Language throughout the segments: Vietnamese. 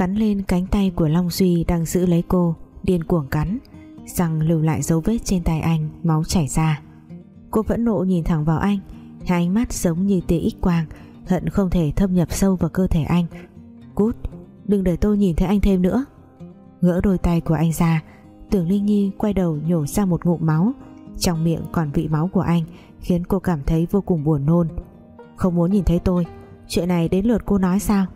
cắn lên cánh tay của Long Duy đang giữ lấy cô, điên cuồng cắn, răng lưu lại dấu vết trên tay anh, máu chảy ra. Cô vẫn nộ nhìn thẳng vào anh, hai ánh mắt giống như tia ích quang, hận không thể thâm nhập sâu vào cơ thể anh. Cút, đừng để tôi nhìn thấy anh thêm nữa. Gỡ đôi tay của anh ra, tưởng Linh Nhi quay đầu nhổ ra một ngụm máu, trong miệng còn vị máu của anh, khiến cô cảm thấy vô cùng buồn nôn. Không muốn nhìn thấy tôi, chuyện này đến lượt cô nói sao?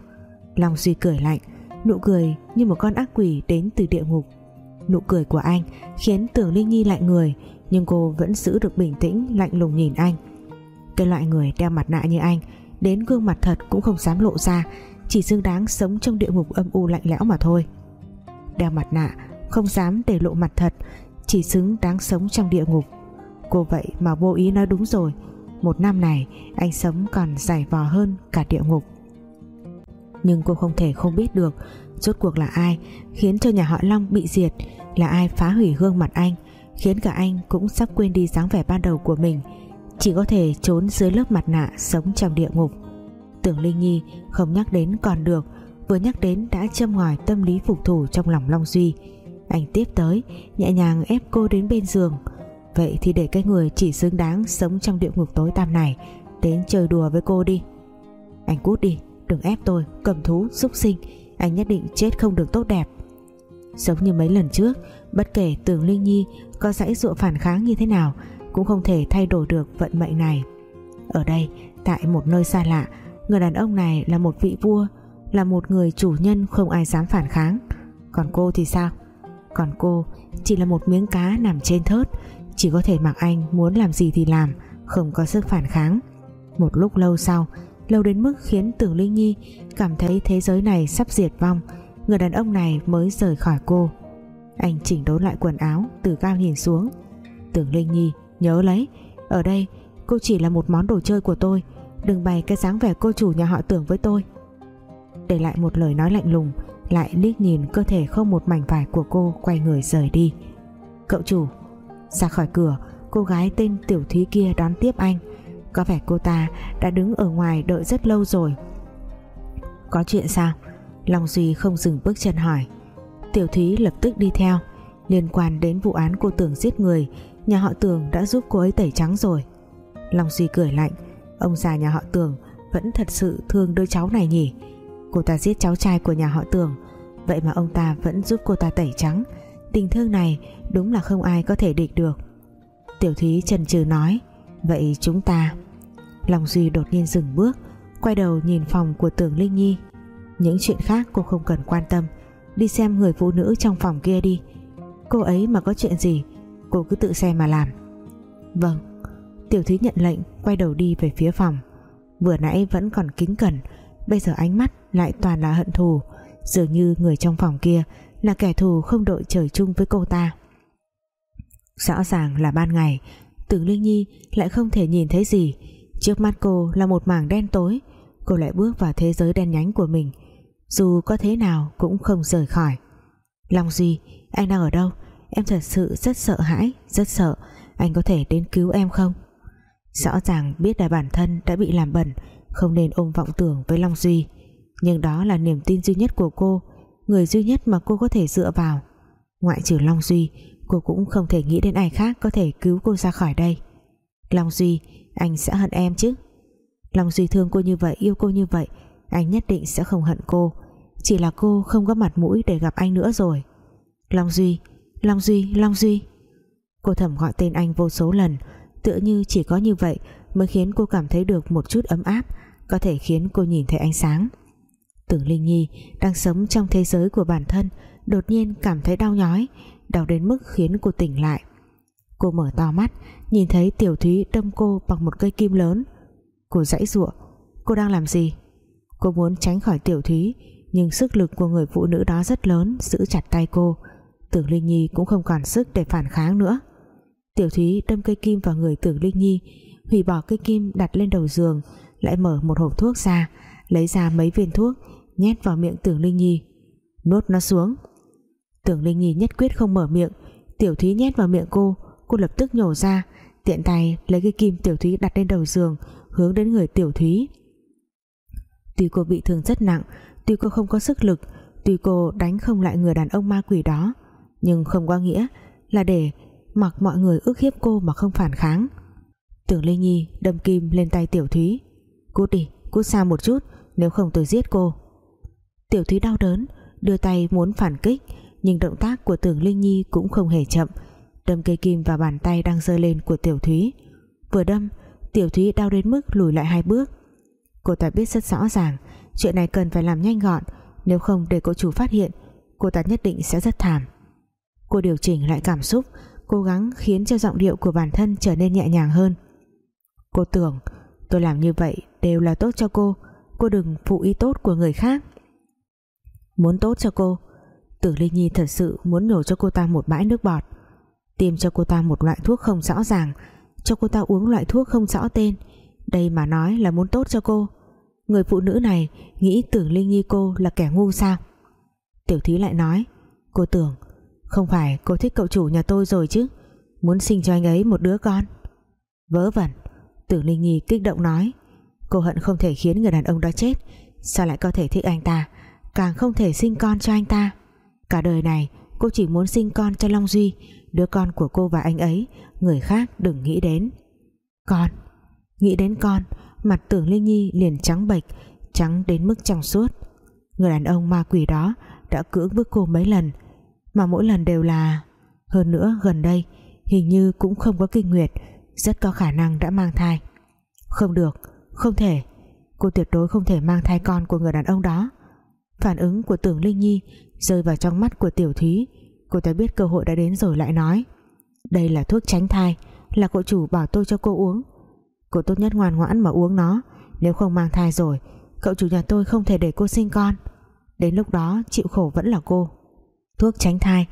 Long Duy cười lạnh nụ cười như một con ác quỷ đến từ địa ngục. Nụ cười của anh khiến tưởng Linh Nhi lạnh người, nhưng cô vẫn giữ được bình tĩnh, lạnh lùng nhìn anh. Cái loại người đeo mặt nạ như anh, đến gương mặt thật cũng không dám lộ ra, chỉ xứng đáng sống trong địa ngục âm u lạnh lẽo mà thôi. Đeo mặt nạ không dám để lộ mặt thật, chỉ xứng đáng sống trong địa ngục. Cô vậy mà vô ý nói đúng rồi, một năm này anh sống còn dài vò hơn cả địa ngục. Nhưng cô không thể không biết được rốt cuộc là ai khiến cho nhà họ Long bị diệt? Là ai phá hủy gương mặt anh, khiến cả anh cũng sắp quên đi dáng vẻ ban đầu của mình? Chỉ có thể trốn dưới lớp mặt nạ sống trong địa ngục. Tưởng Linh Nhi không nhắc đến còn được, vừa nhắc đến đã châm ngòi tâm lý phục thủ trong lòng Long Duy. Anh tiếp tới, nhẹ nhàng ép cô đến bên giường. Vậy thì để cái người chỉ xứng đáng sống trong địa ngục tối tăm này, đến chơi đùa với cô đi. Anh cút đi, đừng ép tôi, cầm thú xúc sinh anh nhất định chết không được tốt đẹp. Giống như mấy lần trước, bất kể tưởng Linh Nhi có dãy dụa phản kháng như thế nào, cũng không thể thay đổi được vận mệnh này. Ở đây, tại một nơi xa lạ, người đàn ông này là một vị vua, là một người chủ nhân không ai dám phản kháng. Còn cô thì sao? Còn cô chỉ là một miếng cá nằm trên thớt, chỉ có thể mặc anh muốn làm gì thì làm, không có sức phản kháng. Một lúc lâu sau lâu đến mức khiến tưởng linh nhi cảm thấy thế giới này sắp diệt vong, người đàn ông này mới rời khỏi cô. Anh chỉnh đốn lại quần áo, từ cao nhìn xuống. Tưởng linh nhi, nhớ lấy, ở đây cô chỉ là một món đồ chơi của tôi, đừng bày cái dáng vẻ cô chủ nhà họ tưởng với tôi. Để lại một lời nói lạnh lùng, lại liếc nhìn cơ thể không một mảnh vải của cô quay người rời đi. Cậu chủ, ra khỏi cửa, cô gái tên tiểu thúy kia đón tiếp anh có vẻ cô ta đã đứng ở ngoài đợi rất lâu rồi. Có chuyện sao? Long Duy không dừng bước chân hỏi. Tiểu Thúy lập tức đi theo. Liên quan đến vụ án cô tưởng giết người, Nhà họ Tường đã giúp cô ấy tẩy trắng rồi. Long Duy cười lạnh. Ông già nhà họ Tường Vẫn thật sự thương đứa cháu này nhỉ? Cô ta giết cháu trai của nhà họ Tường. Vậy mà ông ta vẫn giúp cô ta tẩy trắng. Tình thương này đúng là không ai có thể địch được. Tiểu Thúy chần chừ nói. Vậy chúng ta lòng Duy đột nhiên dừng bước, Quay đầu nhìn phòng của Tưởng Linh Nhi. Những chuyện khác cô không cần quan tâm, Đi xem người phụ nữ trong phòng kia đi. Cô ấy mà có chuyện gì, Cô cứ tự xem mà làm. Vâng Tiểu Thúy nhận lệnh, quay đầu đi về phía phòng. Vừa nãy vẫn còn kính cẩn, Bây giờ ánh mắt lại toàn là hận thù. Dường như người trong phòng kia Là kẻ thù không đội trời chung với cô ta. Rõ ràng là ban ngày, Tưởng Linh Nhi lại không thể nhìn thấy gì. Trước mắt cô là một mảng đen tối. Cô lại bước vào thế giới đen nhánh của mình. Dù có thế nào cũng không rời khỏi. Long Duy, Anh đang ở đâu? Em thật sự rất sợ hãi, Rất sợ. Anh có thể đến cứu em không? Rõ ràng biết là bản thân đã bị làm bẩn, Không nên ôm vọng tưởng với Long Duy. Nhưng đó là niềm tin duy nhất của cô, Người duy nhất mà cô có thể dựa vào. Ngoại trừ Long Duy, Cô cũng không thể nghĩ đến ai khác Có thể cứu cô ra khỏi đây. Long Duy anh sẽ hận em chứ. Lòng Duy thương cô như vậy, yêu cô như vậy, Anh nhất định sẽ không hận cô. Chỉ là cô không có mặt mũi để gặp anh nữa rồi. Long Duy Long Duy Long Duy Cô thầm gọi tên anh vô số lần, Tựa như chỉ có như vậy Mới khiến cô cảm thấy được một chút ấm áp, Có thể khiến cô nhìn thấy ánh sáng. Tưởng Linh Nhi đang sống trong thế giới của bản thân, Đột nhiên cảm thấy đau nhói, Đau đến mức khiến cô tỉnh lại. Cô mở to mắt, Nhìn thấy Tiểu Thúy đâm cô bằng một cây kim lớn. Cô dãy giụa, Cô đang làm gì? Cô muốn tránh khỏi Tiểu Thúy, Nhưng sức lực của người phụ nữ đó rất lớn, Giữ chặt tay cô. Tưởng Linh Nhi cũng không còn sức để phản kháng nữa. Tiểu Thúy đâm cây kim vào người Tưởng Linh Nhi, Hủy bỏ cây kim đặt lên đầu giường, Lại mở một hộp thuốc ra, Lấy ra mấy viên thuốc, Nhét vào miệng Tưởng Linh Nhi. Nốt nó xuống. Tưởng Linh Nhi nhất quyết không mở miệng, Tiểu Thúy nhét vào miệng cô Cô lập tức nhổ ra Tiện tay lấy cái kim Tiểu Thúy đặt lên đầu giường Hướng đến người Tiểu Thúy. Tuy cô bị thương rất nặng Tuy cô không có sức lực Tuy cô đánh không lại người đàn ông ma quỷ đó Nhưng không có nghĩa là để mặc mọi người ước hiếp cô mà không phản kháng. Tưởng Lê Nhi đâm kim lên tay Tiểu Thúy. Cút đi, cút xa một chút Nếu không tôi giết cô. Tiểu Thúy đau đớn Đưa tay muốn phản kích Nhưng động tác của Tưởng Linh Nhi cũng không hề chậm Đâm cây kim vào bàn tay đang giơ lên của Tiểu Thúy. Vừa đâm, Tiểu Thúy đau đến mức lùi lại hai bước. Cô ta biết rất rõ ràng, Chuyện này cần phải làm nhanh gọn, Nếu không để cô chủ phát hiện, Cô ta nhất định sẽ rất thảm. Cô điều chỉnh lại cảm xúc, Cố gắng khiến cho giọng điệu của bản thân trở nên nhẹ nhàng hơn. Cô tưởng, tôi làm như vậy đều là tốt cho cô Cô đừng phụ ý tốt của người khác. Muốn tốt cho cô, Tử Linh Nhi thật sự muốn nhổ cho cô ta một bãi nước bọt. Tiêm cho cô ta một loại thuốc không rõ ràng, Cho cô ta uống loại thuốc không rõ tên. Đây mà nói là muốn tốt cho cô. Người phụ nữ này Nghĩ tưởng Linh Nhi cô là kẻ ngu sao? Tiểu Thúy lại nói, Cô tưởng, Không phải cô thích cậu chủ nhà tôi rồi chứ, Muốn sinh cho anh ấy một đứa con. Vớ vẩn, Tưởng Linh Nhi kích động nói, Cô hận không thể khiến người đàn ông đó chết, Sao lại có thể thích anh ta, Càng không thể sinh con cho anh ta. Cả đời này, cô chỉ muốn sinh con cho Long Duy Đứa con của cô và anh ấy Người khác đừng nghĩ đến. Con Nghĩ đến con Mặt tưởng Linh Nhi liền trắng bệch Trắng đến mức trong suốt. Người đàn ông ma quỷ đó Đã cưỡng bức cô mấy lần Mà mỗi lần đều là Hơn nữa gần đây Hình như cũng không có kinh nguyệt Rất có khả năng đã mang thai. Không được, không thể. Cô tuyệt đối không thể mang thai con của người đàn ông đó. Phản ứng của tưởng Linh Nhi Rơi vào trong mắt của Tiểu Thúy Cô ta biết cơ hội đã đến rồi lại nói. Đây là thuốc tránh thai, Là cậu chủ bảo tôi cho cô uống. Cô tốt nhất ngoan ngoãn mà uống nó. Nếu không mang thai rồi, Cậu chủ nhà tôi không thể để cô sinh con. Đến lúc đó, chịu khổ vẫn là cô. Thuốc tránh thai,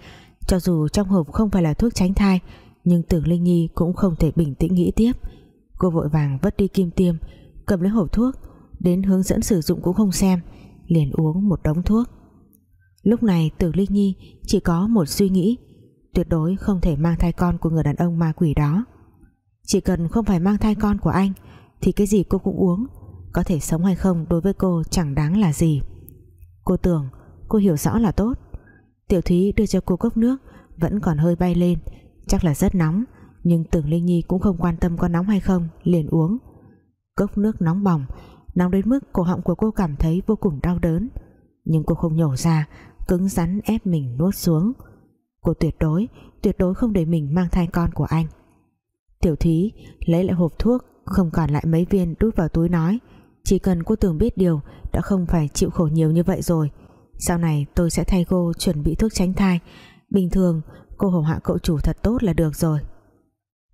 Cho dù trong hộp không phải là thuốc tránh thai, Nhưng tưởng Linh Nhi cũng không thể bình tĩnh nghĩ tiếp. Cô vội vàng vất đi kim tiêm, Cầm lấy hộp thuốc, Đến hướng dẫn sử dụng cũng không xem, Liền uống một đống thuốc. Lúc này tưởng Linh Nhi chỉ có một suy nghĩ, Tuyệt đối không thể mang thai con của người đàn ông ma quỷ đó. Chỉ cần không phải mang thai con của anh, Thì cái gì cô cũng uống, Có thể sống hay không đối với cô chẳng đáng là gì. Cô tưởng Cô hiểu rõ là tốt. Tiểu Thúy đưa cho cô cốc nước, Vẫn còn hơi bay lên, Chắc là rất nóng, Nhưng tưởng Linh Nhi cũng không quan tâm có nóng hay không, Liền uống. Cốc nước nóng bỏng, Nóng đến mức cổ họng của cô cảm thấy vô cùng đau đớn. Nhưng cô không nhổ ra Cứng rắn ép mình nuốt xuống. Cô tuyệt đối Tuyệt đối không để mình mang thai con của anh. Tiểu Thúy lấy lại hộp thuốc, Không còn lại mấy viên đút vào túi nói. Chỉ cần cô tưởng biết điều, Đã không phải chịu khổ nhiều như vậy rồi. Sau này tôi sẽ thay cô chuẩn bị thuốc tránh thai. Bình thường, cô hầu hạ cậu chủ thật tốt là được rồi.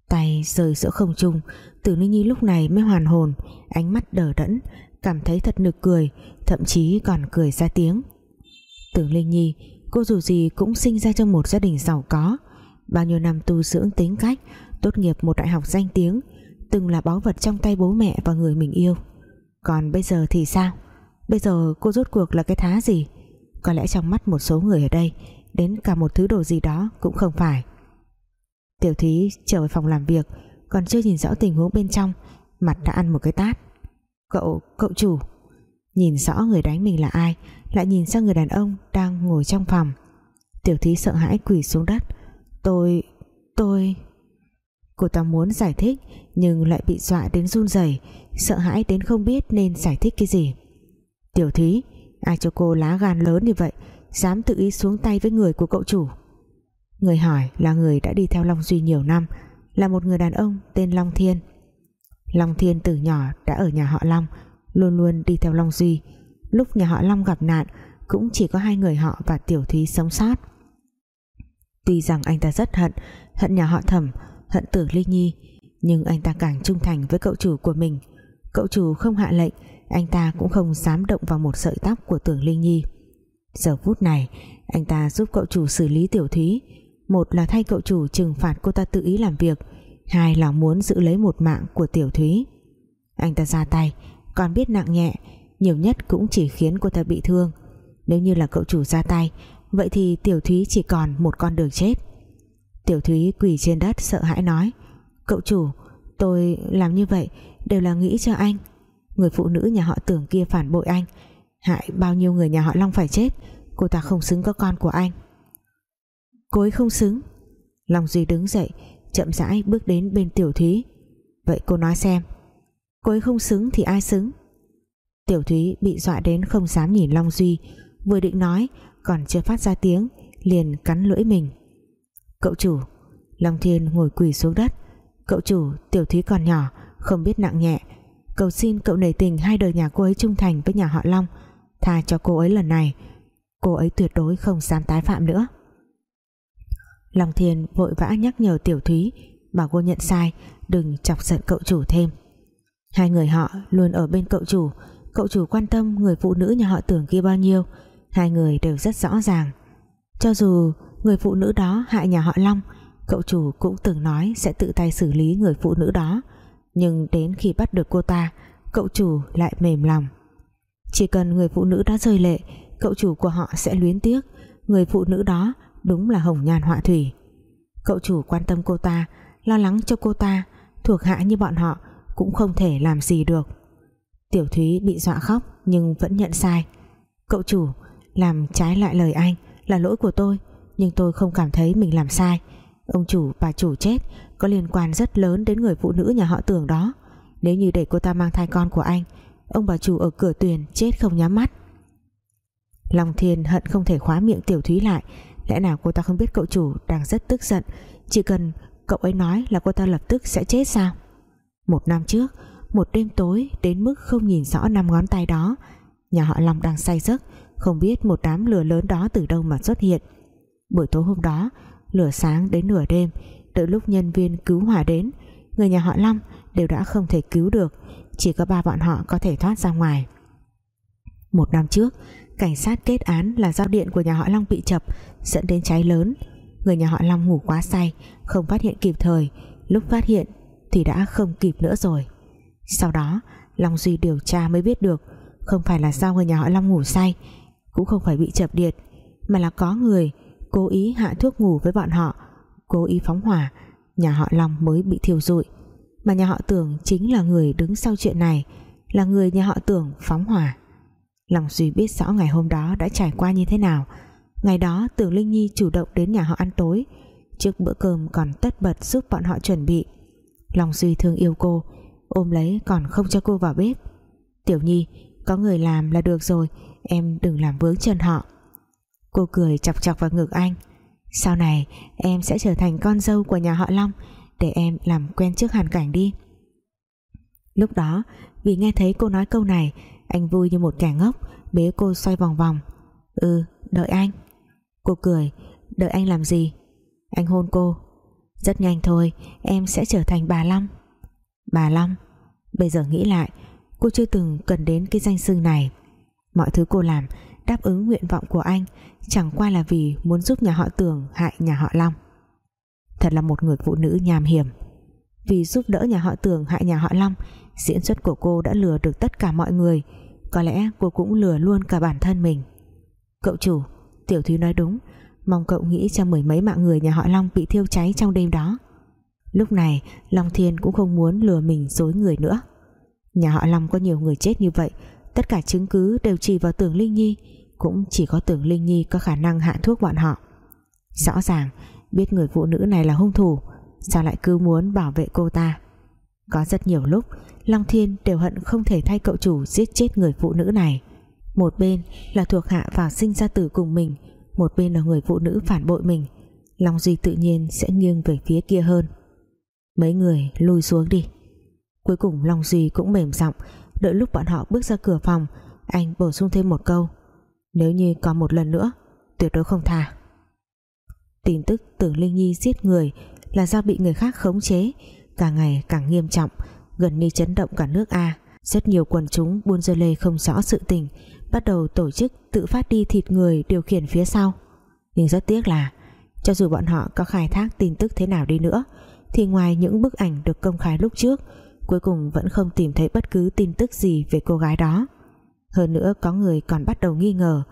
Tay rời giữa không trung, Tử Ninh Nhi lúc này mới hoàn hồn. Ánh mắt đờ đẫn, Cảm thấy thật nực cười, Thậm chí còn cười ra tiếng. Tưởng Linh Nhi Cô dù gì cũng sinh ra trong một gia đình giàu có. Bao nhiêu năm tu dưỡng tính cách Tốt nghiệp một đại học danh tiếng Từng là báu vật trong tay bố mẹ và người mình yêu. Còn bây giờ thì sao? Bây giờ cô rốt cuộc là cái thá gì? Có lẽ trong mắt một số người ở đây Đến cả một thứ đồ gì đó cũng không phải. Tiểu Thúy trở về phòng làm việc Còn chưa nhìn rõ tình huống bên trong Mặt đã ăn một cái tát. Cậu, cậu chủ. Nhìn rõ người đánh mình là ai lại nhìn sang người đàn ông đang ngồi trong phòng. Tiểu thí sợ hãi quỳ xuống đất. Tôi, tôi Cô ta muốn giải thích Nhưng lại bị dọa đến run rẩy Sợ hãi đến không biết nên giải thích cái gì. Tiểu thí Ai cho cô lá gan lớn như vậy Dám tự ý xuống tay với người của cậu chủ? Người hỏi là người đã đi theo Long Duy nhiều năm Là một người đàn ông tên Long Thiên. Long Thiên từ nhỏ đã ở nhà họ Long Luôn luôn đi theo Long Duy. Lúc nhà họ Long gặp nạn, Cũng chỉ có hai người họ và Tiểu Thúy sống sót. Tuy rằng anh ta rất hận Hận nhà họ thẩm, Hận tử Ly Nhi, Nhưng anh ta càng trung thành với cậu chủ của mình. Cậu chủ không hạ lệnh, Anh ta cũng không dám động vào một sợi tóc của tưởng Linh Nhi. Giờ phút này, Anh ta giúp cậu chủ xử lý Tiểu Thúy. Một là thay cậu chủ trừng phạt cô ta tự ý làm việc, Hai là muốn giữ lấy một mạng của Tiểu Thúy. Anh ta ra tay, Còn biết nặng nhẹ nhiều nhất cũng chỉ khiến cô ta bị thương. Nếu như là cậu chủ ra tay, Vậy thì Tiểu Thúy chỉ còn một con đường chết. Tiểu Thúy quỳ trên đất sợ hãi nói, Cậu chủ, Tôi làm như vậy đều là nghĩ cho anh. Người phụ nữ nhà họ tưởng kia phản bội anh, Hại bao nhiêu người nhà họ Long phải chết, Cô ta không xứng có con của anh. Cô ấy không xứng. Long Duy đứng dậy, Chậm rãi bước đến bên Tiểu Thúy. Vậy cô nói xem, Cô ấy không xứng thì ai xứng? Tiểu Thúy bị dọa đến không dám nhìn Long Duy, Vừa định nói, Còn chưa phát ra tiếng, Liền cắn lưỡi mình. Cậu chủ, Long Thiên ngồi quỳ xuống đất, Cậu chủ, Tiểu Thúy còn nhỏ, Không biết nặng nhẹ. Cầu xin cậu nể tình hai đời nhà cô ấy trung thành với nhà họ Long, Tha cho cô ấy lần này. Cô ấy tuyệt đối không dám tái phạm nữa. Long Thiên vội vã nhắc nhở Tiểu Thúy, Bảo cô nhận sai, Đừng chọc giận cậu chủ thêm. Hai người họ luôn ở bên cậu chủ Cậu chủ quan tâm người phụ nữ nhà họ tưởng kia bao nhiêu, Hai người đều rất rõ ràng. Cho dù người phụ nữ đó hại nhà họ Long, Cậu chủ cũng từng nói sẽ tự tay xử lý người phụ nữ đó. Nhưng đến khi bắt được cô ta, Cậu chủ lại mềm lòng. Chỉ cần người phụ nữ đã rơi lệ, Cậu chủ của họ sẽ luyến tiếc. Người phụ nữ đó đúng là hồng nhan họa thủy. Cậu chủ quan tâm cô ta, Lo lắng cho cô ta, Thuộc hạ như bọn họ Cũng không thể làm gì được. Tiểu Thúy bị dọa khóc Nhưng vẫn nhận sai. Cậu chủ, làm trái lại lời anh, Là lỗi của tôi, Nhưng tôi không cảm thấy mình làm sai. Ông chủ bà chủ chết Có liên quan rất lớn đến người phụ nữ nhà họ tưởng đó. Nếu như để cô ta mang thai con của anh, Ông bà chủ ở cửa tuyền chết không nhắm mắt. Long Thiên hận không thể khóa miệng Tiểu Thúy lại. Lẽ nào cô ta không biết cậu chủ đang rất tức giận? Chỉ cần cậu ấy nói là cô ta lập tức sẽ chết sao? Một năm trước một đêm tối, đến mức không nhìn rõ năm ngón tay đó. Nhà họ Long đang say giấc, Không biết một đám lửa lớn đó từ đâu mà xuất hiện. Buổi tối hôm đó, Lửa sáng đến nửa đêm, Đợi lúc nhân viên cứu hỏa đến. Người nhà họ Long đều đã không thể cứu được, Chỉ có ba bọn họ có thể thoát ra ngoài. Một năm trước, Cảnh sát kết án là do điện của nhà họ Long bị chập, Dẫn đến cháy lớn. Người nhà họ Long ngủ quá say, Không phát hiện kịp thời. Lúc phát hiện thì đã không kịp nữa rồi. Sau đó, Long Duy điều tra mới biết được, Không phải là do người nhà họ Long ngủ say, Cũng không phải bị chập điện, Mà là có người cố ý hạ thuốc ngủ với bọn họ, Cố ý phóng hỏa, Nhà họ Long mới bị thiêu rụi. Mà nhà họ tưởng chính là người đứng sau chuyện này, Là người nhà họ tưởng phóng hỏa. Long Duy biết rõ ngày hôm đó đã trải qua như thế nào. Ngày đó, Tưởng Linh Nhi chủ động đến nhà họ ăn tối, Trước bữa cơm còn tất bật giúp bọn họ chuẩn bị. Long Duy thương yêu cô Ôm lấy còn không cho cô vào bếp. Tiểu Nhi, Có người làm là được rồi, Em đừng làm vướng chân họ. Cô cười chọc chọc vào ngực anh. Sau này, em sẽ trở thành con dâu của nhà họ Long, Để em làm quen trước hoàn cảnh đi. Lúc đó, Vì nghe thấy cô nói câu này, Anh vui như một kẻ ngốc, Bế cô xoay vòng vòng. Ừ đợi anh. Cô cười, Đợi anh làm gì? Anh hôn cô. Rất nhanh thôi, Em sẽ trở thành bà Long. Bà Long, Bây giờ nghĩ lại, Cô chưa từng cần đến cái danh xưng này. Mọi thứ cô làm Đáp ứng nguyện vọng của anh, Chẳng qua là vì muốn giúp nhà họ Tường Hại nhà họ Long. Thật là một người phụ nữ nham hiểm. Vì giúp đỡ nhà họ Tường hại nhà họ Long, Diễn xuất của cô đã lừa được tất cả mọi người. Có lẽ cô cũng lừa luôn cả bản thân mình. Cậu chủ, Tiểu Thúy nói đúng, Mong cậu nghĩ cho mười mấy mạng người nhà họ Long bị thiêu cháy trong đêm đó. Lúc này, Long Thiên cũng không muốn lừa mình dối người nữa. Nhà họ Long có nhiều người chết như vậy, Tất cả chứng cứ đều chỉ vào tưởng Linh Nhi, Cũng chỉ có tưởng Linh Nhi có khả năng hạ thuốc bọn họ. Rõ ràng, Biết người phụ nữ này là hung thủ, Sao lại cứ muốn bảo vệ cô ta? Có rất nhiều lúc, Long Thiên đều hận không thể thay cậu chủ Giết chết người phụ nữ này. Một bên là thuộc hạ vào sinh ra tử cùng mình, một bên là người phụ nữ phản bội mình. Long Duy tự nhiên sẽ nghiêng về phía kia hơn mấy người lui xuống đi. Cuối cùng Long Duy cũng mềm giọng, đợi lúc bọn họ bước ra cửa phòng, anh bổ sung thêm một câu. Nếu như còn một lần nữa, tuyệt đối không tha. Tin tức tưởng Linh Nhi giết người là do bị người khác khống chế, càng ngày càng nghiêm trọng, gần như chấn động cả nước A. Rất nhiều quần chúng buôn dơ lê không rõ sự tình, bắt đầu tổ chức tự phát đi thịt người điều khiển phía sau. Nhưng rất tiếc là, cho dù bọn họ có khai thác tin tức thế nào đi nữa thì ngoài những bức ảnh được công khai lúc trước, cuối cùng vẫn không tìm thấy bất cứ tin tức gì về cô gái đó. Hơn nữa, có người còn bắt đầu nghi ngờ,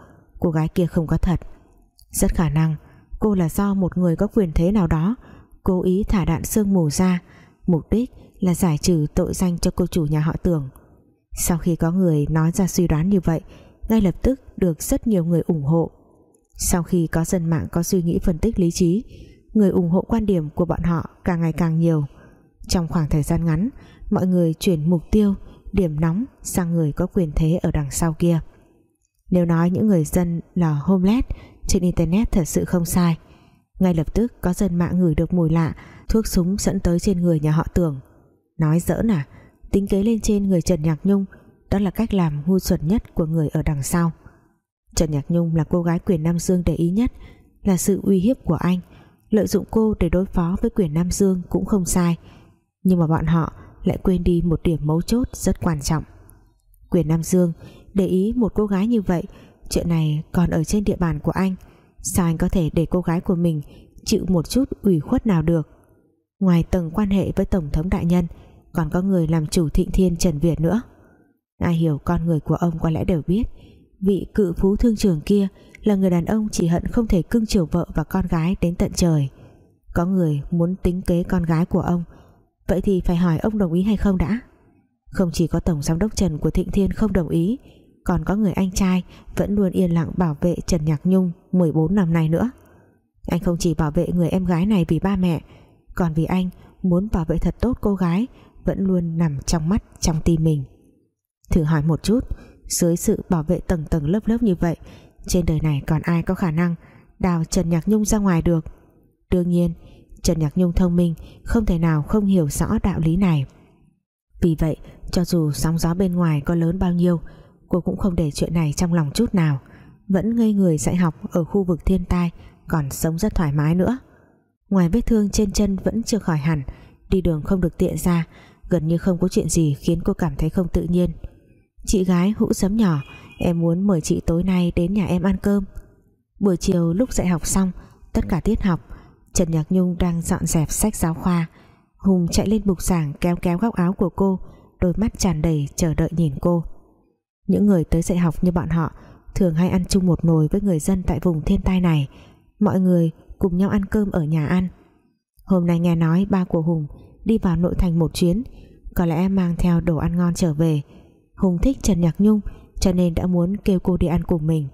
cô gái kia không có thật. Rất khả năng, cô là do một người có quyền thế nào đó, cố ý thả đạn sương mù ra. Mục đích là giải trừ tội danh cho cô chủ nhà họ tưởng. Sau khi có người nói ra suy đoán như vậy, ngay lập tức được rất nhiều người ủng hộ. Sau khi có dân mạng có suy nghĩ phân tích lý trí người ủng hộ quan điểm của bọn họ càng ngày càng nhiều. Trong khoảng thời gian ngắn, mọi người chuyển mục tiêu, điểm nóng sang người có quyền thế ở đằng sau kia. Nếu nói những người dân là homeless trên internet thật sự không sai. Ngay lập tức có dân mạng ngửi được mùi lạ, thuốc súng dẫn tới trên người nhà họ tưởng. Nói giỡn à tính kế lên trên người Trần Nhạc Nhung, đó là cách làm ngu xuẩn nhất của người ở đằng sau. Trần Nhạc Nhung là cô gái quyền Nam Dương để ý nhất, là sự uy hiếp của anh lợi dụng cô để đối phó với quyền Nam Dương cũng không sai. Nhưng mà bọn họ lại quên đi một điểm mấu chốt rất quan trọng. Quyền Nam Dương để ý một cô gái như vậy, chuyện này còn ở trên địa bàn của anh. Sao anh có thể để cô gái của mình chịu một chút ủy khuất nào được? Ngoài tầng quan hệ với Tổng thống Đại Nhân, còn có người làm chủ thịnh thiên Trần Việt nữa. Ai hiểu con người của ông có lẽ đều biết, vị cự phú thương trường kia là người đàn ông chỉ hận không thể cưng chiều vợ và con gái đến tận trời. Có người muốn tính kế con gái của ông, vậy thì phải hỏi ông đồng ý hay không đã? Không chỉ có tổng giám đốc Trần của Thịnh Thiên không đồng ý, còn có người anh trai vẫn luôn yên lặng bảo vệ Trần Nhạc Nhung 14 năm nay nữa. Anh không chỉ bảo vệ người em gái này vì ba mẹ, còn vì anh muốn bảo vệ thật tốt cô gái vẫn luôn nằm trong mắt, trong tim mình. Thử hỏi một chút, dưới sự bảo vệ tầng tầng lớp lớp như vậy trên đời này còn ai có khả năng đào Trần Nhạc Nhung ra ngoài được? Đương nhiên, Trần Nhạc Nhung thông minh, không thể nào không hiểu rõ đạo lý này. Vì vậy, cho dù sóng gió bên ngoài có lớn bao nhiêu, cô cũng không để chuyện này trong lòng chút nào. Vẫn ngây người dạy học ở khu vực thiên tai, còn sống rất thoải mái nữa. Ngoài vết thương trên chân vẫn chưa khỏi hẳn, đi đường không được tiện ra, gần như không có chuyện gì khiến cô cảm thấy không tự nhiên. Chị gái hũ sấm nhỏ em muốn mời chị tối nay đến nhà em ăn cơm. Buổi chiều lúc dạy học xong, tất cả tiết học, Trần Nhạc Nhung đang dọn dẹp sách giáo khoa. Hùng chạy lên bục giảng kéo kéo góc áo của cô, đôi mắt tràn đầy chờ đợi nhìn cô. Những người tới dạy học như bọn họ thường hay ăn chung một nồi với người dân tại vùng thiên tai này. Mọi người cùng nhau ăn cơm ở nhà ăn. Hôm nay nghe nói ba của Hùng đi vào nội thành một chuyến, có lẽ mang theo đồ ăn ngon trở về. Hùng thích Trần Nhạc Nhung cho nên đã muốn kêu cô đi ăn cùng mình.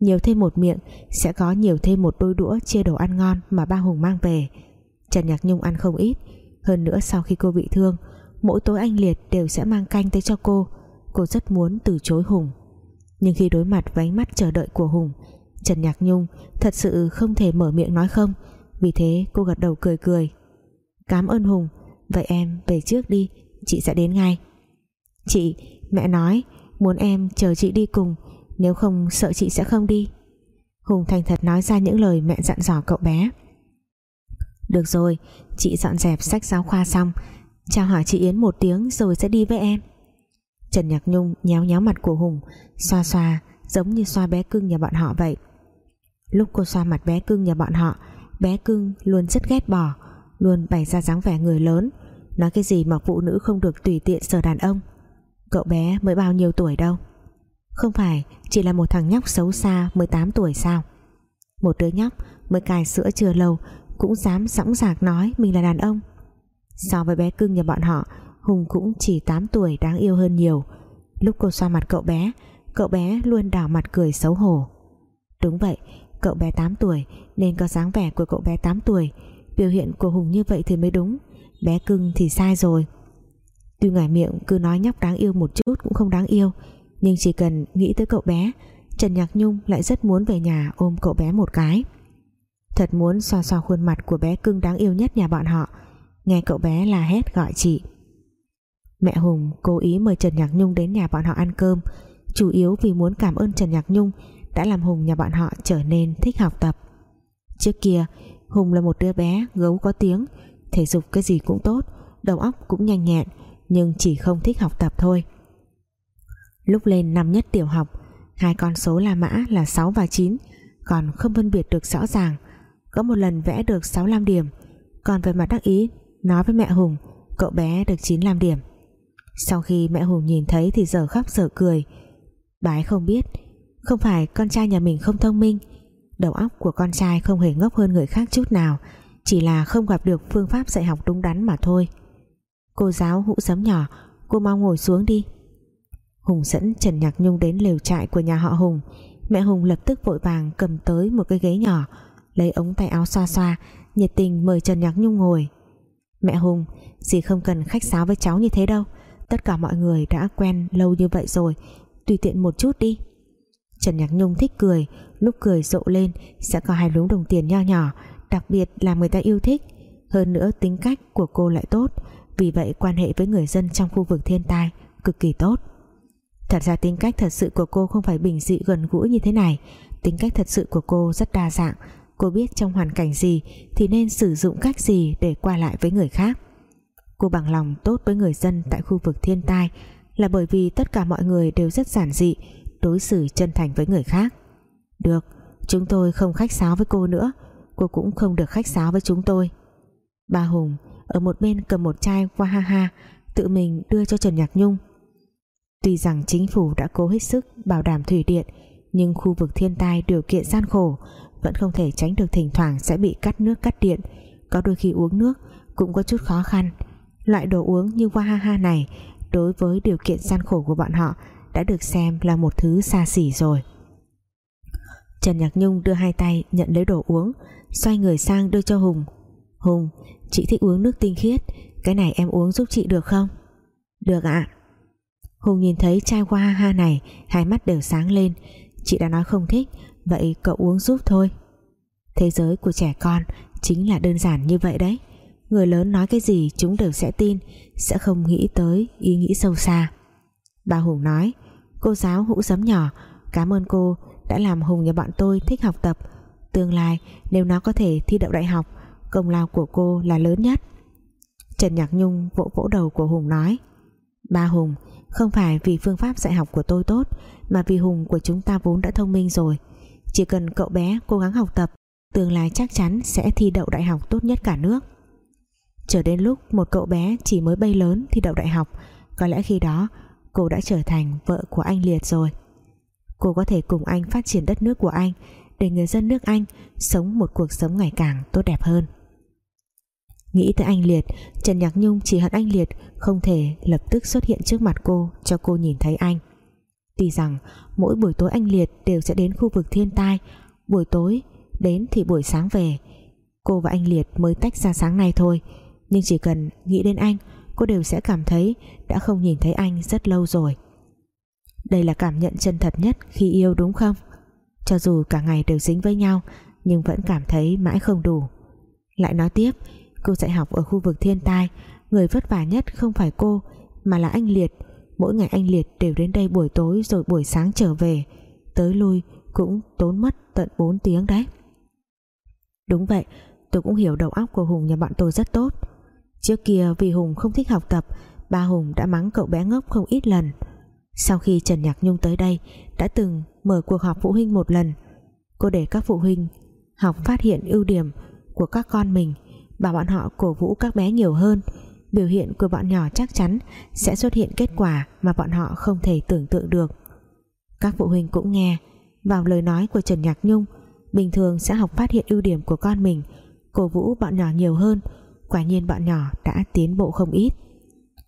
Nhiều thêm một miệng, sẽ có nhiều thêm một đôi đũa chia đồ ăn ngon mà ba Hùng mang về. Trần Nhạc Nhung ăn không ít. Hơn nữa sau khi cô bị thương, mỗi tối anh Liệt đều sẽ mang canh tới cho cô. Cô rất muốn từ chối Hùng. Nhưng khi đối mặt với ánh mắt chờ đợi của Hùng, Trần Nhạc Nhung thật sự không thể mở miệng nói không. Vì thế, cô gật đầu cười cười. Cảm ơn Hùng. Vậy em về trước đi. Chị sẽ đến ngay. Chị, mẹ nói muốn em chờ chị đi cùng, nếu không sợ chị sẽ không đi. Hùng thành thật nói ra những lời mẹ dặn dò cậu bé. Được rồi, chị dọn dẹp sách giáo khoa xong. Chào hỏi chị Yến một tiếng rồi sẽ đi với em. Trần Nhạc Nhung nhéo nhéo mặt của Hùng, xoa xoa, giống như xoa bé cưng nhà bọn họ vậy. Lúc cô xoa mặt bé cưng nhà bọn họ, bé cưng luôn rất ghét bỏ, luôn bày ra dáng vẻ người lớn. Nói cái gì mà phụ nữ không được tùy tiện sờ đàn ông cậu bé mới bao nhiêu tuổi đâu? Không phải, chỉ là một thằng nhóc xấu xa 18 tuổi sao? Một đứa nhóc mới cài sữa chưa lâu, cũng dám sẵn sạc nói mình là đàn ông. So với bé cưng nhà bọn họ, Hùng cũng chỉ 8 tuổi đáng yêu hơn nhiều. Lúc cô xoa mặt cậu bé cậu bé luôn đảo mặt cười xấu hổ. Đúng vậy, cậu bé 8 tuổi nên có dáng vẻ của cậu bé 8 tuổi. Biểu hiện của Hùng như vậy thì mới đúng. Bé cưng thì sai rồi tuy ngoài miệng cứ nói nhóc đáng yêu một chút cũng không đáng yêu, nhưng chỉ cần nghĩ tới cậu bé, Trần Nhạc Nhung lại rất muốn về nhà ôm cậu bé một cái. Thật muốn xoa xoa khuôn mặt của bé cưng đáng yêu nhất nhà bọn họ, nghe cậu bé là hét gọi chị. Mẹ Hùng cố ý mời Trần Nhạc Nhung đến nhà bọn họ ăn cơm, chủ yếu vì muốn cảm ơn Trần Nhạc Nhung đã làm Hùng nhà bọn họ trở nên thích học tập. Trước kia, Hùng là một đứa bé gấu có tiếng, thể dục cái gì cũng tốt, đầu óc cũng nhanh nhẹn nhưng chỉ không thích học tập thôi. Lúc lên năm nhất tiểu học, hai con số La Mã là 6 và 9 còn không phân biệt được rõ ràng. Có một lần vẽ được 65 điểm, còn về mặt đắc ý, nói với mẹ Hùng, cậu bé được 95 điểm. Sau khi mẹ Hùng nhìn thấy thì giờ khóc giờ cười. Bà ấy không biết, không phải con trai nhà mình không thông minh, đầu óc của con trai không hề ngốc hơn người khác chút nào, chỉ là không gặp được phương pháp dạy học đúng đắn mà thôi cô giáo hũ sấm nhỏ, cô mau ngồi xuống đi. Hùng dẫn Trần Nhạc Nhung đến lều trại của nhà họ Hùng. Mẹ Hùng lập tức vội vàng cầm tới một cái ghế nhỏ, Lấy ống tay áo xoa xoa, Nhiệt tình mời Trần Nhạc Nhung ngồi. Mẹ Hùng, Dì không cần khách sáo với cháu như thế đâu, Tất cả mọi người đã quen lâu như vậy rồi, Tùy tiện một chút đi. Trần Nhạc Nhung thích cười, Lúc cười rộ lên sẽ có hai lúm đồng tiền nho nhỏ, Đặc biệt là người ta yêu thích. Hơn nữa tính cách của cô lại tốt vì vậy, quan hệ với người dân trong khu vực thiên tai Cực kỳ tốt. Thật ra tính cách thật sự của cô không phải bình dị gần gũi như thế này. Tính cách thật sự của cô rất đa dạng. Cô biết trong hoàn cảnh gì Thì nên sử dụng cách gì để qua lại với người khác. Cô bằng lòng tốt với người dân tại khu vực thiên tai Là bởi vì tất cả mọi người đều rất giản dị, Đối xử chân thành với người khác. Được, Chúng tôi không khách sáo với cô nữa. Cô cũng không được khách sáo với chúng tôi. Ba Hùng ở một bên cầm một chai Wahaha, Tự mình đưa cho Trần Nhạc Nhung. Tuy rằng chính phủ đã cố hết sức bảo đảm thủy điện, nhưng khu vực thiên tai điều kiện gian khổ vẫn không thể tránh được thỉnh thoảng sẽ bị cắt nước cắt điện. Có đôi khi uống nước cũng có chút khó khăn. Loại đồ uống như Wahaha này đối với điều kiện gian khổ của bọn họ đã được xem là một thứ xa xỉ rồi. Trần Nhạc Nhung đưa hai tay nhận lấy đồ uống, xoay người sang đưa cho Hùng. Hùng chị thích uống nước tinh khiết. Cái này em uống giúp chị được không? Được ạ. Hùng nhìn thấy chai Wahaha này, hai mắt đều sáng lên. Chị đã nói không thích, vậy cậu uống giúp thôi. Thế giới của trẻ con chính là đơn giản như vậy đấy. Người lớn nói cái gì chúng đều sẽ tin, sẽ không nghĩ tới ý nghĩ sâu xa. Bà Hùng nói, cô giáo hũ giấm nhỏ, cảm ơn cô đã làm Hùng nhà bạn tôi thích học tập. Tương lai, nếu nó có thể thi đậu đại học công lao của cô là lớn nhất. Trần Nhạc Nhung vỗ vỗ đầu của Hùng nói, Ba Hùng, không phải vì phương pháp dạy học của tôi tốt, mà vì Hùng của chúng ta vốn đã thông minh rồi. Chỉ cần cậu bé cố gắng học tập, tương lai chắc chắn sẽ thi đậu đại học tốt nhất cả nước. Chờ đến lúc một cậu bé chỉ mới bay lớn thi đậu đại học, có lẽ khi đó cô đã trở thành vợ của anh Liệt rồi. Cô có thể cùng anh phát triển đất nước của anh, để người dân nước Anh sống một cuộc sống ngày càng tốt đẹp hơn nghĩ tới anh Liệt, Trần Nhạc Nhung chỉ hận anh Liệt, không thể lập tức xuất hiện trước mặt cô cho cô nhìn thấy anh. Tuy rằng mỗi buổi tối anh Liệt đều sẽ đến khu vực thiên tai, Buổi tối đến thì buổi sáng về, Cô và anh Liệt mới tách ra sáng nay thôi. Nhưng chỉ cần nghĩ đến anh, Cô đều sẽ cảm thấy đã không nhìn thấy anh rất lâu rồi. Đây là cảm nhận chân thật nhất khi yêu đúng không? Cho dù cả ngày đều dính với nhau, Nhưng vẫn cảm thấy mãi không đủ. Lại nói tiếp Cô dạy học ở khu vực thiên tai, Người vất vả nhất không phải cô, Mà là anh Liệt. Mỗi ngày anh Liệt đều đến đây buổi tối Rồi buổi sáng trở về. Tới lui cũng tốn mất tận 4 tiếng đấy. Đúng vậy, Tôi cũng hiểu đầu óc của Hùng nhà bọn tôi rất tốt. Trước kia vì Hùng không thích học tập, Ba Hùng đã mắng cậu bé ngốc không ít lần. Sau khi Trần Nhạc Nhung tới đây, Đã từng mở cuộc họp phụ huynh một lần. Cô để các phụ huynh Học phát hiện ưu điểm của các con mình. Bảo bọn họ cổ vũ các bé nhiều hơn. Biểu hiện của bọn nhỏ chắc chắn Sẽ xuất hiện kết quả Mà bọn họ không thể tưởng tượng được. Các phụ huynh cũng nghe, Vào lời nói của Trần Nhạc Nhung, Bình thường sẽ học phát hiện ưu điểm của con mình, Cổ vũ bọn nhỏ nhiều hơn, Quả nhiên bọn nhỏ đã tiến bộ không ít.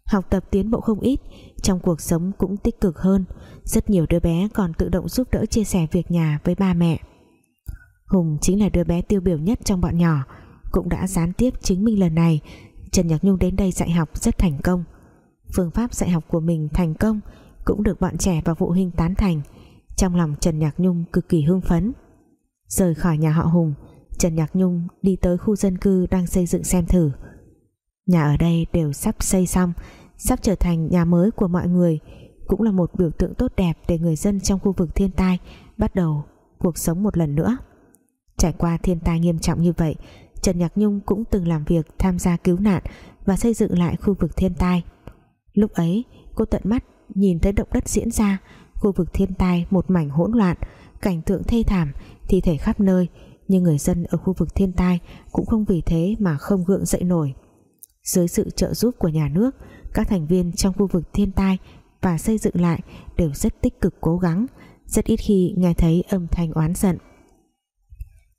Học tập tiến bộ không ít, Trong cuộc sống cũng tích cực hơn, Rất nhiều đứa bé còn tự động giúp đỡ Chia sẻ việc nhà với ba mẹ. Hùng chính là đứa bé tiêu biểu nhất trong bọn nhỏ cũng đã gián tiếp chứng minh lần này. Trần Nhạc Nhung đến đây dạy học rất thành công. Phương pháp dạy học của mình thành công, Cũng được bọn trẻ và phụ huynh tán thành. Trong lòng Trần Nhạc Nhung cực kỳ hưng phấn. Rời khỏi nhà họ Hùng, Trần Nhạc Nhung đi tới khu dân cư đang xây dựng xem thử. Nhà ở đây đều sắp xây xong, Sắp trở thành nhà mới của mọi người, Cũng là một biểu tượng tốt đẹp Để người dân trong khu vực thiên tai Bắt đầu cuộc sống một lần nữa. Trải qua thiên tai nghiêm trọng như vậy Trần Nhạc Nhung cũng từng làm việc tham gia cứu nạn và xây dựng lại khu vực thiên tai. Lúc ấy, cô tận mắt nhìn thấy động đất diễn ra, khu vực thiên tai một mảnh hỗn loạn, cảnh tượng thê thảm, thi thể khắp nơi, nhưng người dân ở khu vực thiên tai cũng không vì thế mà không gượng dậy nổi. Dưới sự trợ giúp của nhà nước, các thành viên trong khu vực thiên tai và xây dựng lại đều rất tích cực cố gắng, rất ít khi nghe thấy âm thanh oán giận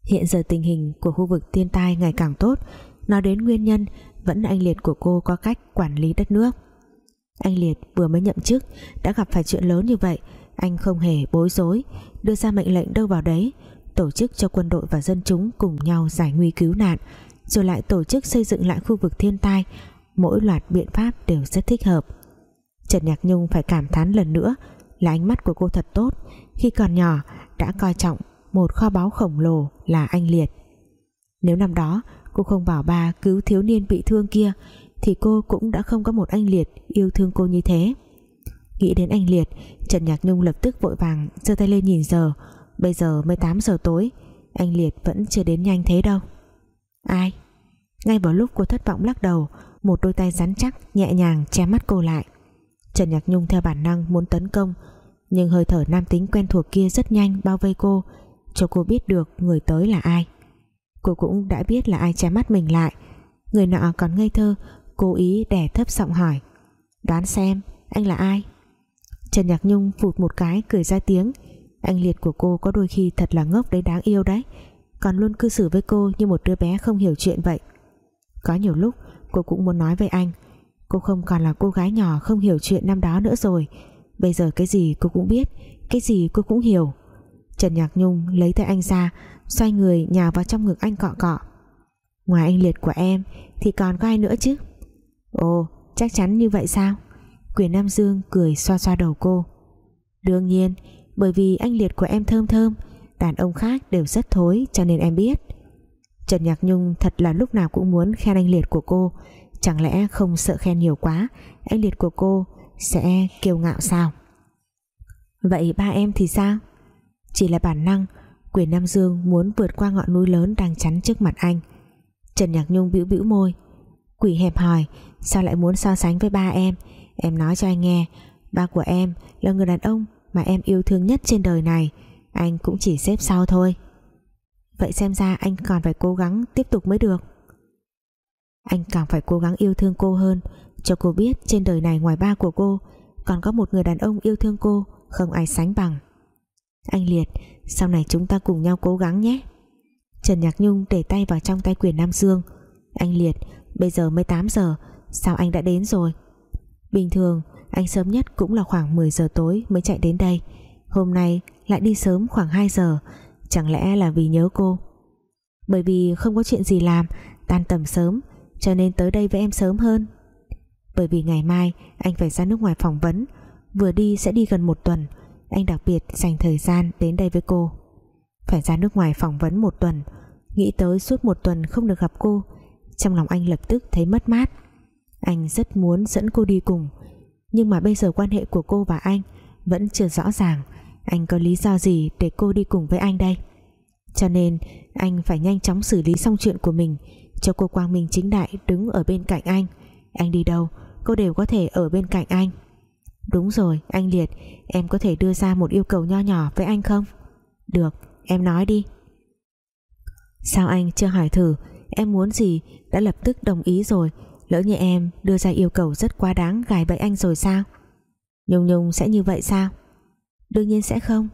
hiện giờ tình hình của khu vực thiên tai ngày càng tốt. Nói đến nguyên nhân, vẫn anh Liệt của cô có cách quản lý đất nước. Anh Liệt vừa mới nhậm chức, đã gặp phải chuyện lớn như vậy. Anh không hề bối rối, đưa ra mệnh lệnh đâu vào đấy, tổ chức cho quân đội và dân chúng cùng nhau giải nguy cứu nạn. Rồi lại tổ chức xây dựng lại khu vực thiên tai. Mỗi loạt biện pháp đều rất thích hợp. Trần Nhạc Nhung phải cảm thán lần nữa là ánh mắt của cô thật tốt. Khi còn nhỏ, đã coi trọng một kho báu khổng lồ là anh Liệt. Nếu năm đó cô không bảo ba cứu thiếu niên bị thương kia, thì cô cũng đã không có một anh Liệt yêu thương cô như thế. Nghĩ đến anh Liệt, Trần Nhạc Nhung lập tức vội vàng giơ tay lên nhìn giờ. Bây giờ mới 8 giờ tối, anh Liệt vẫn chưa đến nhanh thế đâu. Ai? Ngay vào lúc cô thất vọng lắc đầu, một đôi tay rắn chắc nhẹ nhàng che mắt cô lại. Trần Nhạc Nhung theo bản năng muốn tấn công, nhưng hơi thở nam tính quen thuộc kia rất nhanh bao vây cô cho cô biết được người tới là ai. Cô cũng đã biết là ai che mắt mình lại. Người nọ còn ngây thơ, cố ý đè thấp giọng hỏi, đoán xem anh là ai? Trần Nhạc Nhung phụt một cái cười ra tiếng, anh liệt của cô có đôi khi thật là ngốc đấy, đáng yêu đấy. Còn luôn cư xử với cô như một đứa bé không hiểu chuyện vậy. Có nhiều lúc, cô cũng muốn nói với anh, cô không còn là cô gái nhỏ không hiểu chuyện năm đó nữa rồi. Bây giờ cái gì cô cũng biết, cái gì cô cũng hiểu. Trần Nhạc Nhung lấy tay anh ra, xoay người nhào vào trong ngực anh cọ cọ. Ngoài anh liệt của em, thì còn có ai nữa chứ? Ồ, chắc chắn như vậy sao? Quyền Nam Dương cười xoa xoa đầu cô. Đương nhiên, bởi vì anh liệt của em thơm thơm, đàn ông khác đều rất thối cho nên em biết. Trần Nhạc Nhung thật là lúc nào cũng muốn khen anh liệt của cô. Chẳng lẽ không sợ khen nhiều quá, anh liệt của cô sẽ kiêu ngạo sao? Vậy ba em thì sao? Chỉ là bản năng, quyền Nam Dương muốn vượt qua ngọn núi lớn đang chắn trước mặt anh. Trần Nhạc Nhung bĩu bĩu môi. Quỷ hẹp hòi sao lại muốn so sánh với ba em? Em nói cho anh nghe, ba của em là người đàn ông mà em yêu thương nhất trên đời này, anh cũng chỉ xếp sau thôi. Vậy xem ra anh còn phải cố gắng tiếp tục mới được. Anh càng phải cố gắng yêu thương cô hơn. Cho cô biết trên đời này ngoài ba của cô còn có một người đàn ông yêu thương cô không ai sánh bằng anh Liệt, sau này chúng ta cùng nhau cố gắng nhé. Trần Nhạc Nhung để tay vào trong tay quyền Nam Dương. Anh Liệt, bây giờ mới 8 giờ, sao anh đã đến rồi? Bình thường, anh sớm nhất cũng là khoảng 10 giờ tối mới chạy đến đây. Hôm nay lại đi sớm khoảng 2 giờ, chẳng lẽ là vì nhớ cô? Bởi vì không có chuyện gì làm, tan tầm sớm, cho nên tới đây với em sớm hơn. Bởi vì ngày mai anh phải ra nước ngoài phỏng vấn, vừa đi sẽ đi gần một tuần anh đặc biệt dành thời gian đến đây với cô. Phải ra nước ngoài phỏng vấn một tuần, nghĩ tới suốt một tuần không được gặp cô, trong lòng anh lập tức thấy mất mát. Anh rất muốn dẫn cô đi cùng, nhưng mà bây giờ quan hệ của cô và anh vẫn chưa rõ ràng, anh có lý do gì để cô đi cùng với anh đây? Cho nên, anh phải nhanh chóng xử lý xong chuyện của mình, cho cô Quang Minh chính đại đứng ở bên cạnh anh. Anh đi đâu, cô đều có thể ở bên cạnh anh đúng rồi, anh Liệt, em có thể đưa ra một yêu cầu nho nhỏ với anh không? Được, em nói đi. Sao anh chưa hỏi thử? Em muốn gì đã lập tức đồng ý rồi. Lỡ như em đưa ra yêu cầu rất quá đáng gài bẫy anh rồi sao? Nhung Nhung sẽ như vậy sao? Đương nhiên sẽ không.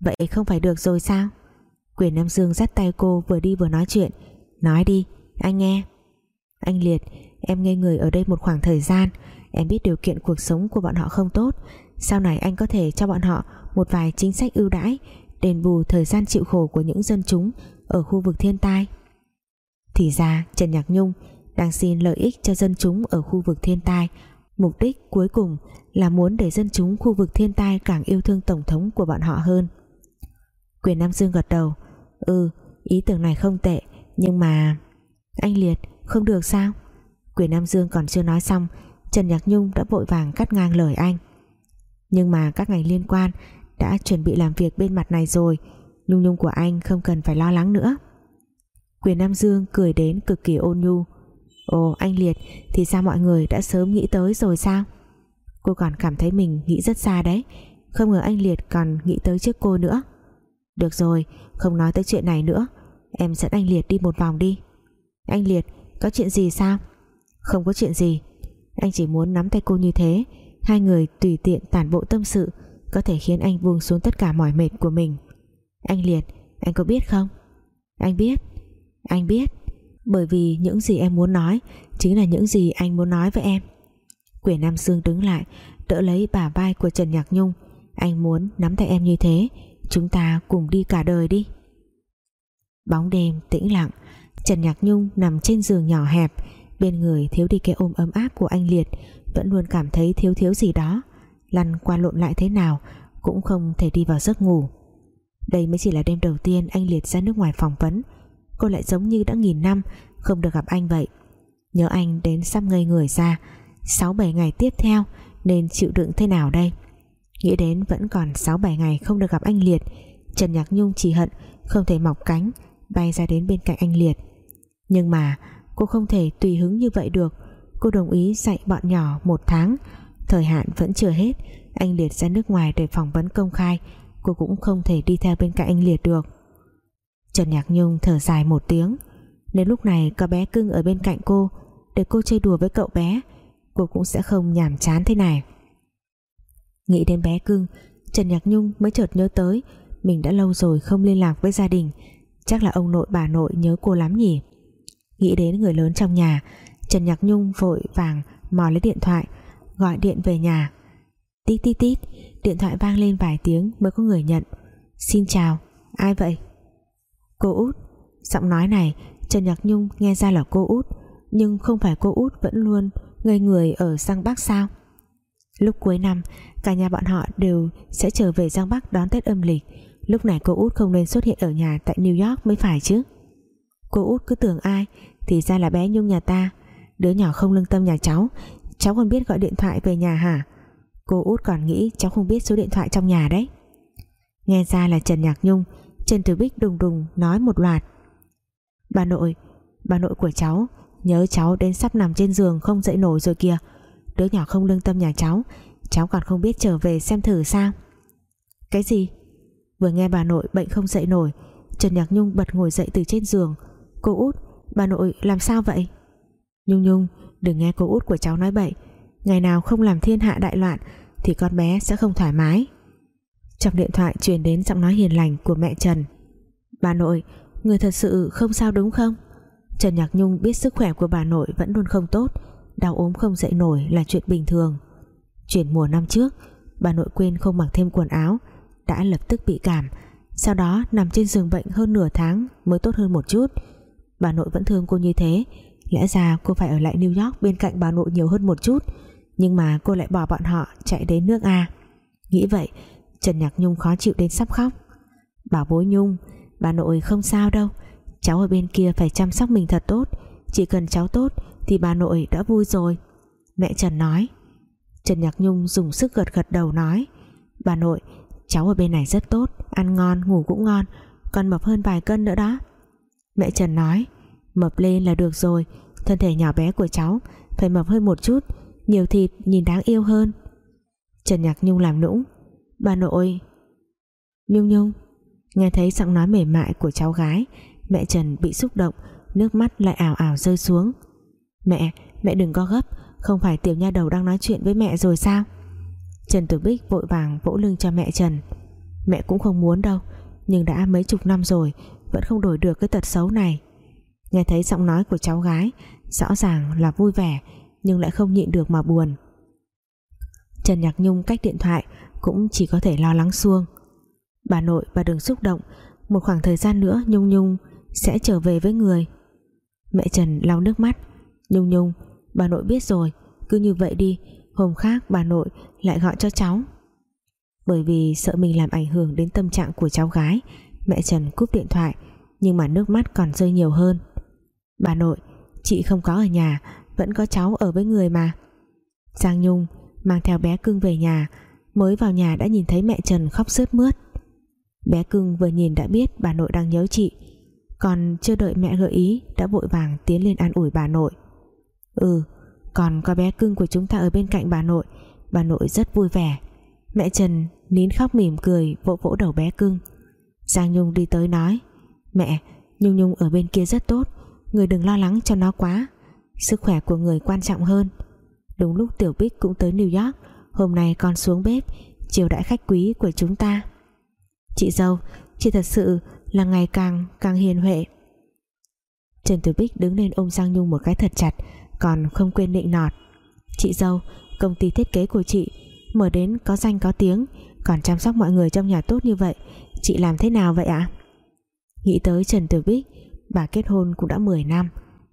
Vậy không phải được rồi sao? Quyền Nam Dương dắt tay cô vừa đi vừa nói chuyện. Nói đi, anh nghe. Anh Liệt, em ngây người ở đây một khoảng thời gian em biết điều kiện cuộc sống của bọn họ không tốt. Sau này anh có thể cho bọn họ một vài chính sách ưu đãi, đền bù thời gian chịu khổ của những dân chúng ở khu vực thiên tai. Thì ra, Trần Nhạc Nhung đang xin lợi ích cho dân chúng ở khu vực thiên tai. Mục đích cuối cùng là muốn để dân chúng khu vực thiên tai càng yêu thương tổng thống của bọn họ hơn. Quyền Nam Dương gật đầu. Ừ ý tưởng này không tệ, nhưng mà anh Liệt không được sao? Quyền Nam Dương còn chưa nói xong Trần Nhạc Nhung đã vội vàng cắt ngang lời anh. Nhưng mà các ngành liên quan đã chuẩn bị làm việc bên mặt này rồi Nhung Nhung của anh không cần phải lo lắng nữa. Quyền Nam Dương cười đến cực kỳ ôn nhu. Ồ, anh Liệt, Thì sao mọi người đã sớm nghĩ tới rồi sao? Cô còn cảm thấy mình nghĩ rất xa đấy. Không ngờ anh Liệt còn nghĩ tới trước cô nữa. Được rồi, Không nói tới chuyện này nữa. Em dẫn anh Liệt đi một vòng đi. Anh Liệt, có chuyện gì sao? Không có chuyện gì. Anh chỉ muốn nắm tay cô như thế. Hai người tùy tiện tản bộ tâm sự, Có thể khiến anh buông xuống tất cả mỏi mệt của mình. Anh Liệt, Anh có biết không? Anh biết Anh biết. Bởi vì những gì em muốn nói, Chính là những gì anh muốn nói với em. Quyển Nam Dương đứng lại, Đỡ lấy bả vai của Trần Nhạc Nhung. Anh muốn nắm tay em như thế, Chúng ta cùng đi cả đời đi. Bóng đêm tĩnh lặng, Trần Nhạc Nhung nằm trên giường nhỏ hẹp Bên người thiếu đi cái ôm ấm áp của anh Liệt, Vẫn luôn cảm thấy thiếu thiếu gì đó. Lăn qua lộn lại thế nào Cũng không thể đi vào giấc ngủ. Đây mới chỉ là đêm đầu tiên anh Liệt ra nước ngoài phỏng vấn. Cô lại giống như đã nghìn năm Không được gặp anh vậy. Nhớ anh đến sắp ngây người ra. 6-7 ngày tiếp theo, Nên chịu đựng thế nào đây? Nghĩ đến vẫn còn 6-7 ngày không được gặp anh Liệt, Trần Nhạc Nhung chỉ hận, Không thể mọc cánh, Bay ra đến bên cạnh anh Liệt. Nhưng mà cô không thể tùy hứng như vậy được. Cô đồng ý dạy bọn nhỏ một tháng. Thời hạn vẫn chưa hết. Anh Liệt ra nước ngoài để phỏng vấn công khai. Cô cũng không thể đi theo bên cạnh anh Liệt được. Trần Nhạc Nhung thở dài một tiếng. Nếu lúc này có bé cưng ở bên cạnh cô. Để cô chơi đùa với cậu bé, Cô cũng sẽ không nhàm chán thế này. Nghĩ đến bé cưng, Trần Nhạc Nhung mới chợt nhớ tới, Mình đã lâu rồi không liên lạc với gia đình. Chắc là ông nội bà nội nhớ cô lắm nhỉ? Nghĩ đến người lớn trong nhà Trần Nhạc Nhung vội vàng mò lấy điện thoại Gọi điện về nhà. Tít tít tít Điện thoại vang lên vài tiếng mới có người nhận. Xin chào, ai vậy? Cô út. Giọng nói này Trần Nhạc Nhung nghe ra là cô út Nhưng không phải cô út vẫn luôn Ngây người ở Giang Bắc sao? Lúc cuối năm Cả nhà bọn họ đều sẽ trở về Giang Bắc đón Tết âm lịch. Lúc này cô út không nên xuất hiện ở nhà Tại New York mới phải chứ? Cô út cứ tưởng ai? Thì ra là bé Nhung nhà ta. Đứa nhỏ không lương tâm nhà cháu. Cháu còn biết gọi điện thoại về nhà hả? Cô út còn nghĩ cháu không biết số điện thoại trong nhà đấy. Nghe ra là Trần Nhạc Nhung Trần Tử Bích đùng đùng nói một loạt. Bà nội Bà nội của cháu, Nhớ cháu đến sắp nằm trên giường không dậy nổi rồi kìa. Đứa nhỏ không lương tâm nhà cháu Cháu còn không biết trở về xem thử sao? Cái gì? Vừa nghe bà nội bệnh không dậy nổi, Trần Nhạc Nhung bật ngồi dậy từ trên giường Cô út. Bà nội làm sao vậy? Nhung Nhung, đừng nghe cô út của cháu nói bậy. Ngày nào không làm thiên hạ đại loạn Thì con bé sẽ không thoải mái. Trong điện thoại truyền đến giọng nói hiền lành của mẹ Trần. Bà nội, Người thật sự không sao đúng không? Trần Nhạc Nhung biết sức khỏe của bà nội Vẫn luôn không tốt, Đau ốm không dậy nổi là chuyện bình thường. Chuyển mùa năm trước, Bà nội quên không mặc thêm quần áo, Đã lập tức bị cảm. Sau đó nằm trên giường bệnh hơn nửa tháng Mới tốt hơn một chút. Bà nội vẫn thương cô như thế. Lẽ ra cô phải ở lại New York bên cạnh bà nội nhiều hơn một chút. Nhưng mà cô lại bỏ bọn họ chạy đến nước A. Nghĩ vậy, Trần Nhạc Nhung khó chịu đến sắp khóc. Bảo bối Nhung, Bà nội không sao đâu. Cháu ở bên kia phải chăm sóc mình thật tốt. Chỉ cần cháu tốt Thì bà nội đã vui rồi. Mẹ Trần nói. Trần Nhạc Nhung dùng sức gật gật đầu nói. Bà nội, Cháu ở bên này rất tốt. Ăn ngon, ngủ cũng ngon. Còn mập hơn vài cân nữa đó. Mẹ Trần nói Mập lên là được rồi Thân thể nhỏ bé của cháu Phải mập hơn một chút Nhiều thịt nhìn đáng yêu hơn. Trần Nhạc Nhung làm nũng Bà nội. Nhung Nhung. Nghe thấy giọng nói mềm mại của cháu gái Mẹ Trần bị xúc động Nước mắt lại ảo ảo rơi xuống. Mẹ, mẹ đừng có gấp Không phải tiểu nha đầu đang nói chuyện với mẹ rồi sao? Trần Tử Bích vội vàng vỗ lưng cho mẹ Trần. Mẹ cũng không muốn đâu Nhưng đã mấy chục năm rồi vẫn không đổi được cái tật xấu này. Nghe thấy giọng nói của cháu gái, Rõ ràng là vui vẻ, Nhưng lại không nhịn được mà buồn. Trần Nhạc Nhung cách điện thoại Cũng chỉ có thể lo lắng xuông Bà nội bà đừng xúc động, Một khoảng thời gian nữa Nhung Nhung Sẽ trở về với người. Mẹ Trần lau nước mắt. Nhung Nhung, bà nội biết rồi, Cứ như vậy đi, Hôm khác bà nội lại gọi cho cháu. Bởi vì sợ mình làm ảnh hưởng đến tâm trạng của cháu gái, Mẹ Trần cúp điện thoại nhưng mà nước mắt còn rơi nhiều hơn. Bà nội, Chị không có ở nhà, Vẫn có cháu ở với người mà. Giang Nhung mang theo bé cưng về nhà, Mới vào nhà đã nhìn thấy mẹ Trần khóc sướt mướt. Bé cưng vừa nhìn đã biết bà nội đang nhớ chị, Còn chưa đợi mẹ gợi ý Đã vội vàng tiến lên an ủi bà nội. Ừ Còn có bé cưng của chúng ta ở bên cạnh bà nội Bà nội rất vui vẻ. Mẹ Trần nín khóc mỉm cười, Vỗ vỗ đầu bé cưng. Giang Nhung đi tới nói Mẹ, Nhung Nhung ở bên kia rất tốt. Người đừng lo lắng cho nó quá. Sức khỏe của người quan trọng hơn. Đúng lúc Tiểu Bích cũng tới New York, Hôm nay con xuống bếp, Chiều đãi khách quý của chúng ta. Chị dâu, Chị thật sự là ngày càng càng hiền huệ. Trần Tiểu Bích đứng lên ôm Giang Nhung một cái thật chặt, Còn không quên nịnh nọt. Chị dâu, Công ty thiết kế của chị, Mở đến có danh có tiếng, còn chăm sóc mọi người trong nhà tốt như vậy, chị làm thế nào vậy ạ? Nghĩ tới Trần Tử Bích, bà kết hôn cũng đã 10 năm,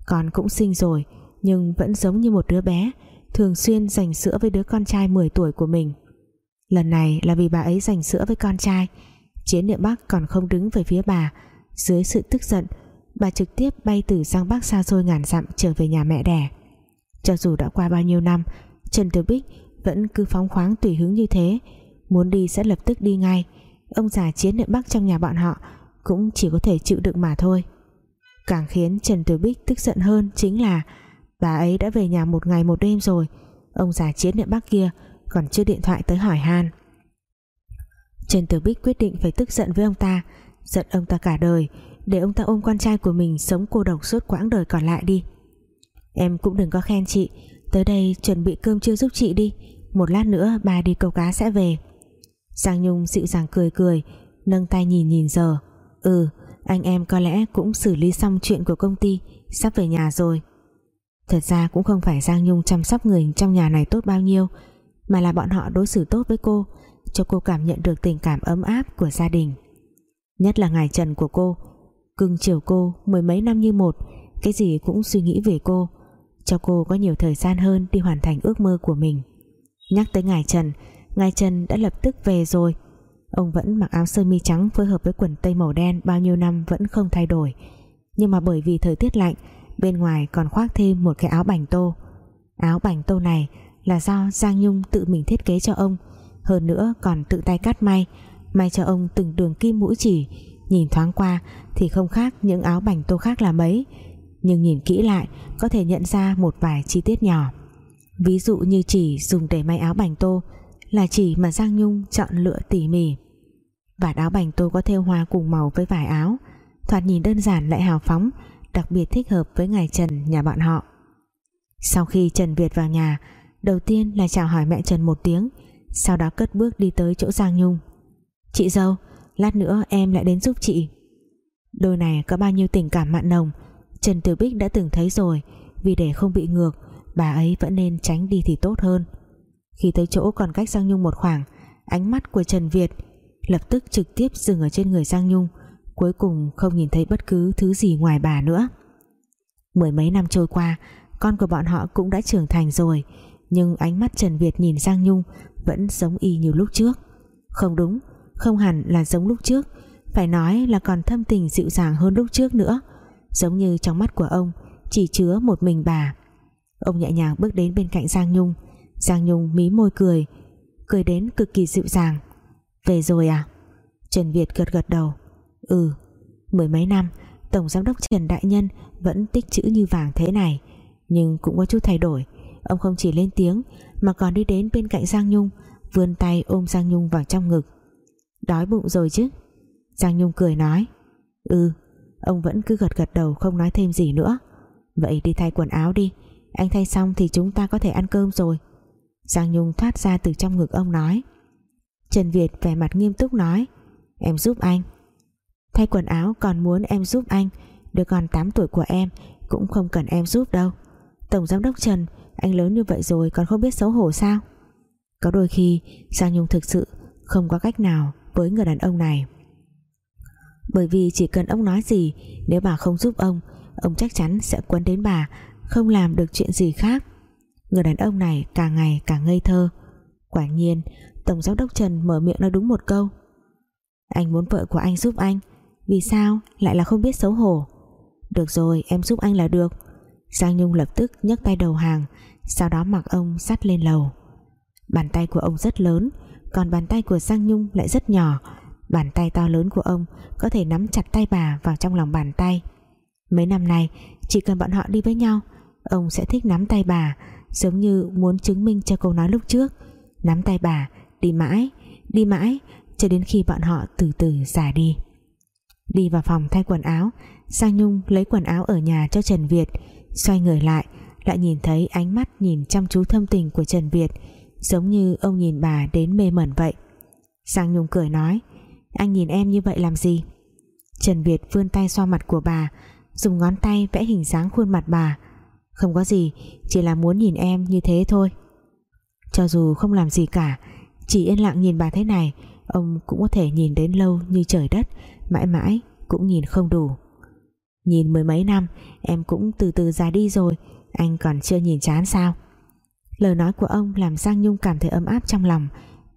con cũng sinh rồi, nhưng vẫn giống như một đứa bé, thường xuyên dành sữa với đứa con trai 10 tuổi của mình. Lần này là vì bà ấy dành sữa với con trai. Chiến niệm Bắc còn không đứng về phía bà. Dưới sự tức giận, bà trực tiếp bay từ Giang Bắc xa xôi ngàn dặm trở về nhà mẹ đẻ. Cho dù đã qua bao nhiêu năm, Trần Tử Bích vẫn cứ phóng khoáng tùy hứng như thế. Muốn đi sẽ lập tức đi ngay. Ông già chiến niệm Bắc trong nhà bọn họ cũng chỉ có thể chịu đựng mà thôi. Càng khiến Trần Tử Bích tức giận hơn chính là bà ấy đã về nhà một ngày một đêm rồi. Ông già chiến điện Bắc kia còn chưa điện thoại tới hỏi han. Trần Tử Bích quyết định phải tức giận với ông ta, giận ông ta cả đời, để ông ta ôm con trai của mình sống cô độc suốt quãng đời còn lại đi. Em cũng đừng có khen chị, tới đây chuẩn bị cơm trưa giúp chị đi, một lát nữa bà đi câu cá sẽ về. Giang Nhung dịu dàng cười cười, nâng tay nhìn nhìn giờ ừ anh em có lẽ cũng xử lý xong chuyện của công ty, sắp về nhà rồi. Thật ra cũng không phải Giang Nhung chăm sóc người trong nhà này tốt bao nhiêu, mà là bọn họ đối xử tốt với cô, cho cô cảm nhận được tình cảm ấm áp của gia đình. Nhất là ngài Trần của cô, cưng chiều cô mười mấy năm như một, cái gì cũng suy nghĩ về cô, cho cô có nhiều thời gian hơn đi hoàn thành ước mơ của mình. Nhắc tới ngài Trần ngài Trần đã lập tức về rồi ông vẫn mặc áo sơ mi trắng phối hợp với quần tây màu đen bao nhiêu năm vẫn không thay đổi. Nhưng mà bởi vì thời tiết lạnh, bên ngoài còn khoác thêm một cái áo bành tô. Áo bành tô này là do Giang Nhung tự mình thiết kế cho ông. Hơn nữa còn tự tay cắt may. May cho ông từng đường kim mũi chỉ. Nhìn thoáng qua thì không khác những áo bành tô khác là mấy. Nhưng nhìn kỹ lại, có thể nhận ra một vài chi tiết nhỏ. Ví dụ như chỉ dùng để may áo bành tô là chỉ mà Giang Nhung chọn lựa tỉ mỉ vạt áo bành tôi có thêu hoa cùng màu với vải áo. Thoạt nhìn đơn giản lại hào phóng, đặc biệt thích hợp với ngài Trần, nhà bọn họ. Sau khi Trần Việt vào nhà, đầu tiên là chào hỏi mẹ Trần một tiếng, sau đó cất bước đi tới chỗ Giang Nhung. Chị dâu, lát nữa em lại đến giúp chị. Đôi này có bao nhiêu tình cảm mặn nồng, Trần Tiểu Bích đã từng thấy rồi, vì để không bị ngược, bà ấy vẫn nên tránh đi thì tốt hơn. Khi tới chỗ còn cách Giang Nhung một khoảng, ánh mắt của Trần Việt lập tức trực tiếp dừng ở trên người Giang Nhung, cuối cùng không nhìn thấy bất cứ thứ gì ngoài bà nữa. Mười mấy năm trôi qua, con của bọn họ cũng đã trưởng thành rồi, nhưng ánh mắt Trần Việt nhìn Giang Nhung vẫn giống y như lúc trước. Không đúng, không hẳn là giống lúc trước, phải nói là còn thâm tình dịu dàng hơn lúc trước nữa, giống như trong mắt của ông chỉ chứa một mình bà. Ông nhẹ nhàng bước đến bên cạnh Giang Nhung Giang Nhung mí môi cười cười đến cực kỳ dịu dàng về rồi à? Trần Việt gật gật đầu. Ừ mười mấy năm, Tổng Giám đốc Trần Đại Nhân vẫn tích chữ như vàng thế này, nhưng cũng có chút thay đổi. Ông không chỉ lên tiếng, mà còn đi đến bên cạnh Giang Nhung, vươn tay ôm Giang Nhung vào trong ngực. Đói bụng rồi chứ? Giang Nhung cười nói. Ừ ông vẫn cứ gật gật đầu không nói thêm gì nữa. Vậy đi thay quần áo đi, anh thay xong thì chúng ta có thể ăn cơm rồi. Giang Nhung thoát ra từ trong ngực ông nói. Trần Việt vẻ mặt nghiêm túc nói, Em giúp anh. Thay quần áo, còn muốn em giúp anh. Đứa con 8 tuổi của em Cũng không cần em giúp đâu. Tổng giám đốc Trần, Anh lớn như vậy rồi còn không biết xấu hổ sao? Có đôi khi, Giang Nhung thực sự Không có cách nào với người đàn ông này. Bởi vì chỉ cần ông nói gì, Nếu bà không giúp ông Ông chắc chắn sẽ quấn đến bà, Không làm được chuyện gì khác. Người đàn ông này càng ngày càng ngây thơ. Quả nhiên Tổng giám đốc Trần mở miệng nói đúng một câu. Anh muốn vợ của anh giúp anh. Vì sao? Lại là không biết xấu hổ. Được rồi, em giúp anh là được. Giang Nhung lập tức nhấc tay đầu hàng, Sau đó mặc ông sắt lên lầu. Bàn tay của ông rất lớn, Còn bàn tay của Giang Nhung lại rất nhỏ. Bàn tay to lớn của ông Có thể nắm chặt tay bà vào trong lòng bàn tay. Mấy năm nay, Chỉ cần bọn họ đi với nhau, Ông sẽ thích nắm tay bà, Giống như muốn chứng minh cho câu nói lúc trước. Nắm tay bà Đi mãi Đi mãi, Cho đến khi bọn họ từ từ già đi. Đi vào phòng thay quần áo Sang Nhung lấy quần áo ở nhà cho Trần Việt, Xoay người lại Lại nhìn thấy ánh mắt nhìn chăm chú thâm tình của Trần Việt, Giống như ông nhìn bà đến mê mẩn vậy. Sang Nhung cười nói, Anh nhìn em như vậy làm gì? Trần Việt vươn tay xoa mặt của bà, Dùng ngón tay vẽ hình dáng khuôn mặt bà. Không có gì, Chỉ là muốn nhìn em như thế thôi. Cho dù không làm gì cả chỉ yên lặng nhìn bà thế này, Ông cũng có thể nhìn đến lâu như trời đất, Mãi mãi cũng nhìn không đủ. Nhìn mười mấy năm, Em cũng từ từ già đi rồi, Anh còn chưa nhìn chán sao? Lời nói của ông làm Giang Nhung cảm thấy ấm áp trong lòng,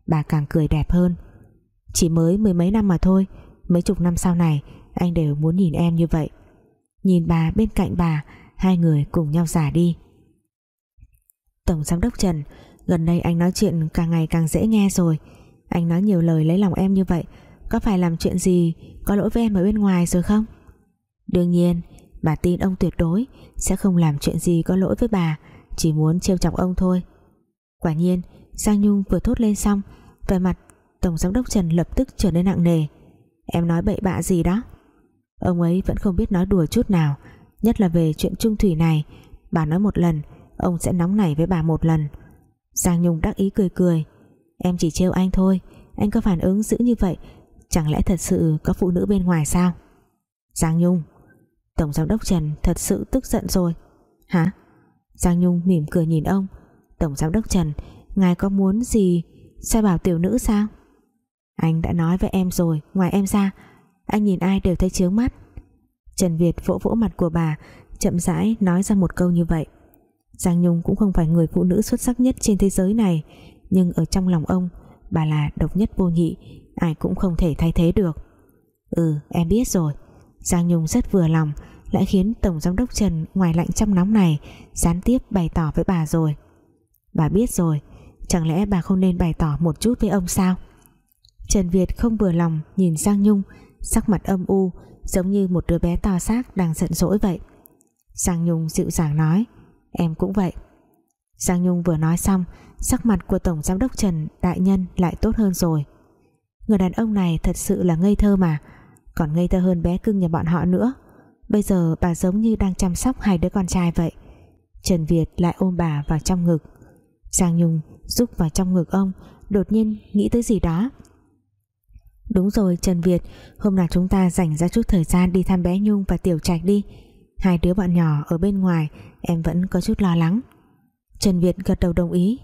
Bà càng cười đẹp hơn. Chỉ mới mười mấy năm mà thôi, Mấy chục năm sau này, Anh đều muốn nhìn em như vậy. Nhìn bà bên cạnh bà, Hai người cùng nhau già đi. Tổng giám đốc Trần Gần đây anh nói chuyện càng ngày càng dễ nghe rồi. Anh nói nhiều lời lấy lòng em như vậy, Có phải làm chuyện gì Có lỗi với em ở bên ngoài rồi không? Đương nhiên, Bà tin ông tuyệt đối Sẽ không làm chuyện gì có lỗi với bà, Chỉ muốn trêu chọc ông thôi. Quả nhiên, Giang Nhung vừa thốt lên xong Về mặt Tổng giám đốc Trần lập tức trở nên nặng nề. Em nói bậy bạ gì đó? Ông ấy vẫn không biết nói đùa chút nào, Nhất là về chuyện trung thủy này. Bà nói một lần, Ông sẽ nóng nảy với bà một lần. Giang Nhung đắc ý cười cười. Em chỉ trêu anh thôi, Anh có phản ứng dữ như vậy, Chẳng lẽ thật sự có phụ nữ bên ngoài sao? Giang Nhung, Tổng giám đốc Trần thật sự tức giận rồi. Hả? Giang Nhung mỉm cười nhìn ông. Tổng giám đốc Trần, Ngài có muốn gì sai bảo tiểu nữ sao? Anh đã nói với em rồi, Ngoài em ra, Anh nhìn ai đều thấy chướng mắt. Trần Việt vỗ vỗ mặt của bà, Chậm rãi nói ra một câu như vậy. Giang Nhung cũng không phải người phụ nữ xuất sắc nhất trên thế giới này, Nhưng ở trong lòng ông, Bà là độc nhất vô nhị, Ai cũng không thể thay thế được. Ừ em biết rồi. Giang Nhung rất vừa lòng, Lại khiến Tổng Giám đốc Trần ngoài lạnh trong nóng này, Gián tiếp bày tỏ với bà rồi. Bà biết rồi, Chẳng lẽ bà không nên bày tỏ một chút với ông sao? Trần Việt không vừa lòng Nhìn Giang Nhung, Sắc mặt âm u, Giống như một đứa bé to xác đang giận dỗi vậy. Giang Nhung dịu dàng nói Em cũng vậy. Giang Nhung vừa nói xong, Sắc mặt của Tổng Giám đốc Trần Đại Nhân lại tốt hơn rồi. Người đàn ông này thật sự là ngây thơ mà, Còn ngây thơ hơn bé cưng nhà bọn họ nữa. Bây giờ bà giống như đang chăm sóc hai đứa con trai vậy. Trần Việt lại ôm bà vào trong ngực. Giang Nhung rúc vào trong ngực ông, Đột nhiên nghĩ tới gì đó. Đúng rồi Trần Việt, Hôm nào chúng ta dành ra chút thời gian đi thăm bé Nhung và Tiểu Trạch đi. Hai đứa bạn nhỏ ở bên ngoài Em vẫn có chút lo lắng. Trần Việt gật đầu đồng ý.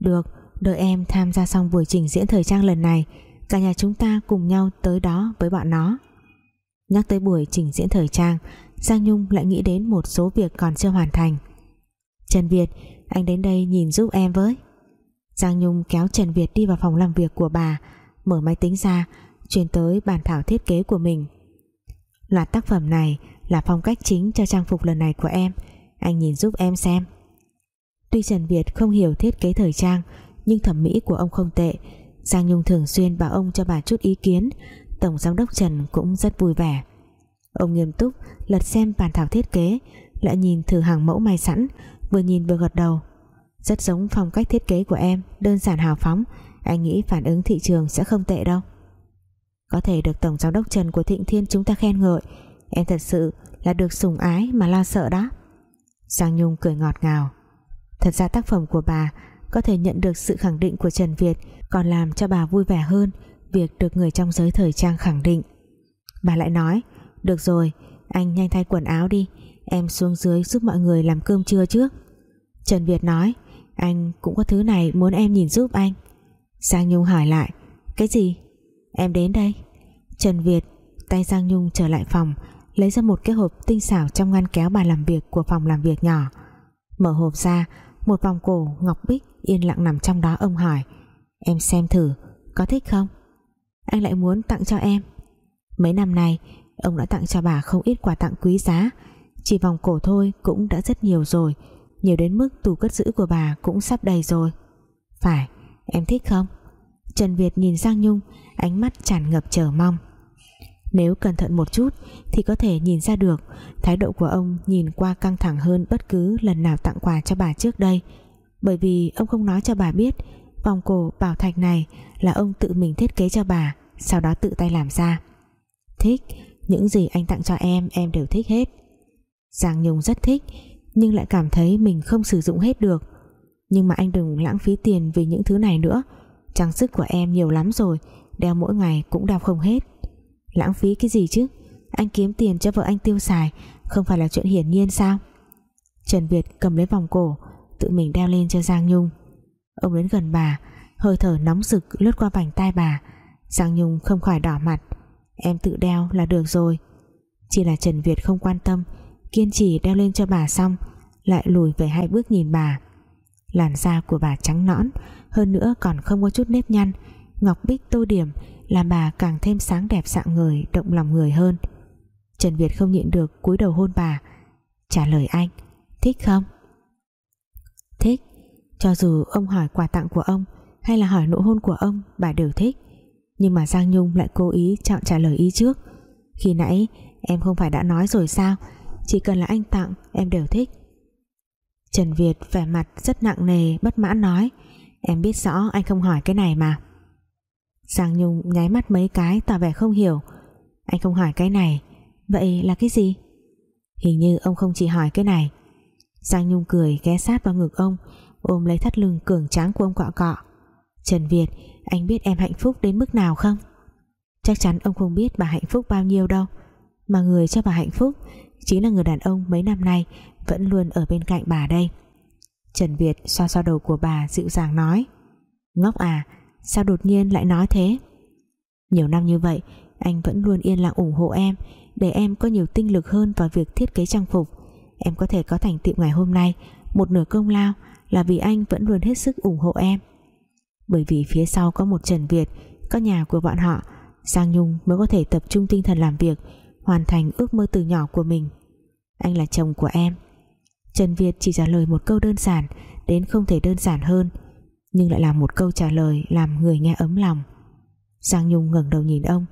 Được, đợi em tham gia xong buổi trình diễn thời trang lần này Cả nhà chúng ta cùng nhau tới đó với bọn nó. Nhắc tới buổi trình diễn thời trang Giang Nhung lại nghĩ đến một số việc còn chưa hoàn thành. Trần Việt Anh đến đây nhìn giúp em với. Giang Nhung kéo Trần Việt đi vào phòng làm việc của bà Mở máy tính ra Chuyển tới bản thảo thiết kế của mình. Loạt tác phẩm này là phong cách chính cho trang phục lần này của em. Anh nhìn giúp em xem. Tuy Trần Việt không hiểu thiết kế thời trang, Nhưng thẩm mỹ của ông không tệ. Giang Nhung thường xuyên bảo ông cho bà chút ý kiến. Tổng giám đốc Trần cũng rất vui vẻ. Ông nghiêm túc, lật xem bản thảo thiết kế, Lại nhìn thử hàng mẫu may sẵn, Vừa nhìn vừa gật đầu. Rất giống phong cách thiết kế của em, Đơn giản hào phóng. Anh nghĩ phản ứng thị trường sẽ không tệ đâu. Có thể được Tổng giám đốc Trần của Thịnh Thiên chúng ta khen ngợi. Em thật sự là được sùng ái mà lo sợ đó. Giang Nhung cười ngọt ngào. Thật ra tác phẩm của bà Có thể nhận được sự khẳng định của Trần Việt, Còn làm cho bà vui vẻ hơn Việc được người trong giới thời trang khẳng định. Bà lại nói, Được rồi, anh nhanh thay quần áo đi, Em xuống dưới giúp mọi người làm cơm trưa trước. Trần Việt nói, Anh cũng có thứ này muốn em nhìn giúp anh. Giang Nhung hỏi lại, Cái gì? Em đến đây. Trần Việt, tay Giang Nhung trở lại phòng lấy ra một cái hộp tinh xảo trong ngăn kéo bàn làm việc của phòng làm việc nhỏ. Mở hộp ra, một vòng cổ ngọc bích yên lặng nằm trong đó ông hỏi, em xem thử, có thích không? Anh lại muốn tặng cho em. Mấy năm nay, ông đã tặng cho bà không ít quà tặng quý giá, chỉ vòng cổ thôi cũng đã rất nhiều rồi, nhiều đến mức tủ cất giữ của bà cũng sắp đầy rồi. Phải, em thích không? Trần Việt nhìn Giang Nhung, ánh mắt tràn ngập chờ mong nếu cẩn thận một chút thì có thể nhìn ra được. Thái độ của ông nhìn qua căng thẳng hơn bất cứ lần nào tặng quà cho bà trước đây. Bởi vì ông không nói cho bà biết, vòng cổ bảo thạch này là ông tự mình thiết kế cho bà, sau đó tự tay làm ra. Thích, những gì anh tặng cho em em đều thích hết. Giang Nhung rất thích, nhưng lại cảm thấy mình không sử dụng hết được. Nhưng mà anh đừng lãng phí tiền vì những thứ này nữa. Trang sức của em nhiều lắm rồi, đeo mỗi ngày cũng đeo không hết lãng phí cái gì chứ? Anh kiếm tiền cho vợ anh tiêu xài, không phải là chuyện hiển nhiên sao? Trần Việt cầm lấy vòng cổ, tự mình đeo lên cho Giang Nhung. Ông đến gần bà, hơi thở nóng rực lướt qua vành tai bà. Giang Nhung không khỏi đỏ mặt. Em tự đeo là được rồi. Chỉ là Trần Việt không quan tâm, kiên trì đeo lên cho bà xong, lại lùi về hai bước nhìn bà. Làn da của bà trắng nõn, hơn nữa còn không có chút nếp nhăn. Ngọc bích tô điểm làm bà càng thêm sáng đẹp dạng người động lòng người hơn. Trần Việt không nhịn được cúi đầu hôn bà. Trả lời anh, thích không? Thích. Cho dù ông hỏi quà tặng của ông hay là hỏi nụ hôn của ông, bà đều thích. Nhưng mà Giang Nhung lại cố ý chọn trả lời ý trước. Khi nãy em không phải đã nói rồi sao? Chỉ cần là anh tặng, em đều thích. Trần Việt vẻ mặt rất nặng nề, bất mãn nói, em biết rõ anh không hỏi cái này mà. Giang Nhung nháy mắt mấy cái tỏ vẻ không hiểu. Anh không hỏi cái này. Vậy là cái gì? Hình như ông không chỉ hỏi cái này. Giang Nhung cười ghé sát vào ngực ông, ôm lấy thắt lưng cường tráng của ông cọ cọ. Trần Việt, anh biết em hạnh phúc đến mức nào không? Chắc chắn ông không biết bà hạnh phúc bao nhiêu đâu. Mà người cho bà hạnh phúc chính là người đàn ông mấy năm nay vẫn luôn ở bên cạnh bà đây. Trần Việt xoa xoa đầu của bà dịu dàng nói. Ngốc à sao đột nhiên lại nói thế? Nhiều năm như vậy, anh vẫn luôn yên lặng ủng hộ em, để em có nhiều tinh lực hơn vào việc thiết kế trang phục. Em có thể có thành tựu ngày hôm nay, một nửa công lao là vì anh vẫn luôn hết sức ủng hộ em. Bởi vì phía sau có một Trần Việt, có nhà của bọn họ, Giang Nhung mới có thể tập trung tinh thần làm việc, hoàn thành ước mơ từ nhỏ của mình. Anh là chồng của em. Trần Việt chỉ trả lời một câu đơn giản, đến không thể đơn giản hơn nhưng lại là một câu trả lời làm người nghe ấm lòng. Giang Nhung ngẩng đầu nhìn ông.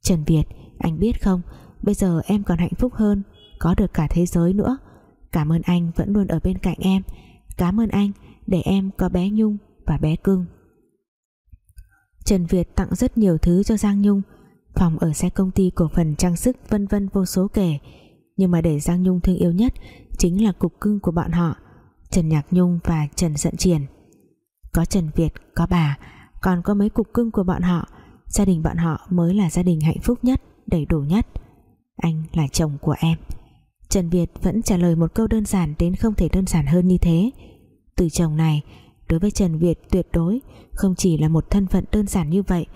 Trần Việt, anh biết không, bây giờ em còn hạnh phúc hơn, có được cả thế giới nữa. Cảm ơn anh vẫn luôn ở bên cạnh em. Cảm ơn anh để em có bé Nhung và bé Cưng Trần Việt tặng rất nhiều thứ cho Giang Nhung. Phòng ở xe công ty cổ phần trang sức vân vân vô số kể, nhưng mà để Giang Nhung thương yêu nhất chính là cục cưng của bọn họ, Trần Nhạc Nhung và Trần Dận Triển có Trần Việt, có bà, còn có mấy cục cưng của bọn họ. Gia đình bọn họ mới là gia đình hạnh phúc nhất, đầy đủ nhất. Anh là chồng của em. Trần Việt vẫn trả lời một câu đơn giản đến không thể đơn giản hơn như thế. Từ chồng này, đối với Trần Việt tuyệt đối không chỉ là một thân phận đơn giản như vậy.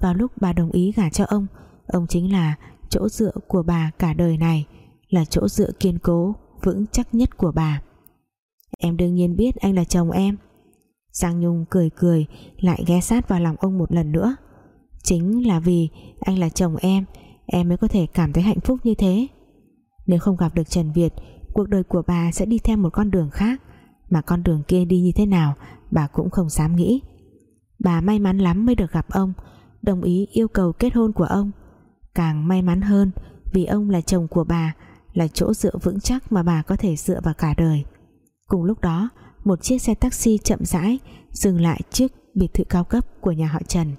Vào lúc bà đồng ý gả cho ông ông chính là chỗ dựa của bà cả đời này, là chỗ dựa kiên cố, vững chắc nhất của bà. Em đương nhiên biết anh là chồng em. Giang Nhung cười cười, lại ghé sát vào lòng ông một lần nữa. Chính là vì anh là chồng em em mới có thể cảm thấy hạnh phúc như thế. Nếu không gặp được Trần Việt, cuộc đời của bà sẽ đi theo một con đường khác. Mà con đường kia đi như thế nào, bà cũng không dám nghĩ. Bà may mắn lắm mới được gặp ông, đồng ý yêu cầu kết hôn của ông. Càng may mắn hơn, vì ông là chồng của bà, là chỗ dựa vững chắc mà bà có thể dựa vào cả đời. Cùng lúc đó một chiếc xe taxi chậm rãi dừng lại trước biệt thự cao cấp của nhà họ Trần.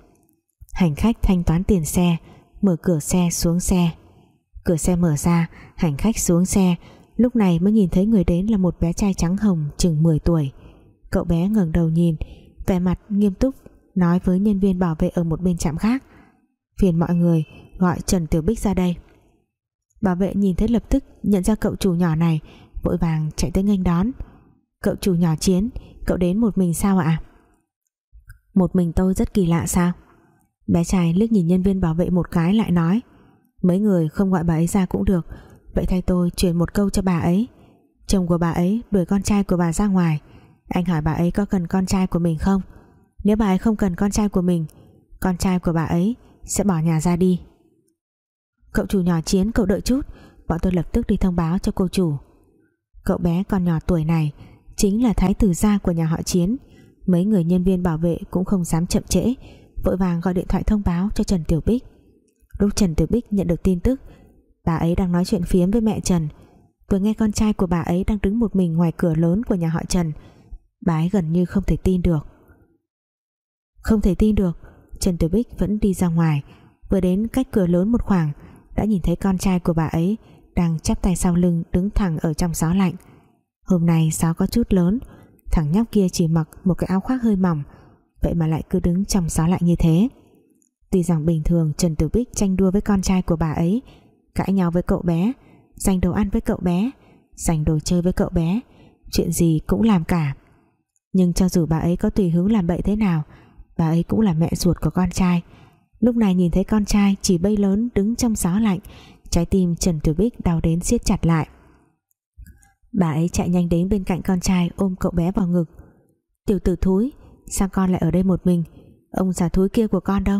Hành khách thanh toán tiền xe, mở cửa xe xuống xe. Cửa xe mở ra, hành khách xuống xe. Lúc này mới nhìn thấy người đến là một bé trai trắng hồng chừng 10 tuổi. Cậu bé ngẩng đầu nhìn, vẻ mặt nghiêm túc, nói với nhân viên bảo vệ ở một bên trạm khác. Phiền mọi người, gọi Trần Tiểu Bích ra đây. Bảo vệ nhìn thấy lập tức nhận ra cậu chủ nhỏ này, vội vàng chạy tới nghênh đón cậu chủ nhỏ chiến, cậu đến một mình sao ạ? Một mình tôi rất kỳ lạ sao? Bé trai liếc nhìn nhân viên bảo vệ một cái lại nói, mấy người không gọi bà ấy ra cũng được, vậy thay tôi truyền một câu cho bà ấy. Chồng của bà ấy đuổi con trai của bà ra ngoài. Anh hỏi bà ấy có cần con trai của mình không? Nếu bà ấy không cần con trai của mình, con trai của bà ấy sẽ bỏ nhà ra đi. Cậu chủ nhỏ chiến, cậu đợi chút, bọn tôi lập tức đi thông báo cho cô chủ. Cậu bé còn nhỏ tuổi này chính là thái tử gia của nhà họ chiến. Mấy người nhân viên bảo vệ cũng không dám chậm trễ, vội vàng gọi điện thoại thông báo cho Trần Tiểu Bích. Lúc Trần Tiểu Bích nhận được tin tức, bà ấy đang nói chuyện phiếm với mẹ Trần. Vừa nghe con trai của bà ấy đang đứng một mình ngoài cửa lớn của nhà họ Trần. Bà ấy gần như không thể tin được. Không thể tin được, Trần Tiểu Bích vẫn đi ra ngoài. Vừa đến cách cửa lớn một khoảng, đã nhìn thấy con trai của bà ấy đang chắp tay sau lưng đứng thẳng ở trong gió lạnh hôm nay gió có chút lớn? Thằng nhóc kia chỉ mặc một cái áo khoác hơi mỏng, vậy mà lại cứ đứng trong gió lạnh như thế. Tuy rằng bình thường Trần Tử Bích tranh đua với con trai của bà ấy, cãi nhau với cậu bé, giành đồ ăn với cậu bé, giành đồ chơi với cậu bé, chuyện gì cũng làm cả. Nhưng cho dù bà ấy có tùy hứng làm bậy thế nào, Bà ấy cũng là mẹ ruột của con trai. Lúc này nhìn thấy con trai chỉ bay lớn đứng trong gió lạnh, Trái tim Trần Tử Bích đau đến siết chặt lại. Bà ấy chạy nhanh đến bên cạnh con trai ôm cậu bé vào ngực. Tiểu tử thúi, Sao con lại ở đây một mình? Ông già thúi kia của con đâu?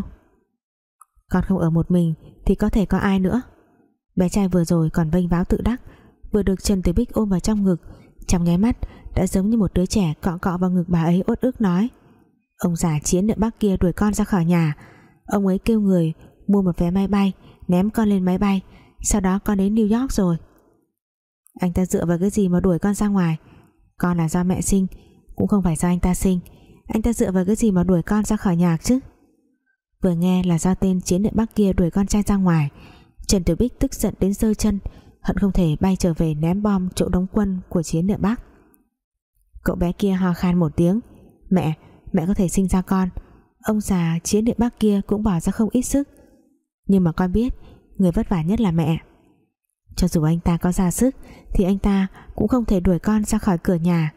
Con không ở một mình Thì có thể có ai nữa. Bé trai vừa rồi còn vênh váo tự đắc, Vừa được Trần Tử Bích ôm vào trong ngực. Trong nháy mắt, đã giống như một đứa trẻ Cọ cọ vào ngực bà ấy ốt ức nói, Ông già chiến nợ bác kia đuổi con ra khỏi nhà. Ông ấy kêu người Mua một vé máy bay, Ném con lên máy bay. Sau đó con đến New York rồi. Anh ta dựa vào cái gì mà đuổi con ra ngoài? Con là do mẹ sinh Cũng không phải do anh ta sinh. Anh ta dựa vào cái gì mà đuổi con ra khỏi nhà chứ? Vừa nghe là do tên chiến địa Bắc kia đuổi con trai ra ngoài. Trần Tử Bích tức giận đến rơi chân Hận không thể bay trở về ném bom chỗ đóng quân của chiến địa Bắc. Cậu bé kia ho khan một tiếng. Mẹ, mẹ có thể sinh ra con. Ông già chiến địa Bắc kia cũng bỏ ra không ít sức. Nhưng mà con biết Người vất vả nhất là mẹ. Cho dù anh ta có ra sức, Thì anh ta cũng không thể đuổi con ra khỏi cửa nhà.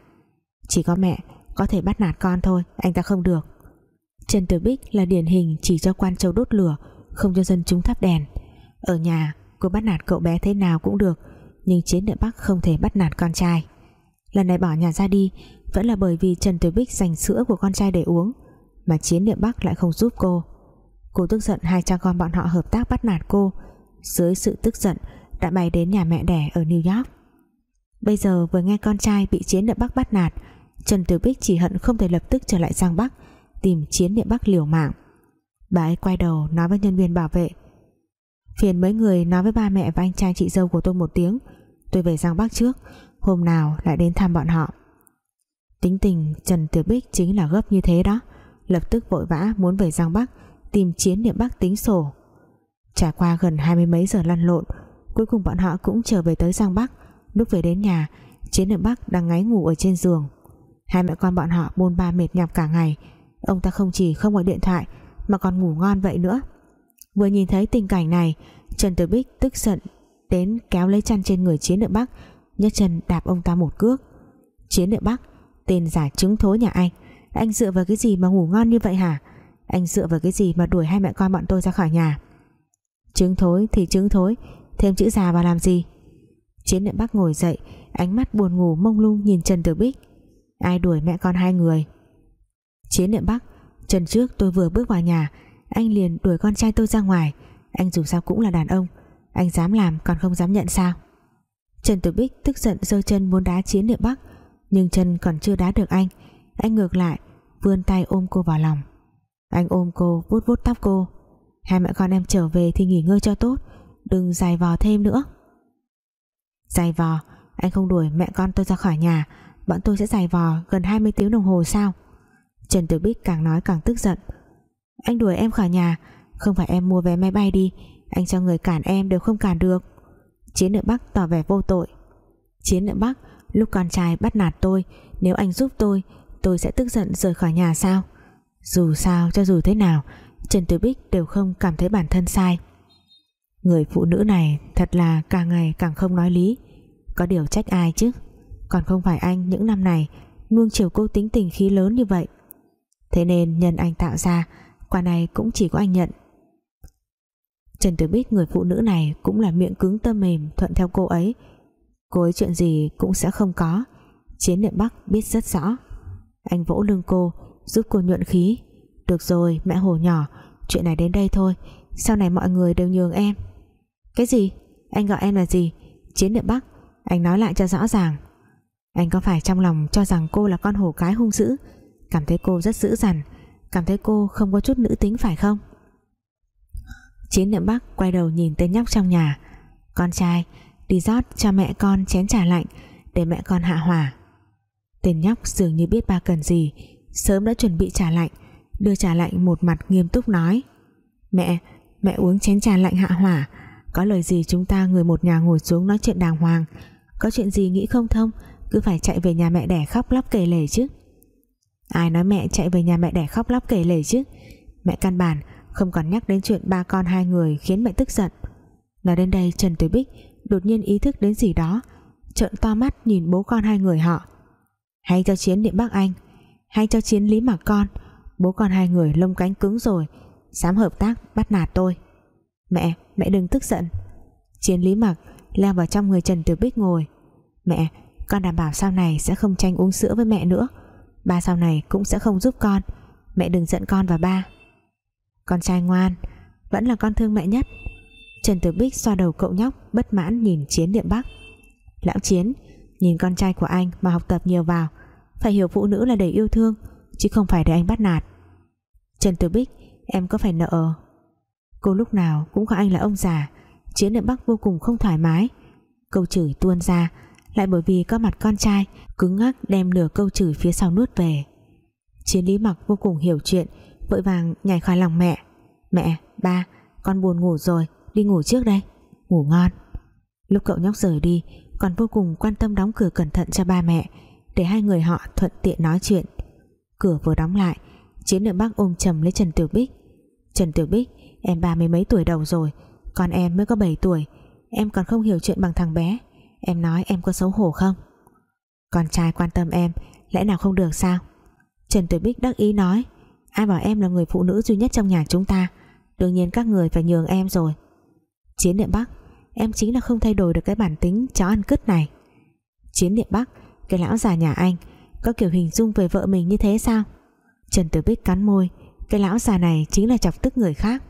Chỉ có mẹ Có thể bắt nạt con thôi, Anh ta không được. Trần Tử Bích là điển hình chỉ cho quan châu đốt lửa, Không cho dân chúng thắp đèn. Ở nhà, cô bắt nạt cậu bé thế nào cũng được, Nhưng chiến địa Bắc không thể bắt nạt con trai. Lần này bỏ nhà ra đi Vẫn là bởi vì Trần Tử Bích dành sữa của con trai để uống, Mà chiến địa Bắc lại không giúp cô. Cô tức giận hai cha con bọn họ hợp tác bắt nạt cô. Dưới sự tức giận đã bay đến nhà mẹ đẻ ở New York. Bây giờ vừa nghe con trai bị chiến địa Bắc bắt nạt, Trần Tử Bích chỉ hận không thể lập tức trở lại Giang Bắc, Tìm chiến địa Bắc liều mạng. Bà ấy quay đầu nói với nhân viên bảo vệ, Phiền mấy người nói với ba mẹ và anh trai chị dâu của tôi một tiếng. Tôi về Giang Bắc trước, Hôm nào lại đến thăm bọn họ. Tính tình Trần Tử Bích chính là gấp như thế đó, Lập tức vội vã muốn về Giang Bắc Tìm chiến địa Bắc tính sổ. Trải qua gần hai mươi mấy giờ lăn lộn Cuối cùng bọn họ cũng trở về tới Giang Bắc. Lúc về đến nhà, Chiến ở Bắc đang ngáy ngủ ở trên giường. Hai mẹ con bọn họ bôn ba mệt nhọc cả ngày. Ông ta không chỉ không gọi điện thoại, Mà còn ngủ ngon vậy nữa. Vừa nhìn thấy tình cảnh này, Trần Tử Bích tức giận Đến kéo lấy chăn trên người Chiến ở Bắc, nhấc chân đạp ông ta một cước. Chiến ở Bắc, Tên giả trứng thối nhà anh Anh dựa vào cái gì mà ngủ ngon như vậy hả? Anh dựa vào cái gì mà đuổi hai mẹ con bọn tôi ra khỏi nhà? Trứng thối thì trứng thối Thêm chữ già vào làm gì? Chiến Niệm Bắc ngồi dậy, Ánh mắt buồn ngủ mông lung nhìn Trần Tử Bích. Ai đuổi mẹ con hai người? Chiến Niệm Bắc Trần trước tôi vừa bước vào nhà, Anh liền đuổi con trai tôi ra ngoài. Anh dù sao cũng là đàn ông, Anh dám làm còn không dám nhận sao? Trần Tử Bích tức giận giơ chân muốn đá Chiến Niệm Bắc Nhưng chân còn chưa đá được anh. Anh ngược lại, vươn tay ôm cô vào lòng. Anh ôm cô, vuốt vuốt tóc cô. Hai mẹ con em trở về thì nghỉ ngơi cho tốt Đừng dài vò thêm nữa. Dài vò? Anh không đuổi mẹ con tôi ra khỏi nhà. Bọn tôi sẽ dài vò gần 20 tiếng đồng hồ sao? Trần Tử Bích càng nói càng tức giận. Anh đuổi em khỏi nhà. Không phải em mua vé máy bay đi. Anh cho người cản em đều không cản được. Chiến Nội Bắc tỏ vẻ vô tội. Chiến Nội Bắc, lúc con trai bắt nạt tôi, Nếu anh giúp tôi Tôi sẽ tức giận rời khỏi nhà sao? Dù sao cho dù thế nào, Trần Tử Bích đều không cảm thấy bản thân sai. Người phụ nữ này Thật là càng ngày càng không nói lý. Có điều trách ai chứ? Còn không phải anh những năm này Nuông chiều cô tính tình khí lớn như vậy. Thế nên nhân anh tạo ra, Quả này cũng chỉ có anh nhận. Trần Tử Bích, người phụ nữ này Cũng là miệng cứng tâm mềm, thuận theo cô ấy. Cô ấy chuyện gì cũng sẽ không có. Chiến niệm Bắc biết rất rõ. Anh vỗ lưng cô, Giúp cô nhuận khí. Được rồi, mẹ hồ nhỏ, Chuyện này đến đây thôi. Sau này mọi người đều nhường em. Cái gì? Anh gọi em là gì? Chiến địa Bắc. Anh nói lại cho rõ ràng. Anh có phải trong lòng cho rằng cô là con hổ cái hung dữ? Cảm thấy cô rất dữ dằn. Cảm thấy cô không có chút nữ tính phải không? Chiến niệm Bắc quay đầu nhìn tên nhóc trong nhà. Con trai Đi rót cho mẹ con chén trà lạnh Để mẹ con hạ hỏa. Tên nhóc dường như biết ba cần gì. Sớm đã chuẩn bị trà lạnh Đưa trà lạnh một mặt nghiêm túc nói. Mẹ, mẹ uống chén trà lạnh hạ hỏa. Có lời gì chúng ta người một nhà ngồi xuống nói chuyện đàng hoàng? Có chuyện gì nghĩ không thông? Cứ phải chạy về nhà mẹ đẻ khóc lóc kể lể chứ. Ai nói mẹ chạy về nhà mẹ đẻ khóc lóc kể lể chứ? Mẹ căn bản không còn nhắc đến chuyện ba con hai người khiến mẹ tức giận. Nói đến đây Trần Tuế Bích đột nhiên ý thức đến gì đó, trợn to mắt nhìn bố con hai người họ. Hay cho chiến điện Bắc Anh, hay cho chiến lý mặc con, Bố con hai người lông cánh cứng rồi, Dám hợp tác bắt nạt tôi. Mẹ, mẹ đừng tức giận. Chiến lý mặc leo vào trong người Trần Tiểu Bích ngồi. Mẹ, con đảm bảo sau này sẽ không tranh uống sữa với mẹ nữa. Ba sau này cũng sẽ không giúp con. Mẹ đừng giận con và ba. Con trai ngoan Vẫn là con thương mẹ nhất. Trần Tử Bích xoa đầu cậu nhóc Bất mãn nhìn Chiến Điện Bắc. Lão Chiến Nhìn con trai của anh mà học tập nhiều vào Phải hiểu phụ nữ là để yêu thương Chứ không phải để anh bắt nạt. Trần Tử Bích em có phải nợ Cô lúc nào cũng gọi anh là ông già Chiến Điện Bắc vô cùng không thoải mái. Câu chửi tuôn ra Lại bởi vì có mặt con trai Cứng ngắc đem nửa câu chửi phía sau nuốt về. Chiến lý mặc vô cùng hiểu chuyện Vội vàng nhảy khỏi lòng mẹ. Mẹ, ba, con buồn ngủ rồi Đi ngủ trước đây. Ngủ ngon. Lúc cậu nhóc rời đi Còn vô cùng quan tâm đóng cửa cẩn thận cho ba mẹ Để hai người họ thuận tiện nói chuyện. Cửa vừa đóng lại Chiến đội bác ôm chầm lấy Trần Tiểu Bích. Trần Tiểu Bích Em ba mươi mấy tuổi đầu rồi, Còn em mới có 7 tuổi. Em còn không hiểu chuyện bằng thằng bé. Em nói em có xấu hổ không? Con trai quan tâm em, Lẽ nào không được sao? Trần Tuyệt Bích đắc ý nói, Ai bảo em là người phụ nữ duy nhất trong nhà chúng ta? Đương nhiên các người phải nhường em rồi. Chiến Điện Bắc, Em chính là không thay đổi được cái bản tính chó ăn cứt này. Chiến Điện Bắc, Cái lão già nhà anh, Có kiểu hình dung về vợ mình như thế sao? Trần Tử Bích cắn môi, Cái lão già này chính là chọc tức người khác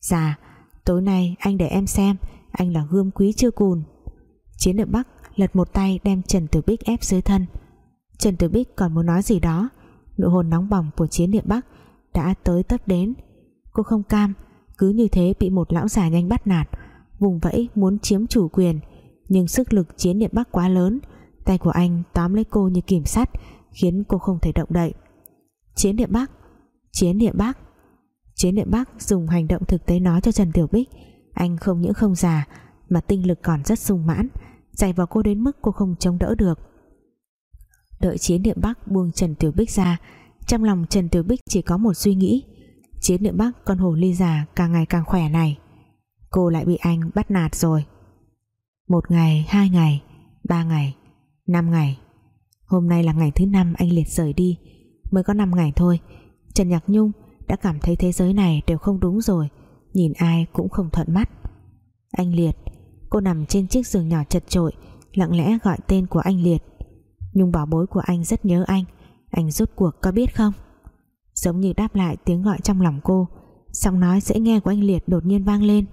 dạ Tối nay anh để em xem, Anh là gươm quý chưa cùn. Chiến Điện Bắc lật một tay đem Trần Tử Bích ép dưới thân. Trần Tử Bích còn muốn nói gì đó, Nụ hồn nóng bỏng của Chiến địa Bắc Đã tới tất đến. Cô không cam, cứ như thế bị một lão già nhanh bắt nạt, vùng vẫy muốn chiếm chủ quyền. Nhưng sức lực chiến địa bắc quá lớn, tay của anh tóm lấy cô như kìm sắt, khiến cô không thể động đậy. Chiến địa bắc, chiến địa bắc chiến niệm bắc dùng hành động thực tế nói cho trần tiểu bích. Anh không những không già mà tinh lực còn rất sung mãn. Dạy vào cô đến mức cô không chống đỡ được. Đợi chiến niệm bắc buông trần tiểu bích ra trong lòng trần tiểu bích chỉ có một suy nghĩ. Chiến niệm Bắc con hồ ly già càng ngày càng khỏe này. Cô lại bị anh bắt nạt rồi. Một ngày, hai ngày, ba ngày, năm ngày. Hôm nay là ngày thứ năm anh Liệt rời đi. Mới có năm ngày thôi. Trần Nhạc Nhung đã cảm thấy thế giới này đều không đúng rồi, Nhìn ai cũng không thuận mắt. Anh Liệt, Cô nằm trên chiếc giường nhỏ chật trội Lặng lẽ gọi tên của anh Liệt. Nhung bảo bối của anh rất nhớ anh Anh rút cuộc có biết không? Giống như đáp lại tiếng gọi trong lòng cô, giọng nói dễ nghe của anh Liệt đột nhiên vang lên.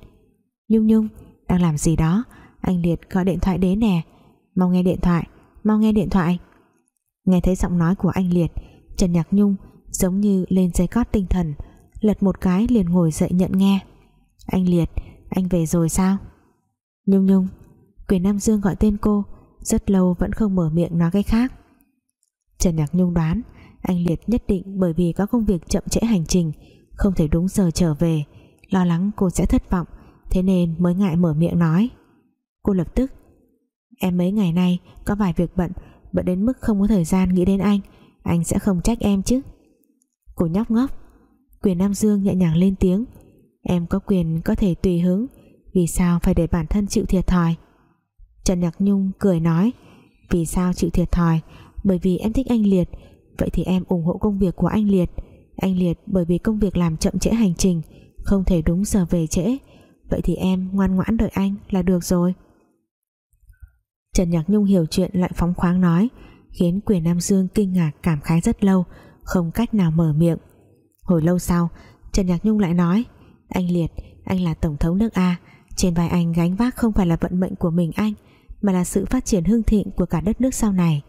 Nhung Nhung, đang làm gì đó? Anh Liệt gọi điện thoại đến nè. Mau nghe điện thoại, mau nghe điện thoại. Nghe thấy giọng nói của anh Liệt, Trần Nhạc Nhung giống như lên dây cót tinh thần, lật một cái liền ngồi dậy nhận nghe. Anh Liệt, anh về rồi sao? Nhung Nhung, Quyền Nam Dương gọi tên cô, rất lâu vẫn không mở miệng nói cái khác. Trần Nhạc Nhung đoán, anh Liệt nhất định bởi vì có công việc chậm trễ hành trình, không thể đúng giờ trở về, lo lắng cô sẽ thất vọng, thế nên mới ngại mở miệng nói. Cô lập tức, em mấy ngày nay có vài việc bận bận đến mức không có thời gian nghĩ đến anh anh sẽ không trách em chứ? Cô nhóc ngốc. Quyền Nam Dương nhẹ nhàng lên tiếng. Em có quyền có thể tùy hứng. Vì sao phải để bản thân chịu thiệt thòi? Trần Nhạc Nhung cười nói. Vì sao chịu thiệt thòi? Bởi vì em thích anh Liệt. Vậy thì em ủng hộ công việc của anh Liệt. Anh Liệt bởi vì công việc làm chậm trễ hành trình, Không thể đúng giờ về trễ. Vậy thì em ngoan ngoãn đợi anh là được rồi. Trần Nhạc Nhung hiểu chuyện lại phóng khoáng nói, Khiến quyền Nam Dương kinh ngạc cảm khái rất lâu. Không cách nào mở miệng. Hồi lâu sau Trần Nhạc Nhung lại nói Anh Liệt, anh là Tổng thống nước A Trên vai anh gánh vác không phải là vận mệnh của mình anh Mà là sự phát triển hưng thịnh của cả đất nước sau này.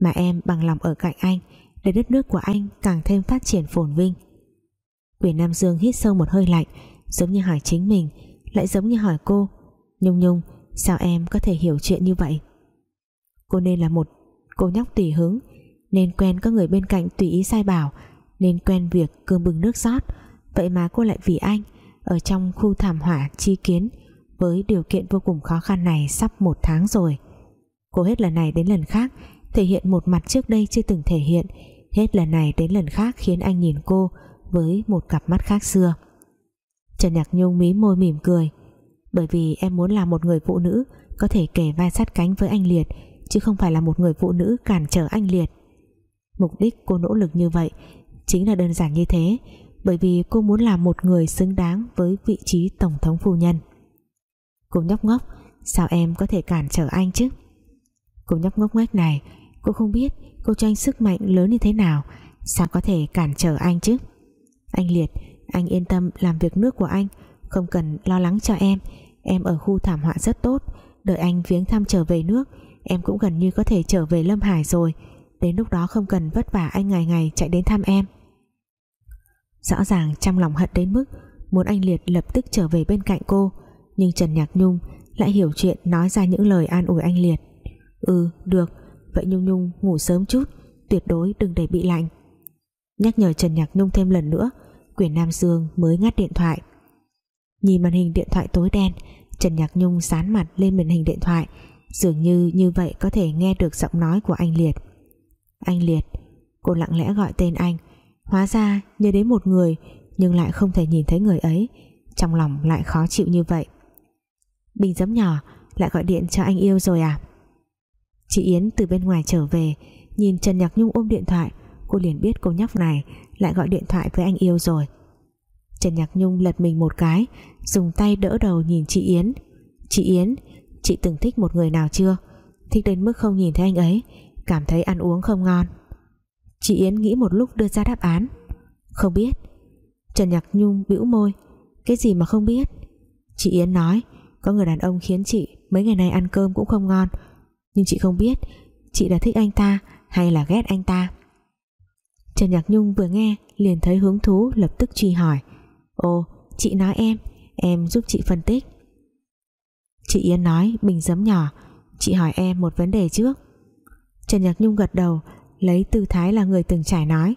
Mà em bằng lòng ở cạnh anh để đất nước của anh càng thêm phát triển phồn vinh. Quyền Nam Dương hít sâu một hơi lạnh giống như hỏi chính mình lại giống như hỏi cô Nhung Nhung sao em có thể hiểu chuyện như vậy? Cô nên là một cô nhóc tỉ hứng nên quen có người bên cạnh tùy ý sai bảo, nên quen việc cơm bừng nước rót. Vậy mà cô lại vì anh, ở trong khu thảm họa chi kiến, với điều kiện vô cùng khó khăn này sắp một tháng rồi. Cô hết lần này đến lần khác, thể hiện một mặt trước đây chưa từng thể hiện, hết lần này đến lần khác khiến anh nhìn cô với một cặp mắt khác xưa. Trần Nhạc Nhung mí môi mỉm cười, bởi vì em muốn là một người phụ nữ có thể kể vai sát cánh với anh Liệt, chứ không phải là một người phụ nữ cản trở anh Liệt mục đích cô nỗ lực như vậy Chính là đơn giản như thế, Bởi vì cô muốn làm một người xứng đáng Với vị trí tổng thống phu nhân. Cô nhóc ngốc, Sao em có thể cản trở anh chứ? Cô nhóc ngốc ngách này, Cô không biết cô cho anh sức mạnh lớn như thế nào, Sao có thể cản trở anh chứ? Anh Liệt, Anh yên tâm làm việc nước của anh, Không cần lo lắng cho em. Em ở khu thảm họa rất tốt, Đợi anh viếng thăm trở về nước, Em cũng gần như có thể trở về Lâm Hải rồi. Đến lúc đó không cần vất vả anh ngày ngày chạy đến thăm em. Rõ ràng trong lòng hận đến mức Muốn anh Liệt lập tức trở về bên cạnh cô, Nhưng Trần Nhạc Nhung Lại hiểu chuyện nói ra những lời an ủi anh Liệt. Ừ được, Vậy Nhung Nhung ngủ sớm chút, Tuyệt đối đừng để bị lạnh. Nhắc nhở Trần Nhạc Nhung thêm lần nữa, Quyền Nam Dương mới ngắt điện thoại. Nhìn màn hình điện thoại tối đen, Trần Nhạc Nhung sán mặt lên màn hình điện thoại, Dường như như vậy có thể nghe được giọng nói của anh Liệt. Anh Liệt. Cô lặng lẽ gọi tên anh. Hóa ra nhớ đến một người, Nhưng lại không thể nhìn thấy người ấy. Trong lòng lại khó chịu như vậy. Bình giấm nhỏ, Lại gọi điện cho anh yêu rồi à? Chị Yến từ bên ngoài trở về, Nhìn Trần Nhạc Nhung ôm điện thoại. Cô liền biết cô nhóc này Lại gọi điện thoại với anh yêu rồi. Trần Nhạc Nhung lật mình một cái, Dùng tay đỡ đầu nhìn chị Yến. Chị Yến, Chị từng thích một người nào chưa? Thích đến mức không nhìn thấy anh ấy. Cảm thấy ăn uống không ngon. Chị Yến nghĩ một lúc đưa ra đáp án. Không biết. Trần Nhạc Nhung bĩu môi. Cái gì mà không biết? Chị Yến nói, Có người đàn ông khiến chị mấy ngày nay ăn cơm cũng không ngon. Nhưng chị không biết, Chị là thích anh ta hay là ghét anh ta? Trần Nhạc Nhung vừa nghe, liền thấy hứng thú, lập tức truy hỏi. Ồ, chị nói em Em giúp chị phân tích. Chị Yến nói, bình giấm nhỏ. Chị hỏi em một vấn đề trước. Trần Nhạc Nhung gật đầu, Lấy tư thái là người từng trải nói,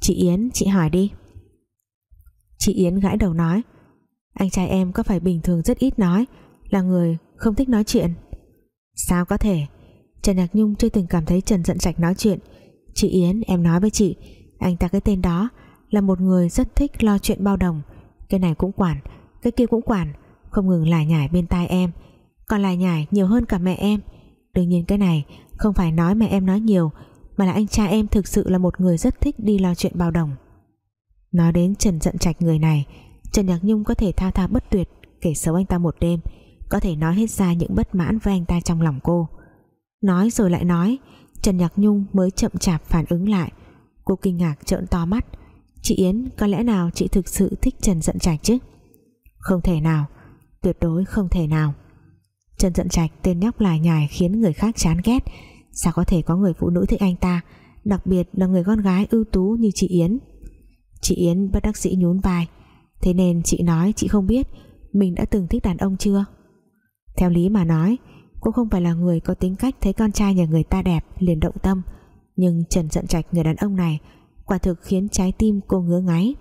Chị Yến, chị hỏi đi. Chị Yến gãi đầu nói, Anh trai em có phải bình thường rất ít nói, Là người không thích nói chuyện. Sao có thể? Trần Nhạc Nhung chưa từng cảm thấy Trần giận trạch nói chuyện. Chị Yến, em nói với chị, Anh ta cái tên đó Là một người rất thích lo chuyện bao đồng. Cái này cũng quản, Cái kia cũng quản, Không ngừng lải nhải bên tai em, Còn lải nhải nhiều hơn cả mẹ em. Đương nhiên cái này không phải nói mẹ em nói nhiều, Mà là anh cha em thực sự là một người rất thích đi lo chuyện bao đồng. Nói đến Trần giận trạch người này, Trần Nhạc Nhung có thể tha tha bất tuyệt, Kể xấu anh ta một đêm, Có thể nói hết ra những bất mãn với anh ta trong lòng cô. Nói rồi lại nói, Trần Nhạc Nhung mới chậm chạp phản ứng lại. Cô kinh ngạc trợn to mắt. Chị Yến, có lẽ nào chị thực sự thích Trần Dận Trạch chứ? Không thể nào, Tuyệt đối không thể nào. Trần Dận Trạch tên nhóc lải nhải khiến người khác chán ghét. Sao có thể có người phụ nữ thích anh ta, Đặc biệt là người con gái ưu tú như chị Yến? Chị Yến bất đắc dĩ nhún vai. Thế nên chị nói chị không biết Mình đã từng thích đàn ông chưa? Theo lý mà nói, Cô không phải là người có tính cách thấy con trai nhà người ta đẹp liền động tâm. Nhưng Trần Dận Trạch người đàn ông này Quả thực khiến trái tim cô ngứa ngáy.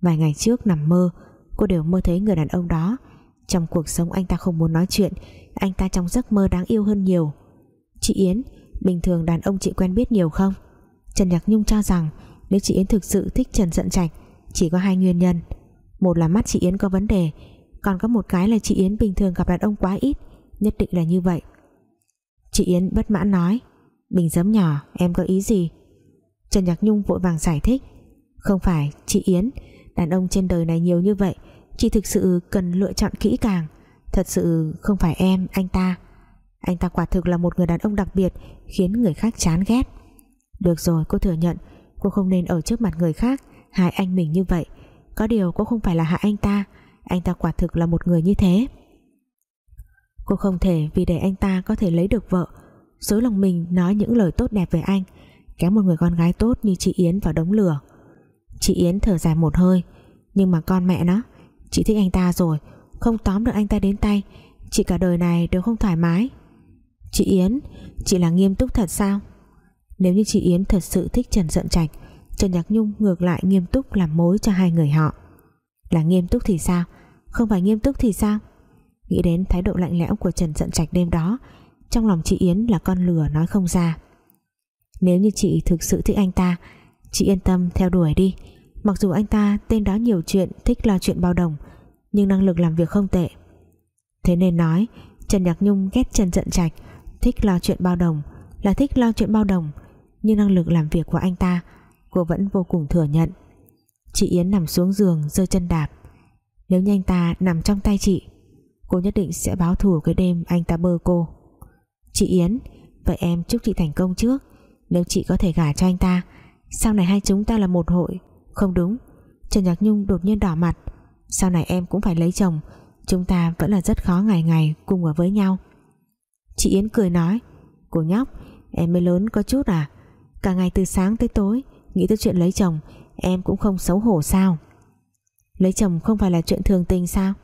Vài ngày trước nằm mơ, Cô đều mơ thấy người đàn ông đó trong cuộc sống anh ta không muốn nói chuyện. Anh ta trong giấc mơ đáng yêu hơn nhiều. Chị Yến, Bình thường đàn ông chị quen biết nhiều không? Trần Nhạc Nhung cho rằng Nếu chị Yến thực sự thích Trần Dận Trạch, Chỉ có hai nguyên nhân. Một là mắt chị Yến có vấn đề, Còn có một cái là chị Yến bình thường gặp đàn ông quá ít, Nhất định là như vậy. Chị Yến bất mãn nói, Bình giấm nhỏ, em có ý gì? Trần Nhạc Nhung vội vàng giải thích, Không phải, chị Yến, Đàn ông trên đời này nhiều như vậy Chị thực sự cần lựa chọn kỹ càng. Thật sự không phải em, anh ta. Anh ta quả thực là một người đàn ông đặc biệt Khiến người khác chán ghét. Được rồi cô thừa nhận. Cô không nên ở trước mặt người khác Hại anh mình như vậy. Có điều cô không phải là hại anh ta. Anh ta quả thực là một người như thế. Cô không thể vì để anh ta có thể lấy được vợ. Dối lòng mình nói những lời tốt đẹp về anh Kéo một người con gái tốt như chị Yến vào đống lửa. Chị Yến thở dài một hơi Nhưng mà con mẹ nó Chị thích anh ta rồi, Không tóm được anh ta đến tay. Chị cả đời này đều không thoải mái. Chị Yến, Chị là nghiêm túc thật sao? Nếu như chị Yến thật sự thích Trần Dận Trạch, Trần Nhạc Nhung ngược lại nghiêm túc làm mối cho hai người họ. Là nghiêm túc thì sao? Không phải nghiêm túc thì sao? Nghĩ đến thái độ lạnh lẽo của Trần Dận Trạch đêm đó, Trong lòng chị Yến là con lừa nói không ra. Nếu như chị thực sự thích anh ta, Chị yên tâm theo đuổi đi. Mặc dù anh ta tên đó nhiều chuyện, Thích lo chuyện bao đồng, Nhưng năng lực làm việc không tệ. Thế nên nói, Trần Nhạc Nhung ghét Trần Dận Trạch, Thích lo chuyện bao đồng, Là thích lo chuyện bao đồng, Nhưng năng lực làm việc của anh ta, Cô vẫn vô cùng thừa nhận. Chị Yến nằm xuống giường, giơ chân đạp. Nếu như anh ta nằm trong tay chị, Cô nhất định sẽ báo thù cái đêm anh ta bơ cô. Chị Yến, Vậy em chúc chị thành công trước. Nếu chị có thể gả cho anh ta, Sau này hai chúng ta là một hội không đúng. Trần Nhạc Nhung đột nhiên đỏ mặt. Sau này em cũng phải lấy chồng. Chúng ta vẫn là rất khó ngày ngày cùng ở với nhau. Chị Yến cười nói. Cô nhóc, Em mới lớn có chút à? Cả ngày từ sáng tới tối, Nghĩ tới chuyện lấy chồng, Em cũng không xấu hổ sao? Lấy chồng không phải là chuyện thường tình sao?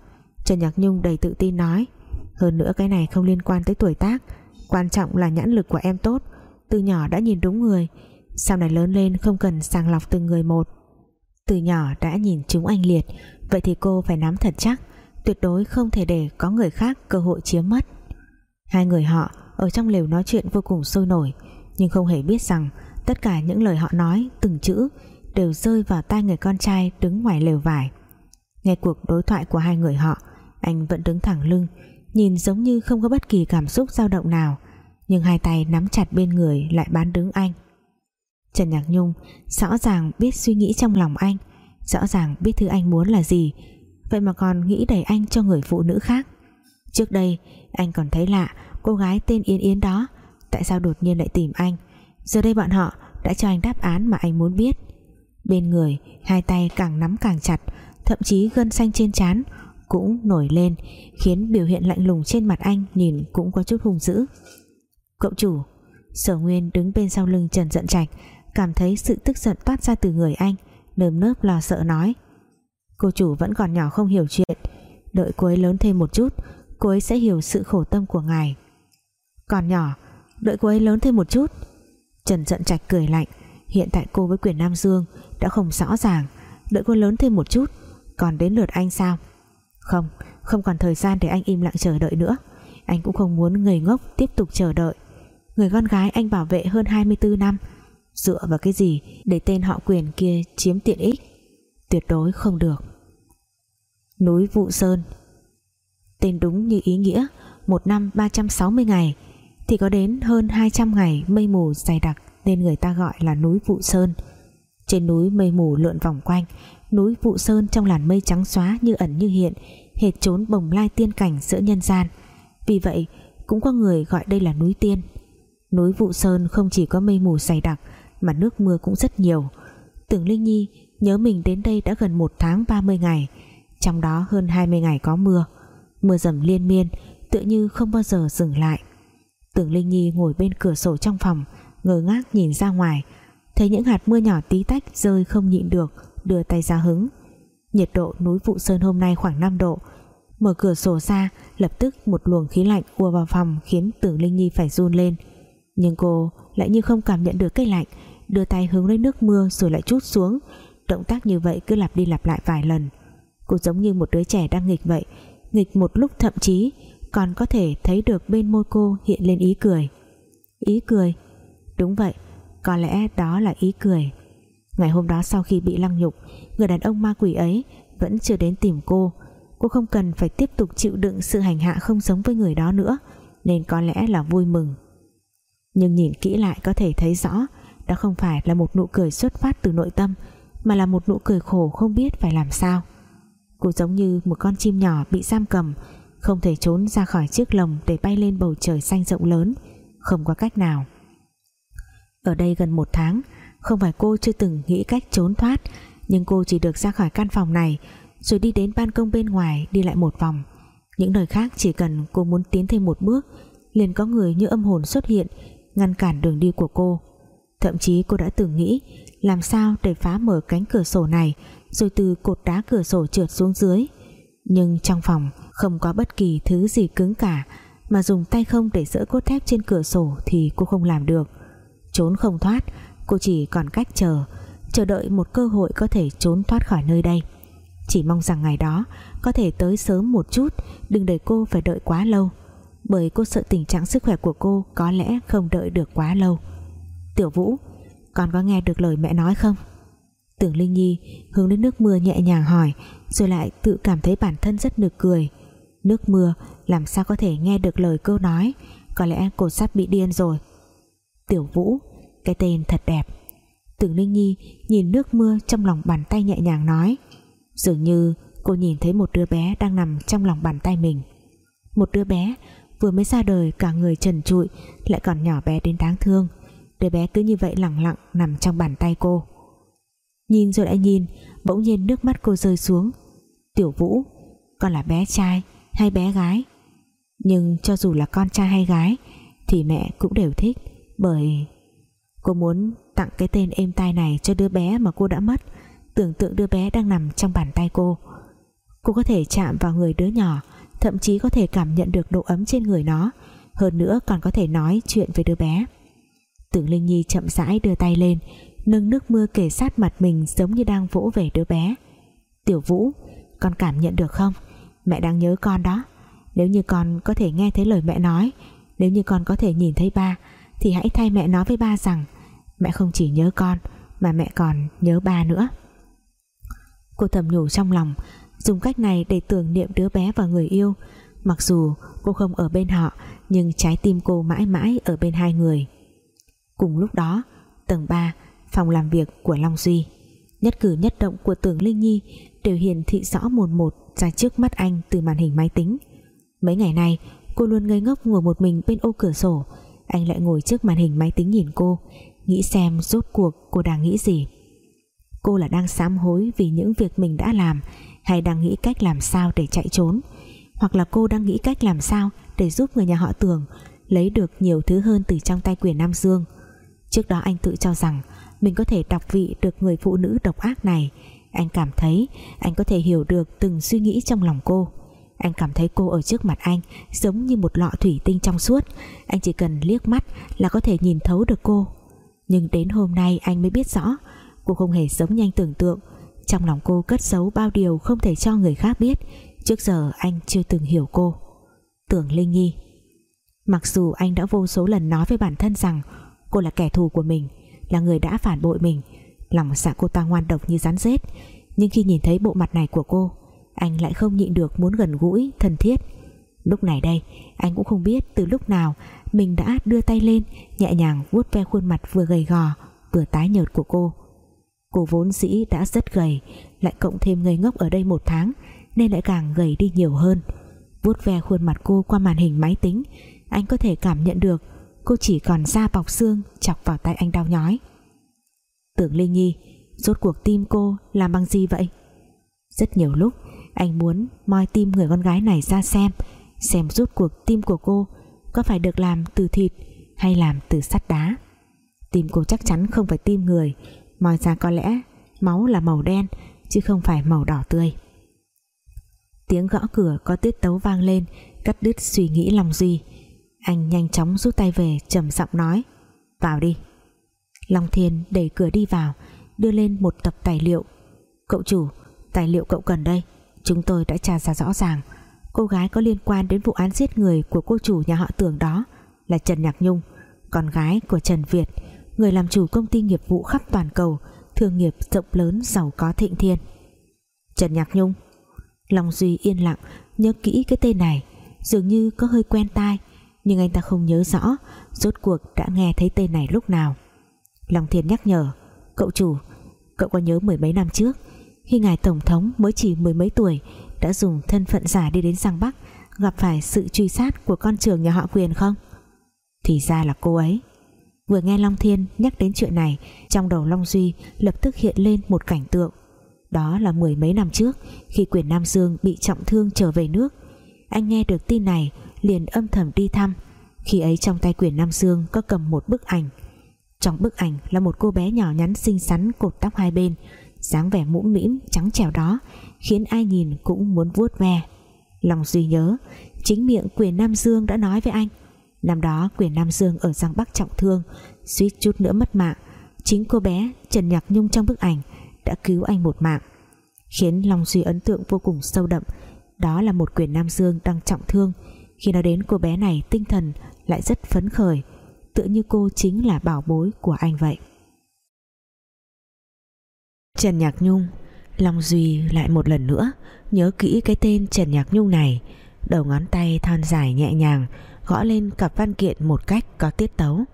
Trần Nhạc Nhung đầy tự tin nói. Hơn nữa cái này không liên quan tới tuổi tác. Quan trọng là nhãn lực của em tốt. Từ nhỏ đã nhìn đúng người. Sau này lớn lên không cần sàng lọc từng người một. Từ nhỏ đã nhìn chúng anh liệt. Vậy thì cô phải nắm thật chắc, Tuyệt đối không thể để có người khác cơ hội chiếm mất. Hai người họ ở trong lều nói chuyện vô cùng sôi nổi, Nhưng không hề biết rằng Tất cả những lời họ nói, từng chữ Đều rơi vào tai người con trai đứng ngoài lều vải. Nghe cuộc đối thoại của hai người họ, Anh vẫn đứng thẳng lưng, Nhìn giống như không có bất kỳ cảm xúc dao động nào, Nhưng hai tay nắm chặt bên người Lại bán đứng anh. Trần Nhạc Nhung, rõ ràng biết suy nghĩ trong lòng anh, Rõ ràng biết thứ anh muốn là gì. Vậy mà còn nghĩ đẩy anh cho người phụ nữ khác. Trước đây, anh còn thấy lạ, Cô gái tên Yên Yến đó, Tại sao đột nhiên lại tìm anh? Giờ đây bọn họ đã cho anh đáp án mà anh muốn biết. Bên người, Hai tay càng nắm càng chặt, Thậm chí gân xanh trên trán Cũng nổi lên, Khiến biểu hiện lạnh lùng trên mặt anh Nhìn cũng có chút hung dữ. Cậu chủ, Sở Nguyên đứng bên sau lưng Trần Dận Trạch Cảm thấy sự tức giận toát ra từ người anh Nơm nớp lo sợ nói. Cô chủ vẫn còn nhỏ không hiểu chuyện Đợi cô ấy lớn thêm một chút Cô ấy sẽ hiểu sự khổ tâm của ngài. Còn nhỏ Đợi cô ấy lớn thêm một chút. Trần giận trạch cười lạnh Hiện tại cô với quyền Nam Dương Đã không rõ ràng Đợi cô lớn thêm một chút Còn đến lượt anh sao? Không, không còn thời gian để anh im lặng chờ đợi nữa. Anh cũng không muốn người ngốc tiếp tục chờ đợi. Người con gái anh bảo vệ hơn 24 năm Dựa vào cái gì Để tên họ quyền kia chiếm tiện ích? Tuyệt đối không được. Núi Vụ Sơn. Tên đúng như ý nghĩa, Một năm 360 ngày, Thì có đến hơn 200 ngày mây mù dày đặc Nên người ta gọi là núi Vụ Sơn. Trên núi mây mù lượn vòng quanh, Núi Vụ Sơn trong làn mây trắng xóa Như ẩn như hiện, Hệt trốn bồng lai tiên cảnh giữa nhân gian. Vì vậy, cũng có người gọi đây là núi tiên. Núi Vụ Sơn không chỉ có mây mù dày đặc mà nước mưa cũng rất nhiều. Tưởng Linh Nhi nhớ mình đến đây đã gần một tháng 30 ngày, Trong đó hơn 20 ngày có mưa. Mưa dầm liên miên, Tựa như không bao giờ dừng lại. Tưởng Linh Nhi ngồi bên cửa sổ trong phòng, Ngơ ngác nhìn ra ngoài. Thấy những hạt mưa nhỏ tí tách rơi không nhịn được, Đưa tay ra hứng. Nhiệt độ núi Vụ Sơn hôm nay khoảng 5 độ. Mở cửa sổ ra, Lập tức một luồng khí lạnh ùa vào phòng Khiến Tưởng Linh Nhi phải run lên. Nhưng cô lại như không cảm nhận được cái lạnh Đưa tay hướng lấy nước mưa rồi lại chút xuống. Động tác như vậy cứ lặp đi lặp lại vài lần. Cô giống như một đứa trẻ đang nghịch vậy, nghịch một lúc thậm chí còn có thể thấy được bên môi cô hiện lên ý cười. Ý cười? Đúng vậy, có lẽ đó là ý cười. Ngày hôm đó sau khi bị lăng nhục, người đàn ông ma quỷ ấy vẫn chưa đến tìm cô. Cô không cần phải tiếp tục chịu đựng sự hành hạ không giống với người đó nữa, nên có lẽ là vui mừng. Nhưng nhìn kỹ lại có thể thấy rõ đó không phải là một nụ cười xuất phát từ nội tâm, mà là một nụ cười khổ không biết phải làm sao. Cô giống như một con chim nhỏ bị giam cầm, Không thể trốn ra khỏi chiếc lồng Để bay lên bầu trời xanh rộng lớn, Không có cách nào. Ở đây gần một tháng, Không phải cô chưa từng nghĩ cách trốn thoát, Nhưng cô chỉ được ra khỏi căn phòng này, Rồi đi đến ban công bên ngoài Đi lại một vòng. Những nơi khác chỉ cần cô muốn tiến thêm một bước, Liền có người như âm hồn xuất hiện, Ngăn cản đường đi của cô. Thậm chí cô đã từng nghĩ, Làm sao để phá mở cánh cửa sổ này, rồi từ cột đá cửa sổ trượt xuống dưới. Nhưng trong phòng không có bất kỳ thứ gì cứng cả, mà dùng tay không để dỡ cốt thép trên cửa sổ thì cô không làm được. Trốn không thoát, cô chỉ còn cách chờ chờ đợi một cơ hội có thể trốn thoát khỏi nơi đây. Chỉ mong rằng ngày đó có thể tới sớm một chút, đừng để cô phải đợi quá lâu, bởi cô sợ tình trạng sức khỏe của cô có lẽ không đợi được quá lâu tiểu vũ, con có nghe được lời mẹ nói không? Tưởng Linh Nhi hướng đến nước mưa nhẹ nhàng hỏi, Rồi lại tự cảm thấy bản thân rất nực cười. Nước mưa, làm sao có thể nghe được lời cô nói? Có lẽ cô sắp bị điên rồi. Tiểu Vũ, Cái tên thật đẹp. Tưởng Linh Nhi nhìn nước mưa trong lòng bàn tay nhẹ nhàng nói, Dường như cô nhìn thấy một đứa bé đang nằm trong lòng bàn tay mình. Một đứa bé vừa mới ra đời cả người trần trụi, lại còn nhỏ bé đến đáng thương đứa bé cứ như vậy lặng lặng nằm trong bàn tay cô. Nhìn rồi lại nhìn, bỗng nhiên nước mắt cô rơi xuống. Tiểu vũ, con là bé trai hay bé gái? Nhưng cho dù là con trai hay gái, thì mẹ cũng đều thích, bởi cô muốn tặng cái tên êm tai này cho đứa bé mà cô đã mất. Tưởng tượng đứa bé đang nằm trong bàn tay cô. Cô có thể chạm vào người đứa nhỏ, thậm chí có thể cảm nhận được độ ấm trên người nó. Hơn nữa còn có thể nói chuyện với đứa bé tưởng Linh Nhi chậm rãi đưa tay lên, nâng nước mưa kể sát mặt mình giống như đang vỗ về đứa bé. Tiểu Vũ, con cảm nhận được không? Mẹ đang nhớ con đó. Nếu như con có thể nghe thấy lời mẹ nói, nếu như con có thể nhìn thấy ba, thì hãy thay mẹ nói với ba rằng, mẹ không chỉ nhớ con, mà mẹ còn nhớ ba nữa. Cô thầm nhủ trong lòng, dùng cách này để tưởng niệm đứa bé và người yêu. Mặc dù cô không ở bên họ, nhưng trái tim cô mãi mãi ở bên hai người cùng lúc đó, tầng 3 phòng làm việc của Long Duy, nhất cử nhất động của tưởng Linh Nhi đều hiển thị rõ một một ra trước mắt anh từ màn hình máy tính. Mấy ngày nay, cô luôn ngây ngốc ngồi một mình bên ô cửa sổ. Anh lại ngồi trước màn hình máy tính nhìn cô, nghĩ xem rốt cuộc cô đang nghĩ gì. Cô là đang sám hối vì những việc mình đã làm, hay đang nghĩ cách làm sao để chạy trốn? Hoặc là cô đang nghĩ cách làm sao để giúp người nhà họ Tường lấy được nhiều thứ hơn từ trong tay quyền Nam Dương? Trước đó anh tự cho rằng mình có thể đọc vị được người phụ nữ độc ác này. Anh cảm thấy anh có thể hiểu được từng suy nghĩ trong lòng cô. Anh cảm thấy cô ở trước mặt anh giống như một lọ thủy tinh trong suốt. Anh chỉ cần liếc mắt là có thể nhìn thấu được cô. Nhưng đến hôm nay anh mới biết rõ, cô không hề giống như anh tưởng tượng. Trong lòng cô cất giấu bao điều không thể cho người khác biết. Trước giờ anh chưa từng hiểu cô. Tưởng Linh Nhi, mặc dù anh đã vô số lần nói với bản thân rằng cô là kẻ thù của mình, là người đã phản bội mình. Lòng dạ cô ta ngoan độc như rắn rết. Nhưng khi nhìn thấy bộ mặt này của cô, anh lại không nhịn được muốn gần gũi, thân thiết. Lúc này đây, anh cũng không biết từ lúc nào mình đã đưa tay lên, nhẹ nhàng vuốt ve khuôn mặt vừa gầy gò, vừa tái nhợt của cô. Cô vốn dĩ đã rất gầy, lại cộng thêm ngây ngốc ở đây một tháng, nên lại càng gầy đi nhiều hơn. Vuốt ve khuôn mặt cô qua màn hình máy tính, anh có thể cảm nhận được cô chỉ còn da bọc xương, chọc vào tay anh đau nhói. Tưởng Linh Nhi, rốt cuộc tim cô làm bằng gì vậy? Rất nhiều lúc, anh muốn moi tim người con gái này ra xem xem rốt cuộc tim của cô có phải được làm từ thịt hay làm từ sắt đá. Tim cô chắc chắn không phải tim người, moi ra có lẽ máu là màu đen, chứ không phải màu đỏ tươi. Tiếng gõ cửa có tiết tấu vang lên, cắt đứt suy nghĩ lòng Duy anh nhanh chóng rút tay về, trầm giọng nói, vào đi. Long Thiên đẩy cửa đi vào, đưa lên một tập tài liệu. Cậu chủ, tài liệu cậu cần đây, chúng tôi đã tra ra rõ ràng. Cô gái có liên quan đến vụ án giết người của cô chủ nhà họ tưởng đó là Trần Nhạc Nhung, con gái của Trần Việt, người làm chủ công ty nghiệp vụ khắp toàn cầu, thương nghiệp rộng lớn giàu có thịnh thiên. Trần Nhạc Nhung. Long Duy yên lặng, nhớ kỹ cái tên này, dường như có hơi quen tai nhưng anh ta không nhớ rõ rốt cuộc đã nghe thấy tên này lúc nào. Long Thiên nhắc nhở, cậu chủ, cậu có nhớ mười mấy năm trước, khi ngài tổng thống mới chỉ mười mấy tuổi đã dùng thân phận giả đi đến Giang Bắc gặp phải sự truy sát của con trưởng nhà họ quyền không? Thì ra là cô ấy. Vừa nghe Long Thiên nhắc đến chuyện này, trong đầu Long Duy lập tức hiện lên một cảnh tượng. Đó là mười mấy năm trước, khi quyền Nam Dương bị trọng thương trở về nước, anh nghe được tin này liền âm thầm đi thăm. Khi ấy trong tay quyền Nam Dương có cầm một bức ảnh. Trong bức ảnh là một cô bé nhỏ nhắn xinh xắn cột tóc hai bên, dáng vẻ mũm mĩm, trắng trẻo đó, khiến ai nhìn cũng muốn vuốt ve. Lòng duy nhớ, chính miệng quyền Nam Dương đã nói với anh, năm đó quyền Nam Dương ở Giang Bắc trọng thương, suýt chút nữa mất mạng, chính cô bé Trần Nhạc Nhung trong bức ảnh đã cứu anh một mạng. Khiến Long Duy ấn tượng vô cùng sâu đậm, đó là một quyền Nam Dương đang trọng thương khi nói đến cô bé này, tinh thần lại rất phấn khởi, tựa như cô chính là bảo bối của anh vậy. Trần Nhạc Nhung, Long Duy lại một lần nữa nhớ kỹ cái tên Trần Nhạc Nhung này, đầu ngón tay thon dài nhẹ nhàng, gõ lên cặp văn kiện một cách có tiết tấu.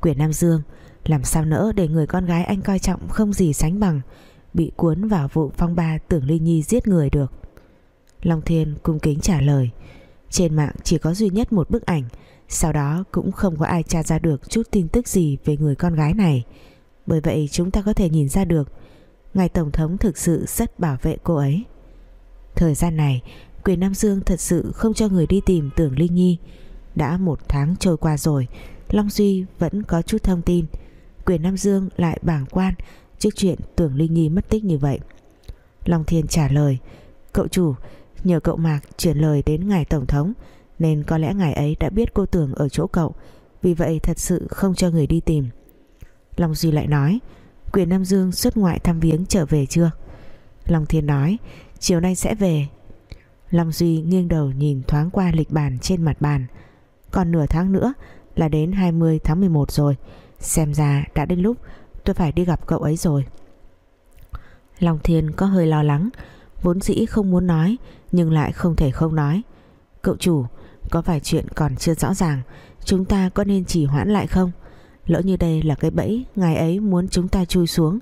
Quyền Nam Dương, Làm sao nỡ để người con gái anh coi trọng Không gì sánh bằng, Bị cuốn vào vụ phong ba tưởng Ly Nhi giết người được. Long Thiên cung kính trả lời trên mạng chỉ có duy nhất một bức ảnh. Sau đó cũng không có ai tra ra được Chút tin tức gì về người con gái này. Bởi vậy chúng ta có thể nhìn ra được, Ngài Tổng thống thực sự rất bảo vệ cô ấy. Thời gian này, Quyền Nam Dương thật sự không cho người đi tìm tưởng Linh Nhi. Đã một tháng trôi qua rồi, Long Duy vẫn có chút thông tin. Quyền Nam Dương lại bảng quan Trước chuyện tưởng Linh Nhi mất tích như vậy. Long Thiên trả lời, Cậu chủ nhờ cậu Mạc chuyển lời đến ngài Tổng thống, Nên có lẽ ngài ấy đã biết cô tưởng ở chỗ cậu, Vì vậy thật sự không cho người đi tìm. Long Duy lại nói, Quyền Nam Dương xuất ngoại thăm viếng trở về chưa? Long Thiên nói, Chiều nay sẽ về. Long Duy nghiêng đầu nhìn thoáng qua lịch bản trên mặt bàn. Còn nửa tháng nữa là đến 20 tháng 11 rồi, Xem ra đã đến lúc tôi phải đi gặp cậu ấy rồi. Long Thiên có hơi lo lắng Vốn dĩ không muốn nói, Nhưng lại không thể không nói. Cậu chủ, Có vài chuyện còn chưa rõ ràng, Chúng ta có nên chỉ hoãn lại không? Lỡ như đây là cái bẫy Ngài ấy muốn chúng ta chui xuống,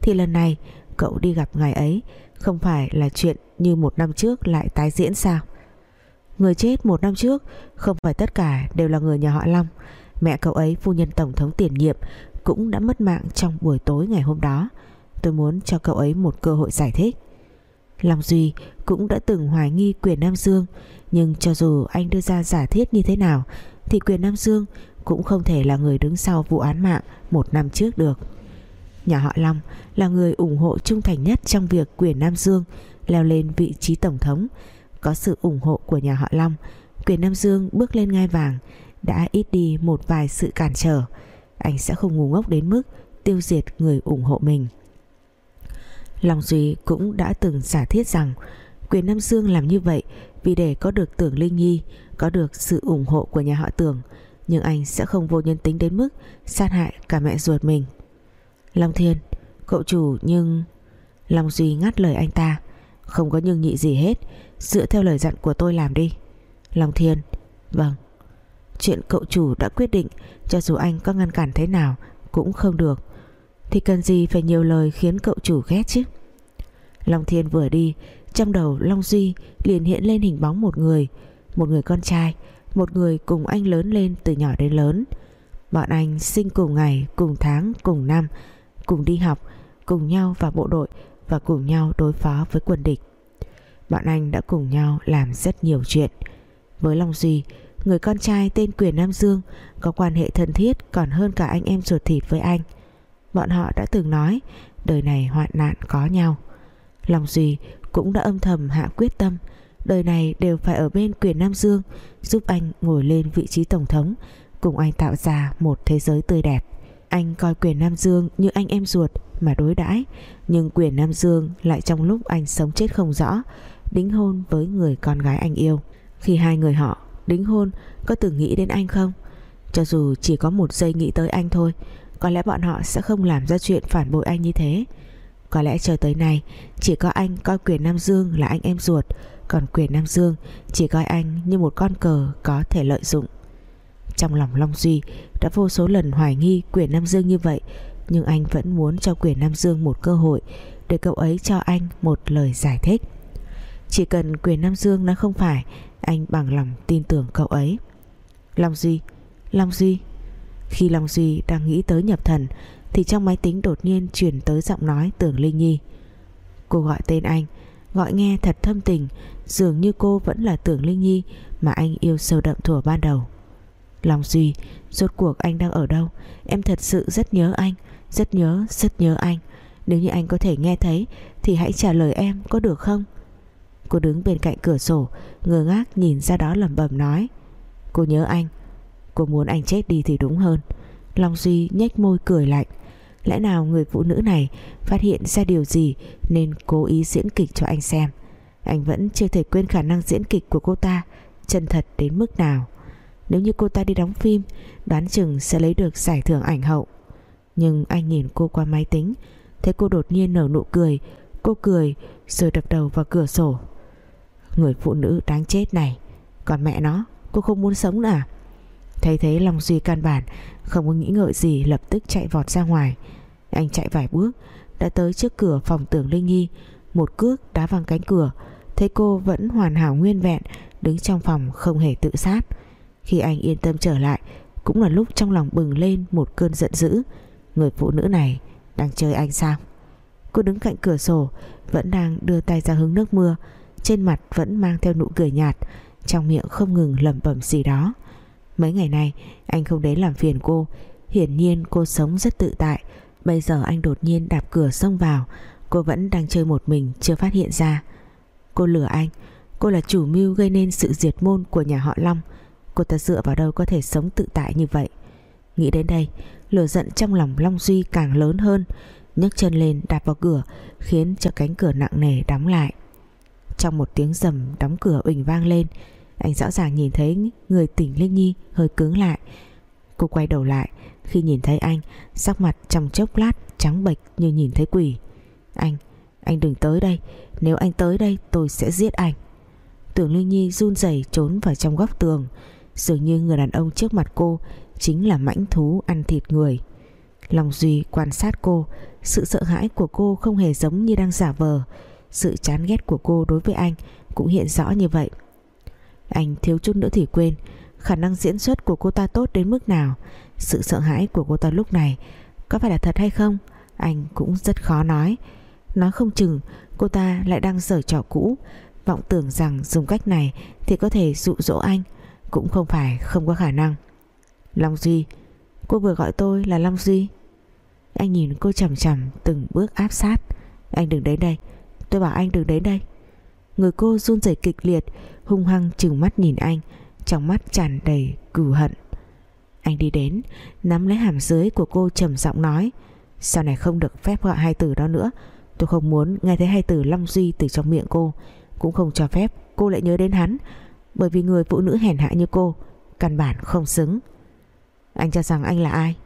Thì lần này cậu đi gặp ngài ấy, Không phải là chuyện như một năm trước Lại tái diễn sao? Người chết một năm trước Không phải tất cả đều là người nhà họ Long. Mẹ cậu ấy, phu nhân tổng thống tiền nhiệm, Cũng đã mất mạng trong buổi tối ngày hôm đó. Tôi muốn cho cậu ấy một cơ hội giải thích. Long Duy cũng đã từng hoài nghi quyền Nam Dương, Nhưng cho dù anh đưa ra giả thiết như thế nào, Thì quyền Nam Dương cũng không thể là người đứng sau vụ án mạng một năm trước được. Nhà họ Long là người ủng hộ trung thành nhất trong việc quyền Nam Dương leo lên vị trí tổng thống. Có sự ủng hộ của nhà họ Long, quyền Nam Dương bước lên ngai vàng, đã ít đi một vài sự cản trở. Anh sẽ không ngu ngốc đến mức tiêu diệt người ủng hộ mình. Long Duy cũng đã từng giả thiết rằng quyền Nam Dương làm như vậy vì để có được tưởng Linh Nhi, có được sự ủng hộ của nhà họ tưởng, nhưng anh sẽ không vô nhân tính đến mức sát hại cả mẹ ruột mình. Long Thiên, cậu chủ nhưng Long Duy ngắt lời anh ta, không có nhưng nhị gì hết, Dựa theo lời dặn của tôi làm đi. Long Thiên Vâng. Chuyện cậu chủ đã quyết định, Cho dù anh có ngăn cản thế nào Cũng không được. Thì cần gì phải nhiều lời khiến cậu chủ ghét chứ? Long Thiên vừa đi Trong đầu Long Duy liền hiện lên hình bóng một người Một người con trai Một người cùng anh lớn lên từ nhỏ đến lớn. Bọn anh sinh cùng ngày Cùng tháng, cùng năm Cùng đi học, cùng nhau vào bộ đội Và cùng nhau đối phó với quân địch. Bọn anh đã cùng nhau làm rất nhiều chuyện. Với Long Duy Người con trai tên Quyền Nam Dương Có quan hệ thân thiết còn hơn cả anh em ruột thịt với anh. Bọn họ đã từng nói, Đời này hoạn nạn có nhau. Lòng Duy cũng đã âm thầm hạ quyết tâm, Đời này đều phải ở bên Quyền Nam Dương, Giúp anh ngồi lên vị trí tổng thống, Cùng anh tạo ra một thế giới tươi đẹp. Anh coi Quyền Nam Dương như anh em ruột mà đối đãi, Nhưng Quyền Nam Dương lại trong lúc anh sống chết không rõ, đính hôn với người con gái anh yêu. Khi hai người họ đính hôn, có từng nghĩ đến anh không? Cho dù chỉ có một giây nghĩ tới anh thôi có lẽ bọn họ sẽ không làm ra chuyện phản bội anh như thế. Có lẽ chờ tới nay, chỉ có anh coi quyền Nam Dương là anh em ruột, còn quyền Nam Dương chỉ coi anh như một con cờ có thể lợi dụng. Trong lòng Long Duy, đã vô số lần hoài nghi quyền Nam Dương như vậy, nhưng anh vẫn muốn cho quyền Nam Dương một cơ hội để cậu ấy cho anh một lời giải thích. Chỉ cần quyền Nam Dương nói không phải, Anh bằng lòng tin tưởng cậu ấy. Long Duy Long Duy khi Long Duy đang nghĩ tới nhập thần Thì trong máy tính đột nhiên chuyển tới giọng nói Tưởng Linh Nhi. Cô gọi tên anh Gọi nghe thật thâm tình Dường như cô vẫn là Tưởng Linh Nhi Mà anh yêu sâu đậm thuở ban đầu. Long Duy Rốt cuộc anh đang ở đâu? Em thật sự rất nhớ anh Rất nhớ, rất nhớ anh. Nếu như anh có thể nghe thấy Thì hãy trả lời em có được không? Cô đứng bên cạnh cửa sổ Ngơ ngác nhìn ra đó lẩm bẩm nói. Cô nhớ anh Cô muốn anh chết đi thì đúng hơn. Long Duy nhếch môi cười lạnh. Lẽ nào người phụ nữ này Phát hiện ra điều gì Nên cố ý diễn kịch cho anh xem? Anh vẫn chưa thể quên khả năng diễn kịch của cô ta, Chân thật đến mức nào. Nếu như cô ta đi đóng phim, Đoán chừng sẽ lấy được giải thưởng ảnh hậu. Nhưng anh nhìn cô qua máy tính, Thấy cô đột nhiên nở nụ cười. Cô cười, rồi đập đầu vào cửa sổ. Người phụ nữ đáng chết này, Còn mẹ nó, cô không muốn sống nữa à? Thấy thế, Long Duy căn bản, Không có nghĩ ngợi gì, lập tức chạy vọt ra ngoài. Anh chạy vài bước, Đã tới trước cửa phòng tưởng Linh Nhi. Một cước đá văng cánh cửa, Thấy cô vẫn hoàn hảo nguyên vẹn, Đứng trong phòng không hề tự sát. Khi anh yên tâm trở lại, Cũng là lúc trong lòng bừng lên một cơn giận dữ. Người phụ nữ này Đang chơi anh sao? Cô đứng cạnh cửa sổ, Vẫn đang đưa tay ra hứng nước mưa. Trên mặt vẫn mang theo nụ cười nhạt, Trong miệng không ngừng lẩm bẩm gì đó. Mấy ngày nay, anh không đến làm phiền cô. Hiển nhiên cô sống rất tự tại. Bây giờ anh đột nhiên đạp cửa xông vào. Cô vẫn đang chơi một mình, Chưa phát hiện ra. Cô lừa anh. Cô là chủ mưu gây nên sự diệt môn của nhà họ Long. Cô ta dựa vào đâu có thể sống tự tại như vậy? Nghĩ đến đây, Lửa giận trong lòng Long Duy càng lớn hơn. Nhấc chân lên, đạp vào cửa, Khiến cho cánh cửa nặng nề đóng lại. Trong một tiếng rầm, đóng cửa uỳnh vang lên. Anh rõ ràng nhìn thấy người tỉnh Linh Nhi hơi cứng lại. Cô quay đầu lại Khi nhìn thấy anh Sắc mặt trong chốc lát trắng bệch như nhìn thấy quỷ. Anh, anh đừng tới đây Nếu anh tới đây tôi sẽ giết anh. Tưởng Linh Nhi run rẩy trốn vào trong góc tường Dường như người đàn ông trước mặt cô Chính là mãnh thú ăn thịt người. Long Duy quan sát cô Sự sợ hãi của cô không hề giống như đang giả vờ. Sự chán ghét của cô đối với anh Cũng hiện rõ như vậy. Anh thiếu chút nữa thì quên Khả năng diễn xuất của cô ta tốt đến mức nào, Sự sợ hãi của cô ta lúc này Có phải là thật hay không, Anh cũng rất khó nói. Nói không chừng, cô ta lại đang sở trò cũ, Vọng tưởng rằng dùng cách này Thì có thể dụ dỗ anh, Cũng không phải không có khả năng. Long Duy, Cô vừa gọi tôi là Long Duy. Anh nhìn cô chầm chầm từng bước áp sát. Anh đừng đến đây, Tôi bảo anh đừng đến đây. Người cô run rẩy kịch liệt, Hung hăng chừng mắt nhìn anh, Trong mắt tràn đầy cừu hận. Anh đi đến, Nắm lấy hàm dưới của cô trầm giọng nói, Sau này không được phép gọi hai từ đó nữa. Tôi không muốn nghe thấy hai từ Long Duy từ trong miệng cô. Cũng không cho phép cô lại nhớ đến hắn, Bởi vì người phụ nữ hèn hạ như cô Căn bản không xứng. Anh cho rằng anh là ai?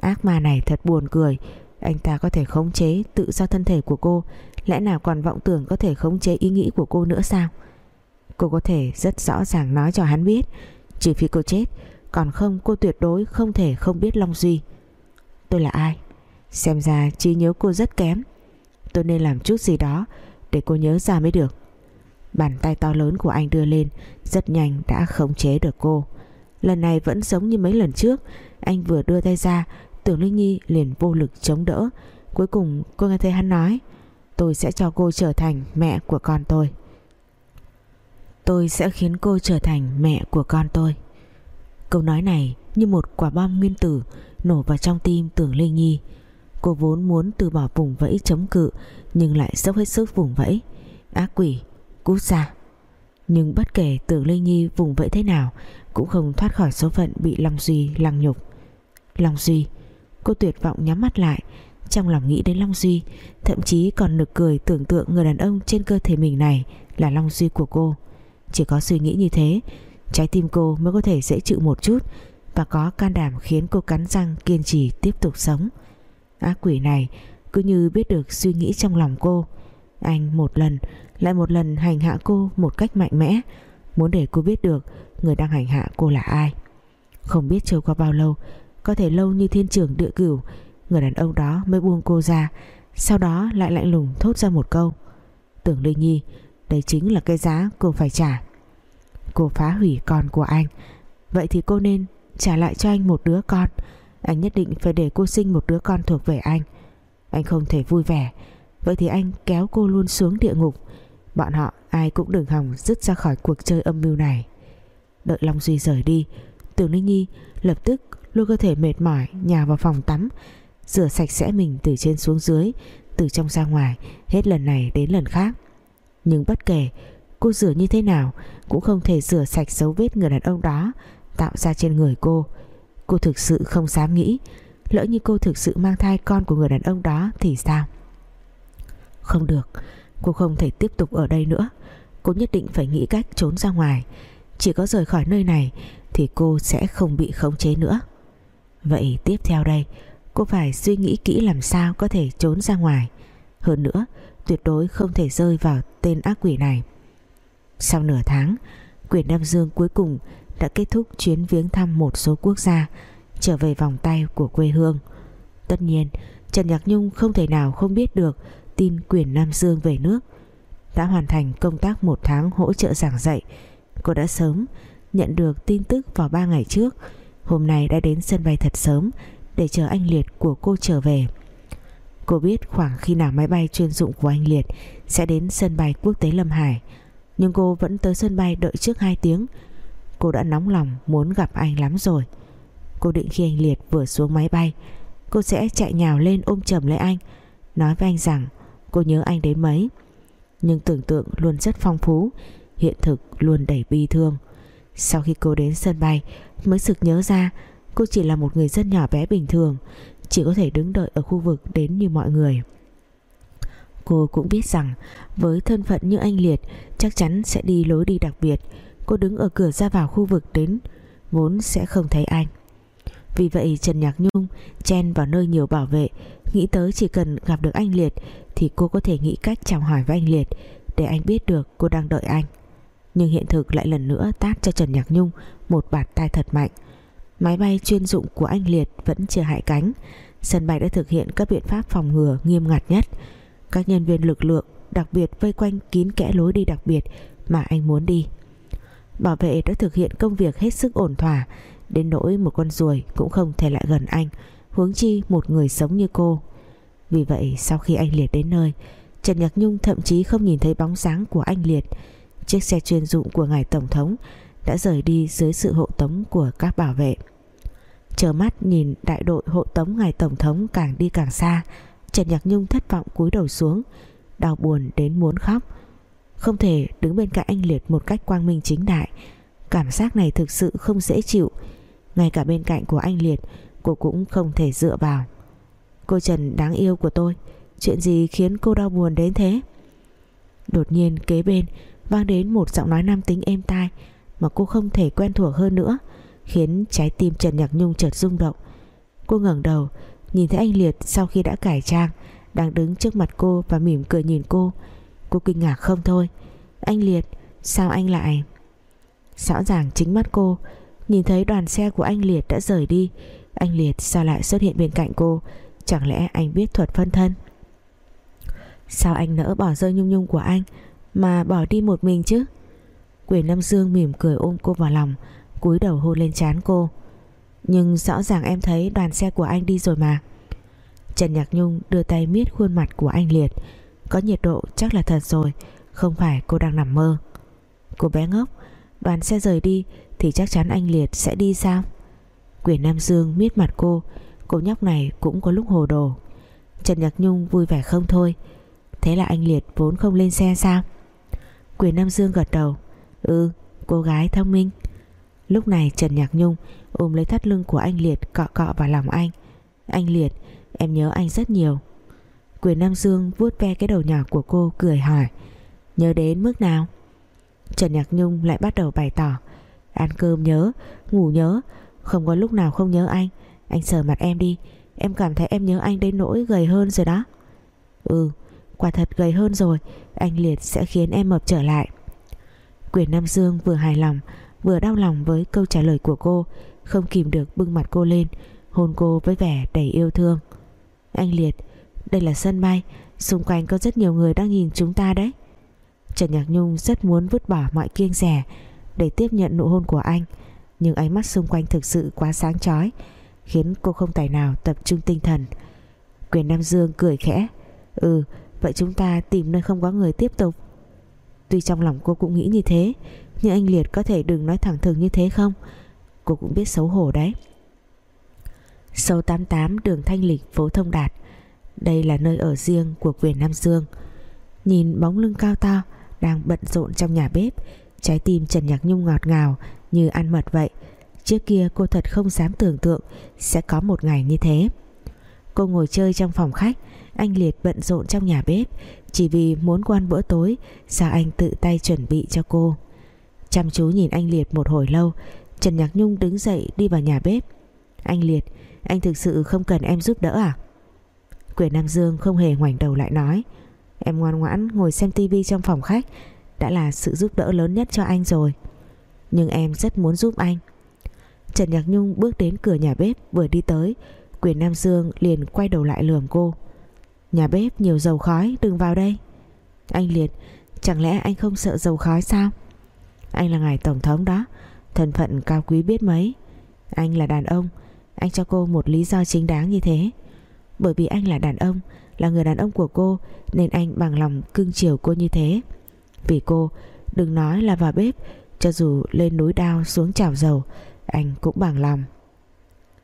Ác ma này thật buồn cười. Anh ta có thể khống chế tự do thân thể của cô Lẽ nào còn vọng tưởng có thể khống chế ý nghĩ của cô nữa sao? Cô có thể rất rõ ràng nói cho hắn biết, Trừ phi cô chết, Còn không cô tuyệt đối không thể không biết Long Duy. Tôi là ai? Xem ra trí nhớ cô rất kém. Tôi nên làm chút gì đó Để cô nhớ ra mới được. Bàn tay to lớn của anh đưa lên, Rất nhanh đã khống chế được cô. Lần này vẫn giống như mấy lần trước, Anh vừa đưa tay ra, Tưởng Linh Nhi liền vô lực chống đỡ. Cuối cùng cô nghe thấy hắn nói Tôi sẽ cho cô trở thành mẹ của con tôi. Tôi sẽ khiến cô trở thành mẹ của con tôi. Câu nói này như một quả bom nguyên tử Nổ vào trong tim tưởng Linh Nhi. Cô vốn muốn từ bỏ vùng vẫy chống cự, Nhưng lại dốc hết sức vùng vẫy. Ác quỷ, Cút ra. Nhưng bất kể tưởng Linh Nhi vùng vẫy thế nào, Cũng không thoát khỏi số phận bị Long Duy lăng nhục. Long Duy, Cô tuyệt vọng nhắm mắt lại trong lòng nghĩ đến Long Duy, Thậm chí còn nực cười tưởng tượng người đàn ông trên cơ thể mình này Là Long Duy của cô. Chỉ có suy nghĩ như thế, Trái tim cô mới có thể dễ chịu một chút Và có can đảm khiến cô cắn răng kiên trì tiếp tục sống. Ác quỷ này cứ như biết được suy nghĩ trong lòng cô. Anh một lần, lại một lần hành hạ cô một cách mạnh mẽ, Muốn để cô biết được người đang hành hạ cô là ai. Không biết trôi qua bao lâu, Có thể lâu như thiên trường địa cửu Người đàn ông đó mới buông cô ra, Sau đó lại lạnh lùng thốt ra một câu. Tưởng Linh Nhi Đây chính là cái giá cô phải trả. Cô phá hủy con của anh. Vậy thì cô nên trả lại cho anh một đứa con. Anh nhất định phải để cô sinh một đứa con thuộc về anh. Anh không thể vui vẻ. Vậy thì anh kéo cô luôn xuống địa ngục. Bọn họ ai cũng đừng hòng dứt ra khỏi cuộc chơi âm mưu này. Đợi Long Duy rời đi, Tưởng Linh Nhi lập tức lôi cơ thể mệt mỏi nhào vào phòng tắm Rửa sạch sẽ mình từ trên xuống dưới, Từ trong ra ngoài, Hết lần này đến lần khác. Nhưng bất kể, cô rửa như thế nào Cũng không thể rửa sạch dấu vết người đàn ông đó Tạo ra trên người cô. Cô thực sự không dám nghĩ, Lỡ như cô thực sự mang thai con của người đàn ông đó Thì sao? Không được, Cô không thể tiếp tục ở đây nữa. Cô nhất định phải nghĩ cách trốn ra ngoài. Chỉ có rời khỏi nơi này Thì cô sẽ không bị khống chế nữa. Vậy tiếp theo đây Cô phải suy nghĩ kỹ làm sao có thể trốn ra ngoài. Hơn nữa, Tuyệt đối không thể rơi vào tên ác quỷ này. Sau nửa tháng, Quyền Nam Dương cuối cùng đã kết thúc chuyến viếng thăm một số quốc gia, trở về vòng tay của quê hương. Tất nhiên, Trần Nhạc Nhung không thể nào không biết được tin quyền Nam Dương về nước. Đã hoàn thành công tác một tháng hỗ trợ giảng dạy, cô đã sớm nhận được tin tức vào ba ngày trước. Hôm nay đã đến sân bay thật sớm để chờ anh Liệt của cô trở về. Cô biết khoảng khi nào máy bay chuyên dụng của anh Liệt sẽ đến sân bay quốc tế Lâm Hải, nhưng cô vẫn tới sân bay đợi trước 2 tiếng. Cô đã nóng lòng muốn gặp anh lắm rồi. Cô định khi anh Liệt vừa xuống máy bay, cô sẽ chạy nhào lên ôm chầm lấy anh, nói với anh rằng cô nhớ anh đến mấy. Nhưng tưởng tượng luôn rất phong phú, hiện thực luôn đầy bi thương. Sau khi cô đến sân bay, mới sực nhớ ra cô chỉ là một người dân nhỏ bé bình thường, chỉ có thể đứng đợi ở khu vực đến như mọi người. Cô cũng biết rằng, với thân phận như anh Liệt, chắc chắn sẽ đi lối đi đặc biệt. Cô đứng ở cửa ra vào khu vực đến, vốn sẽ không thấy anh. Vì vậy, Trần Nhạc Nhung chen vào nơi nhiều bảo vệ, nghĩ tới chỉ cần gặp được anh Liệt thì cô có thể nghĩ cách chào hỏi với anh Liệt để anh biết được cô đang đợi anh. Nhưng hiện thực lại lần nữa tát cho Trần Nhạc Nhung một bạt tai thật mạnh máy bay chuyên dụng của anh Liệt vẫn chưa hạ cánh. Sân bay đã thực hiện các biện pháp phòng ngừa nghiêm ngặt nhất. Các nhân viên lực lượng, đặc biệt vây quanh kín kẽ lối đi đặc biệt mà anh muốn đi. Bảo vệ đã thực hiện công việc hết sức ổn thỏa, đến nỗi một con ruồi cũng không thể lại gần anh, huống chi một người sống như cô. Vì vậy, sau khi anh Liệt đến nơi, Trần Nhạc Nhung thậm chí không nhìn thấy bóng dáng của anh Liệt. Chiếc xe chuyên dụng của ngài Tổng thống đã rời đi dưới sự hộ tống của các bảo vệ chờ mắt nhìn đại đội hộ tống ngài Tổng thống càng đi càng xa, Trần Nhạc Nhung thất vọng cúi đầu xuống, đau buồn đến muốn khóc. Không thể đứng bên cạnh anh Liệt một cách quang minh chính đại, cảm giác này thực sự không dễ chịu. Ngay cả bên cạnh của anh Liệt, cô cũng không thể dựa vào. Cô Trần đáng yêu của tôi, chuyện gì khiến cô đau buồn đến thế? Đột nhiên kế bên vang đến một giọng nói nam tính êm tai mà cô không thể quen thuộc hơn nữa khiến trái tim Trần Nhạc Nhung chợt rung động. Cô ngẩng đầu, nhìn thấy anh Liệt sau khi đã cải trang, đang đứng trước mặt cô và mỉm cười nhìn cô. Cô kinh ngạc không thôi. Anh Liệt, sao anh lại? Rõ ràng chính mắt cô, nhìn thấy đoàn xe của anh Liệt đã rời đi. Anh Liệt sao lại xuất hiện bên cạnh cô? Chẳng lẽ anh biết thuật phân thân? Sao anh nỡ bỏ rơi nhung nhung của anh mà bỏ đi một mình chứ? Quyền Nam Dương mỉm cười ôm cô vào lòng cúi đầu hôn lên trán cô. Nhưng rõ ràng em thấy đoàn xe của anh đi rồi mà. Trần Nhạc Nhung đưa tay miết khuôn mặt của anh Liệt. Có nhiệt độ chắc là thật rồi, Không phải cô đang nằm mơ. Cô bé ngốc, Đoàn xe rời đi thì chắc chắn anh Liệt sẽ đi sao? Quyền Nam Dương miết mặt cô. Cô nhóc này cũng có lúc hồ đồ. Trần Nhạc Nhung vui vẻ không thôi. Thế là anh Liệt vốn không lên xe sao? Quyền Nam Dương gật đầu. Ừ cô gái thông minh. Lúc này Trần Nhạc Nhung ôm lấy thắt lưng của anh Liệt cọ cọ vào lòng anh. Anh Liệt, Em nhớ anh rất nhiều. Quyền Nam Dương vuốt ve cái đầu nhỏ của cô, cười hỏi, Nhớ đến mức nào? Trần Nhạc Nhung lại bắt đầu bày tỏ, Ăn cơm nhớ, Ngủ nhớ, Không có lúc nào không nhớ anh. Anh sờ mặt em đi, Em cảm thấy em nhớ anh đến nỗi gầy hơn rồi đó. Ừ Quả thật gầy hơn rồi, Anh Liệt sẽ khiến em mập trở lại. Quyền Nam Dương vừa hài lòng Vừa đau lòng với câu trả lời của cô, Không kìm được bưng mặt cô lên, Hôn cô với vẻ đầy yêu thương. Anh Liệt, Đây là sân bay, Xung quanh có rất nhiều người đang nhìn chúng ta đấy. Trần Nhạc Nhung rất muốn vứt bỏ mọi kiêng rẻ Để tiếp nhận nụ hôn của anh, Nhưng ánh mắt xung quanh thực sự quá sáng chói, Khiến cô không tài nào tập trung tinh thần. Quyền Nam Dương cười khẽ Ừ vậy chúng ta tìm nơi không có người tiếp tục. Tuy trong lòng cô cũng nghĩ như thế nhưng anh Liệt có thể đừng nói thẳng thừng như thế không? Cô cũng biết xấu hổ đấy. Số 88 đường Thanh Lịch, phố Thông Đạt. Đây là nơi ở riêng của quyền Nam Dương. Nhìn bóng lưng cao to, Đang bận rộn trong nhà bếp, Trái tim Trần Nhạc Nhung ngọt ngào Như ăn mật vậy. Trước kia cô thật không dám tưởng tượng Sẽ có một ngày như thế. Cô ngồi chơi trong phòng khách, Anh Liệt bận rộn trong nhà bếp, Chỉ vì muốn quan bữa tối, Sao anh tự tay chuẩn bị cho cô. Chăm chú nhìn anh Liệt một hồi lâu. Trần Nhạc Nhung đứng dậy đi vào nhà bếp. Anh Liệt, Anh thực sự không cần em giúp đỡ à? Quyền Nam Dương không hề ngoảnh đầu lại nói. Em ngoan ngoãn ngồi xem tivi trong phòng khách. Đã là sự giúp đỡ lớn nhất cho anh rồi. Nhưng em rất muốn giúp anh. Trần Nhạc Nhung bước đến cửa nhà bếp Vừa đi tới. Quyền Nam Dương liền quay đầu lại lườm cô. Nhà bếp nhiều dầu khói, đừng vào đây. Anh Liệt, Chẳng lẽ anh không sợ dầu khói sao? Anh là ngài tổng thống đó. Thân phận cao quý biết mấy. Anh là đàn ông. Anh cho cô một lý do chính đáng như thế. Bởi vì anh là đàn ông, Là người đàn ông của cô, Nên anh bằng lòng cưng chiều cô như thế. Vì cô, đừng nói là vào bếp, Cho dù lên núi đao xuống chảo dầu, Anh cũng bằng lòng.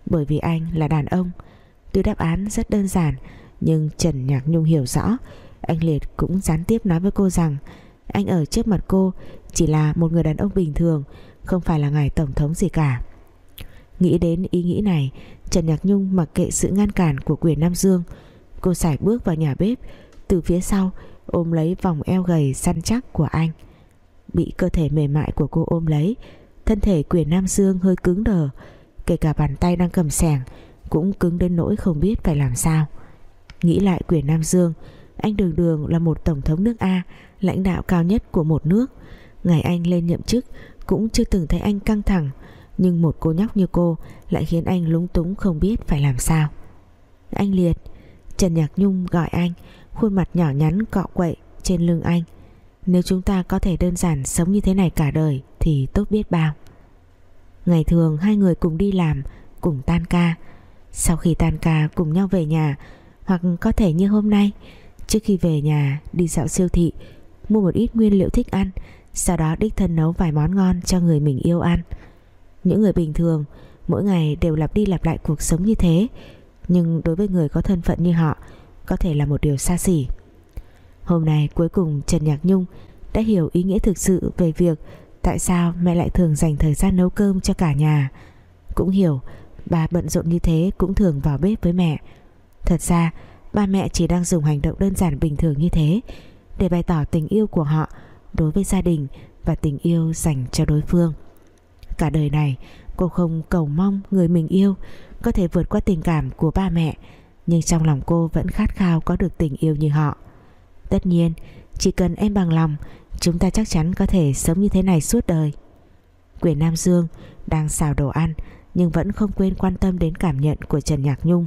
Bởi vì anh là đàn ông. Tuy đáp án rất đơn giản, Nhưng Trần Nhạc Nhung hiểu rõ. Anh Liệt cũng gián tiếp nói với cô rằng anh ở trước mặt cô, Chỉ là một người đàn ông bình thường, Không phải là ngài tổng thống gì cả. Nghĩ đến ý nghĩ này, Trần Nhạc Nhung mặc kệ sự ngăn cản của quyền Nam Dương. Cô sải bước vào nhà bếp, Từ phía sau ôm lấy vòng eo gầy săn chắc của anh. Bị cơ thể mềm mại của cô ôm lấy, Thân thể quyền Nam Dương hơi cứng đờ, Kể cả bàn tay đang cầm sẻng Cũng cứng đến nỗi không biết phải làm sao. Nghĩ lại quyền Nam Dương, Anh đường đường là một tổng thống nước A Lãnh đạo cao nhất của một nước. Ngày anh lên nhậm chức, Cũng chưa từng thấy anh căng thẳng, Nhưng một cô nhóc như cô Lại khiến anh lúng túng không biết phải làm sao. Anh Liệt, Trần Nhạc Nhung gọi anh, Khuôn mặt nhỏ nhắn cọ quậy trên lưng anh. Nếu chúng ta có thể đơn giản sống như thế này cả đời Thì tốt biết bao. Ngày thường hai người cùng đi làm, Cùng tan ca. Sau khi tan ca cùng nhau về nhà, Hoặc có thể như hôm nay, Trước khi về nhà đi dạo siêu thị Mua một ít nguyên liệu thích ăn, Sau đó đích thân nấu vài món ngon cho người mình yêu ăn. Những người bình thường, Mỗi ngày đều lặp đi lặp lại cuộc sống như thế, Nhưng đối với người có thân phận như họ, Có thể là một điều xa xỉ. Hôm nay cuối cùng Trần Nhạc Nhung Đã hiểu ý nghĩa thực sự về việc Tại sao mẹ lại thường dành thời gian nấu cơm cho cả nhà. Cũng hiểu, Bà bận rộn như thế cũng thường vào bếp với mẹ. Thật ra, Ba mẹ chỉ đang dùng hành động đơn giản bình thường như thế để bày tỏ tình yêu của họ Đối với gia đình Và tình yêu dành cho đối phương. Cả đời này, cô không cầu mong người mình yêu Có thể vượt qua tình cảm của ba mẹ, Nhưng trong lòng cô vẫn khát khao có được tình yêu như họ. Tất nhiên, Chỉ cần em bằng lòng, Chúng ta chắc chắn có thể sống như thế này suốt đời. Quyền Nam Dương Đang xào đồ ăn Nhưng vẫn không quên quan tâm đến cảm nhận của Trần Nhạc Nhung.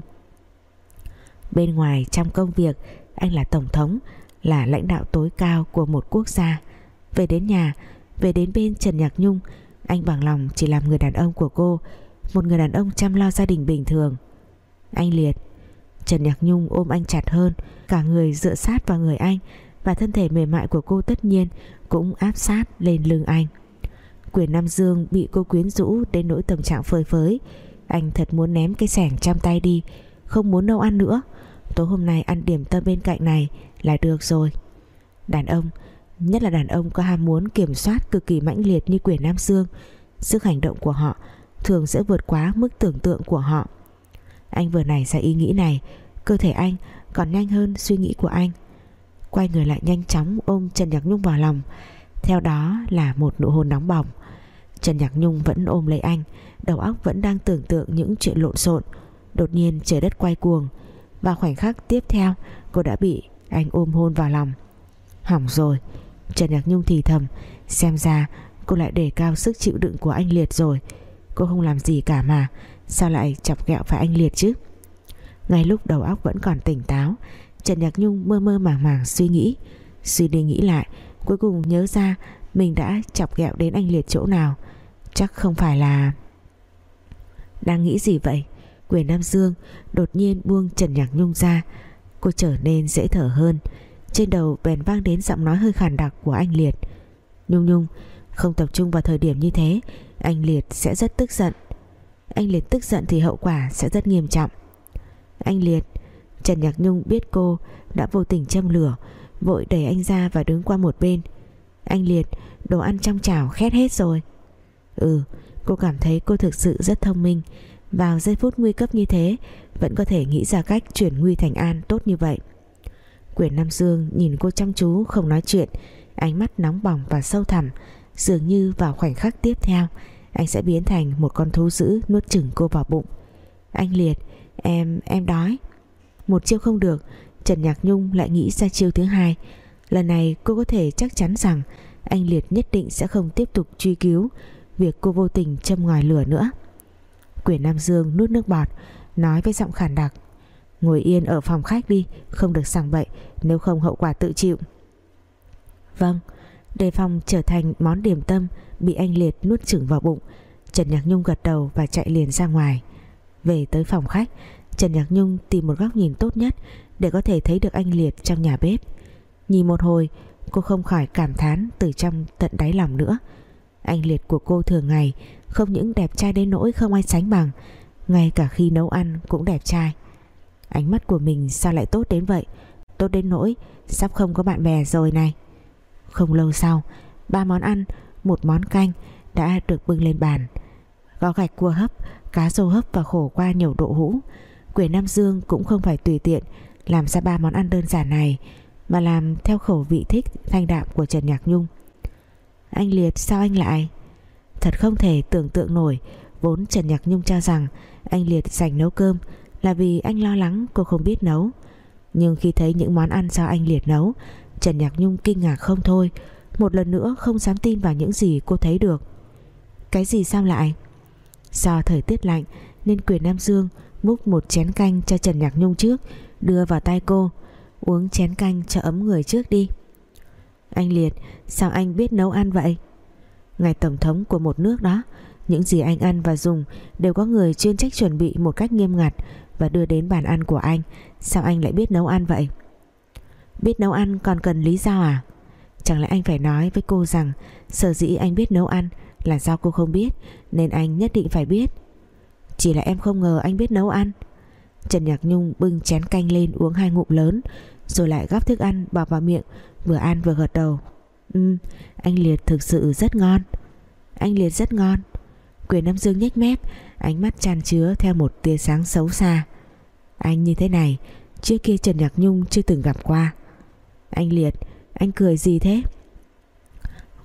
Bên ngoài trong công việc, Anh là tổng thống là lãnh đạo tối cao của một quốc gia. Về đến nhà, Về đến bên Trần Nhạc Nhung, Anh bằng lòng chỉ làm người đàn ông của cô, Một người đàn ông chăm lo gia đình bình thường. Anh liệt, Trần Nhạc Nhung ôm anh chặt hơn, Cả người dựa sát vào người anh Và thân thể mềm mại của cô tất nhiên Cũng áp sát lên lưng anh. Quyền Nam Dương bị cô quyến rũ Đến nỗi tâm trạng phơi phới. Anh thật muốn ném cái sẻng trong tay đi, Không muốn nấu ăn nữa. Tối hôm nay ăn điểm tâm bên cạnh này là được rồi. Đàn ông, Nhất là đàn ông có ham muốn kiểm soát cực kỳ mãnh liệt như quyền Nam Dương, Sức hành động của họ Thường sẽ vượt quá mức tưởng tượng của họ. Anh vừa nảy ra ý nghĩ này, Cơ thể anh còn nhanh hơn suy nghĩ của anh. Quay người lại nhanh chóng ôm Trần Nhạc Nhung vào lòng. Theo đó là một nụ hôn nóng bỏng. Trần Nhạc Nhung vẫn ôm lấy anh, Đầu óc vẫn đang tưởng tượng những chuyện lộn xộn. Đột nhiên trời đất quay cuồng Và khoảnh khắc tiếp theo, Cô đã bị anh ôm hôn vào lòng. Hỏng rồi. Trần Nhạc Nhung thì thầm, Xem ra cô lại để cao sức chịu đựng của anh Liệt rồi. Cô không làm gì cả mà, Sao lại chọc ghẹo phải anh Liệt chứ? Ngay lúc đầu óc vẫn còn tỉnh táo, Trần Nhạc Nhung mơ mơ màng màng suy nghĩ. Suy đi nghĩ lại, Cuối cùng nhớ ra Mình đã chọc ghẹo đến anh Liệt chỗ nào. Chắc không phải là Đang nghĩ gì vậy? Quyền Nam Dương đột nhiên buông Trần Nhạc Nhung ra. Cô trở nên dễ thở hơn. Trên đầu bèn vang đến giọng nói hơi khàn đặc của anh Liệt. Nhung Nhung, Không tập trung vào thời điểm như thế, Anh Liệt sẽ rất tức giận. Anh Liệt tức giận thì hậu quả sẽ rất nghiêm trọng. Anh Liệt, Trần Nhạc Nhung biết cô đã vô tình châm lửa, Vội đẩy anh ra và đứng qua một bên. Anh Liệt, Đồ ăn trong chảo khét hết rồi. Ừ cô cảm thấy cô thực sự rất thông minh. Vào giây phút nguy cấp như thế Vẫn có thể nghĩ ra cách chuyển nguy thành an tốt như vậy. Quyền Nam Dương nhìn cô chăm chú không nói chuyện. Ánh mắt nóng bỏng và sâu thẳm. Dường như vào khoảnh khắc tiếp theo Anh sẽ biến thành một con thú dữ Nuốt chửng cô vào bụng. Anh Liệt Em, em đói. Một chiêu không được. Trần Nhạc Nhung lại nghĩ ra chiêu thứ hai. Lần này cô có thể chắc chắn rằng Anh Liệt nhất định sẽ không tiếp tục truy cứu việc cô vô tình châm ngòi lửa nữa quyển Nam Dương nuốt nước bọt, Nói với giọng khản đặc. Ngồi yên ở phòng khách đi, Không được sảng bậy, Nếu không hậu quả tự chịu. Vâng Đề phòng trở thành món điểm tâm Bị anh Liệt nuốt chửng vào bụng, Trần Nhạc Nhung gật đầu và chạy liền ra ngoài. Về tới phòng khách, Trần Nhạc Nhung tìm một góc nhìn tốt nhất Để có thể thấy được anh Liệt trong nhà bếp. Nhìn một hồi, Cô không khỏi cảm thán từ trong tận đáy lòng nữa. Anh Liệt của cô thường ngày, Không những đẹp trai đến nỗi không ai sánh bằng, Ngay cả khi nấu ăn cũng đẹp trai. Ánh mắt của mình sao lại tốt đến vậy? Tốt đến nỗi, Sắp không có bạn bè rồi này. Không lâu sau, Ba món ăn, Một món canh Đã được bưng lên bàn. Gó gạch cua hấp, Cá rô hấp và khổ qua nhiều độ hũ. Quyền Nam Dương cũng không phải tùy tiện Làm ra ba món ăn đơn giản này, Mà làm theo khẩu vị thích Thanh đạm của Trần Nhạc Nhung. Anh Liệt sao anh lại? Thật không thể tưởng tượng nổi. Vốn Trần Nhạc Nhung cho rằng Anh Liệt dành nấu cơm Là vì anh lo lắng cô không biết nấu. Nhưng khi thấy những món ăn do anh Liệt nấu, Trần Nhạc Nhung kinh ngạc không thôi. Một lần nữa không dám tin vào những gì cô thấy được. Cái gì sao lại? Do thời tiết lạnh Nên quyền Nam Dương múc một chén canh cho Trần Nhạc Nhung trước, Đưa vào tay cô. Uống chén canh cho ấm người trước đi. Anh Liệt, Sao anh biết nấu ăn vậy? Ngài Tổng thống của một nước đó, Những gì anh ăn và dùng Đều có người chuyên trách chuẩn bị một cách nghiêm ngặt Và đưa đến bàn ăn của anh. Sao anh lại biết nấu ăn vậy? Biết nấu ăn còn cần lý do à? Chẳng lẽ anh phải nói với cô rằng Sở dĩ anh biết nấu ăn Là do cô không biết, Nên anh nhất định phải biết? Chỉ là em không ngờ anh biết nấu ăn. Trần Nhạc Nhung bưng chén canh lên uống hai ngụm lớn, Rồi lại gắp thức ăn bỏ vào miệng Vừa ăn vừa gật đầu. Ừ anh Liệt thực sự rất ngon. Anh Liệt rất ngon. Quyền Nam Dương nhếch mép, Ánh mắt tràn chứa theo một tia sáng xấu xa. Anh như thế này, Trước kia Trần Nhạc Nhung chưa từng gặp qua. Anh Liệt, Anh cười gì thế?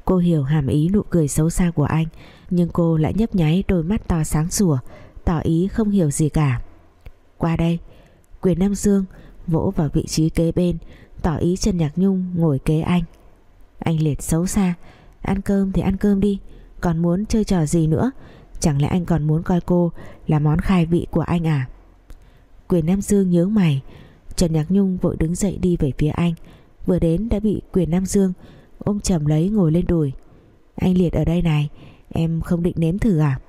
Cô hiểu hàm ý nụ cười xấu xa của anh, Nhưng cô lại nhấp nháy đôi mắt to sáng sủa, Tỏ ý không hiểu gì cả. Qua đây, Quyền Nam Dương vỗ vào vị trí kế bên Tỏ ý Trần Nhạc Nhung ngồi kế anh. Anh Liệt xấu xa. Ăn cơm thì ăn cơm đi. Còn muốn chơi trò gì nữa? Chẳng lẽ anh còn muốn coi cô là món khai vị của anh à? Quyền Nam Dương nhớ mày. Trần Nhạc Nhung vội đứng dậy đi về phía anh. Vừa đến đã bị Quyền Nam Dương Ôm chầm lấy ngồi lên đùi. Anh Liệt ở đây này, Em không định nếm thử à?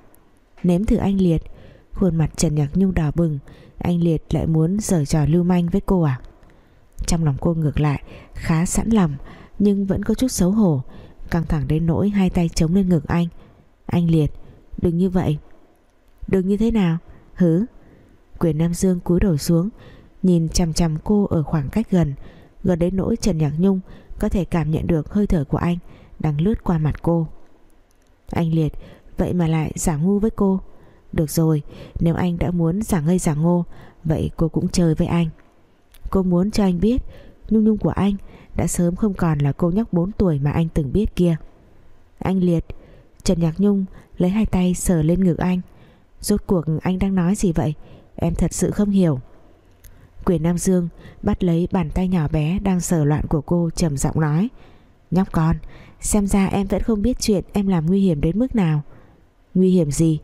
Nếm thử anh Liệt. Khuôn mặt Trần Nhạc Nhung đỏ bừng. Anh Liệt lại muốn giở trò lưu manh với cô à? Trong lòng cô ngược lại, Khá sẵn lòng, Nhưng vẫn có chút xấu hổ. Căng thẳng đến nỗi hai tay chống lên ngực anh. Anh Liệt, Đừng như vậy. Đừng như thế nào? Hứ? Quyền Nam Dương cúi đầu xuống, Nhìn chằm chằm cô ở khoảng cách gần Gần đến nỗi Trần Nhạc Nhung Có thể cảm nhận được hơi thở của anh Đang lướt qua mặt cô. Anh Liệt, Vậy mà lại giả ngu với cô. Được rồi, Nếu anh đã muốn giả ngây giả ngô, Vậy cô cũng chơi với anh. Cô muốn cho anh biết, Nhung nhung của anh Đã sớm không còn là cô nhóc 4 tuổi mà anh từng biết kia. Anh Liệt, Trần Nhạc Nhung lấy hai tay sờ lên ngực anh. Rốt cuộc anh đang nói gì vậy? Em thật sự không hiểu. Quyền Nam Dương bắt lấy bàn tay nhỏ bé đang sờ loạn của cô trầm giọng nói. Nhóc con, Xem ra em vẫn không biết chuyện em làm nguy hiểm đến mức nào. Nguy hiểm gì?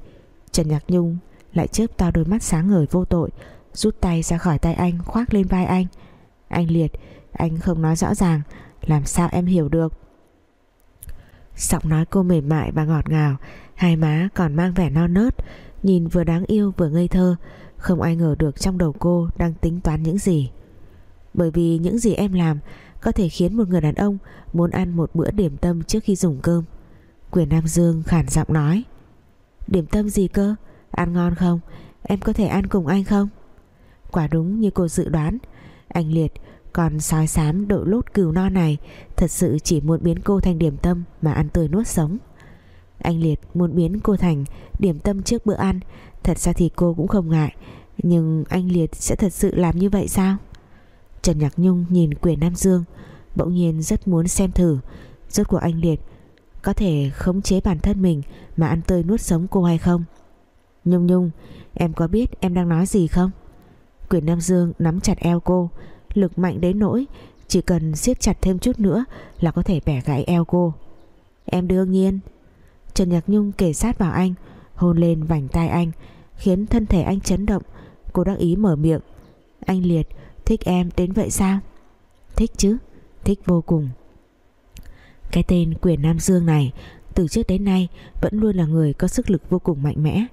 Trần Nhạc Nhung lại chớp to đôi mắt sáng ngời vô tội Rút tay ra khỏi tay anh, khoác lên vai anh. Anh Liệt, Anh không nói rõ ràng, Làm sao em hiểu được? Giọng nói cô mềm mại và ngọt ngào, Hai má còn mang vẻ non nớt, Nhìn vừa đáng yêu vừa ngây thơ, Không ai ngờ được trong đầu cô Đang tính toán những gì. Bởi vì những gì em làm Có thể khiến một người đàn ông Muốn ăn một bữa điểm tâm trước khi dùng cơm. Quyền Nam Dương khản giọng nói, Điểm tâm gì cơ? Ăn ngon không? Em có thể ăn cùng anh không? Quả đúng như cô dự đoán. Anh Liệt còn sói xám đội lốt cừu no này, Thật sự chỉ muốn biến cô thành điểm tâm Mà ăn tươi nuốt sống. Anh Liệt muốn biến cô thành Điểm tâm trước bữa ăn, Thật ra thì cô cũng không ngại, Nhưng anh Liệt sẽ thật sự làm như vậy sao? Trần Nhạc Nhung nhìn quyền Nam Dương, Bỗng nhiên rất muốn xem thử. Rốt của anh Liệt Có thể khống chế bản thân mình Mà ăn tươi nuốt sống cô hay không? Nhung Nhung, Em có biết em đang nói gì không? Quyền Nam Dương nắm chặt eo cô. Lực mạnh đến nỗi, Chỉ cần siết chặt thêm chút nữa Là có thể bẻ gãy eo cô. Em đương nhiên. Trần Nhạc Nhung kề sát vào anh, Hôn lên vành tai anh, Khiến thân thể anh chấn động. Cô đắc ý mở miệng. Anh Liệt, thích em đến vậy sao? Thích chứ, Thích vô cùng. Cái tên quyền Nam Dương này, Từ trước đến nay Vẫn luôn là người có sức lực vô cùng mạnh mẽ.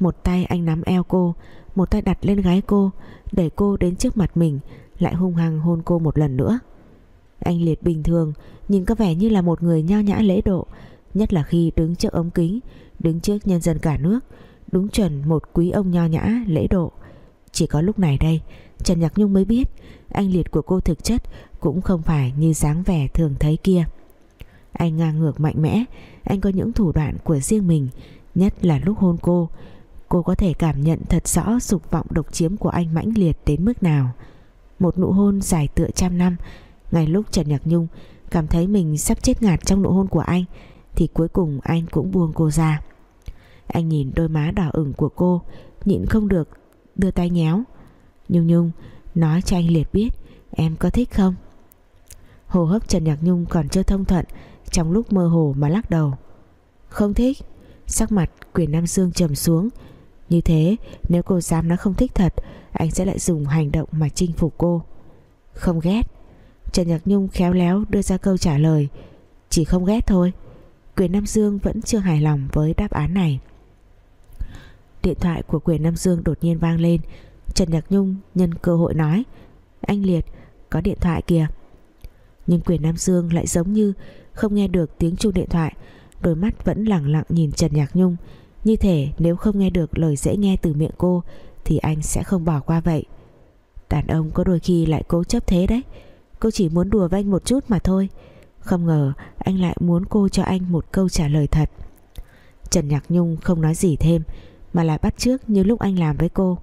Một tay anh nắm eo cô một tay đặt lên gái cô, Đẩy cô đến trước mặt mình, Lại hung hăng hôn cô một lần nữa. Anh Liệt bình thường, Nhìn có vẻ như là một người nho nhã lễ độ, Nhất là khi đứng trước ống kính, Đứng trước nhân dân cả nước, Đúng chuẩn một quý ông nho nhã, lễ độ. Chỉ có lúc này đây, Trần Nhạc Nhung mới biết, Anh Liệt của cô thực chất Cũng không phải như dáng vẻ thường thấy kia. Anh ngang ngược mạnh mẽ, Anh có những thủ đoạn của riêng mình, Nhất là lúc hôn cô Cô cô có thể cảm nhận thật rõ dục vọng độc chiếm của anh mãnh liệt đến mức nào. Một nụ hôn dài tựa trăm năm. Ngay lúc Trần Nhạc Nhung Cảm thấy mình sắp chết ngạt trong nụ hôn của anh, Thì cuối cùng anh cũng buông cô ra. Anh nhìn đôi má đỏ ửng của cô, Nhịn không được Đưa tay nhéo. Nhung Nhung, nói cho anh Liệt biết, Em có thích không? Hồ hấp Trần Nhạc Nhung còn chưa thông thuận, Trong lúc mơ hồ mà lắc đầu. Không thích. Sắc mặt quyền Nam Dương trầm xuống như thế, nếu cô dám nó không thích thật, Anh sẽ lại dùng hành động mà chinh phục cô. Không ghét. Trần Nhạc Nhung khéo léo đưa ra câu trả lời, Chỉ không ghét thôi. Quyền Nam Dương vẫn chưa hài lòng với đáp án này. Điện thoại của Quyền Nam Dương đột nhiên vang lên. Trần Nhạc Nhung nhân cơ hội nói, Anh Liệt, có điện thoại kìa. Nhưng Quyền Nam Dương lại giống như Không nghe được tiếng chuông điện thoại, Đôi mắt vẫn lặng lặng nhìn Trần Nhạc Nhung. Như thể nếu không nghe được lời dễ nghe từ miệng cô, Thì anh sẽ không bỏ qua vậy. Đàn ông có đôi khi lại cố chấp thế đấy. Cô chỉ muốn đùa với anh một chút mà thôi. Không ngờ anh lại muốn cô cho anh một câu trả lời thật. Trần Nhạc Nhung không nói gì thêm, Mà lại bắt trước như lúc anh làm với cô.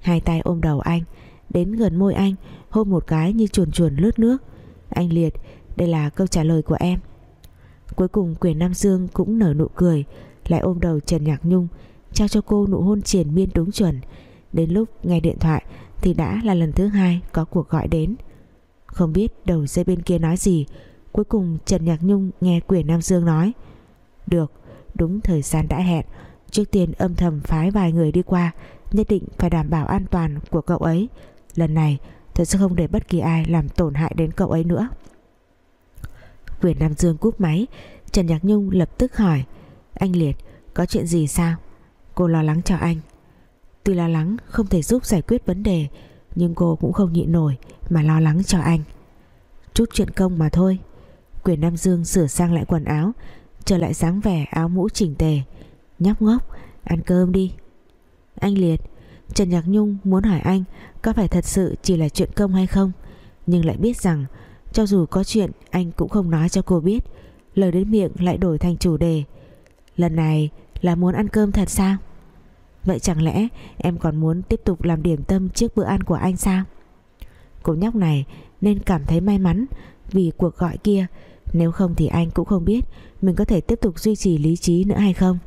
Hai tay ôm đầu anh, Đến gần môi anh, Hôn một cái như chuồn chuồn lướt nước. Anh Liệt, đây là câu trả lời của em. Cuối cùng quyền Nam Dương cũng nở nụ cười lại ôm đầu Trần Nhạc Nhung, Trao cho cô nụ hôn triền miên đúng chuẩn. Đến lúc nghe điện thoại Thì đã là lần thứ hai có cuộc gọi đến. Không biết đầu dây bên kia nói gì, Cuối cùng Trần Nhạc Nhung nghe quyền Nam Dương nói, Được, Đúng thời gian đã hẹn, Trước tiên âm thầm phái vài người đi qua, Nhất định phải đảm bảo an toàn của cậu ấy. Lần này, tôi sẽ không để bất kỳ ai Làm tổn hại đến cậu ấy nữa. Quyền Nam Dương cúp máy, Trần Nhạc Nhung lập tức hỏi anh Liệt, có chuyện gì sao? Cô lo lắng cho anh. Tuy lo lắng, không thể giúp giải quyết vấn đề, Nhưng cô cũng không nhịn nổi Mà lo lắng cho anh. Chút chuyện công mà thôi. Quyền Nam Dương sửa sang lại quần áo, Trở lại dáng vẻ áo mũ chỉnh tề. Nhóc ngốc, Ăn cơm đi. Anh Liệt, Trần Nhạc Nhung muốn hỏi anh Có phải thật sự chỉ là chuyện công hay không? Nhưng lại biết rằng, Cho dù có chuyện, anh cũng không nói cho cô biết. Lời đến miệng lại đổi thành chủ đề. Lần này là muốn ăn cơm thật sao? Vậy chẳng lẽ em còn muốn tiếp tục làm điểm tâm trước bữa ăn của anh sao? Cô nhóc này nên cảm thấy may mắn Vì cuộc gọi kia. Nếu không thì anh cũng không biết Mình có thể tiếp tục duy trì lý trí nữa hay không.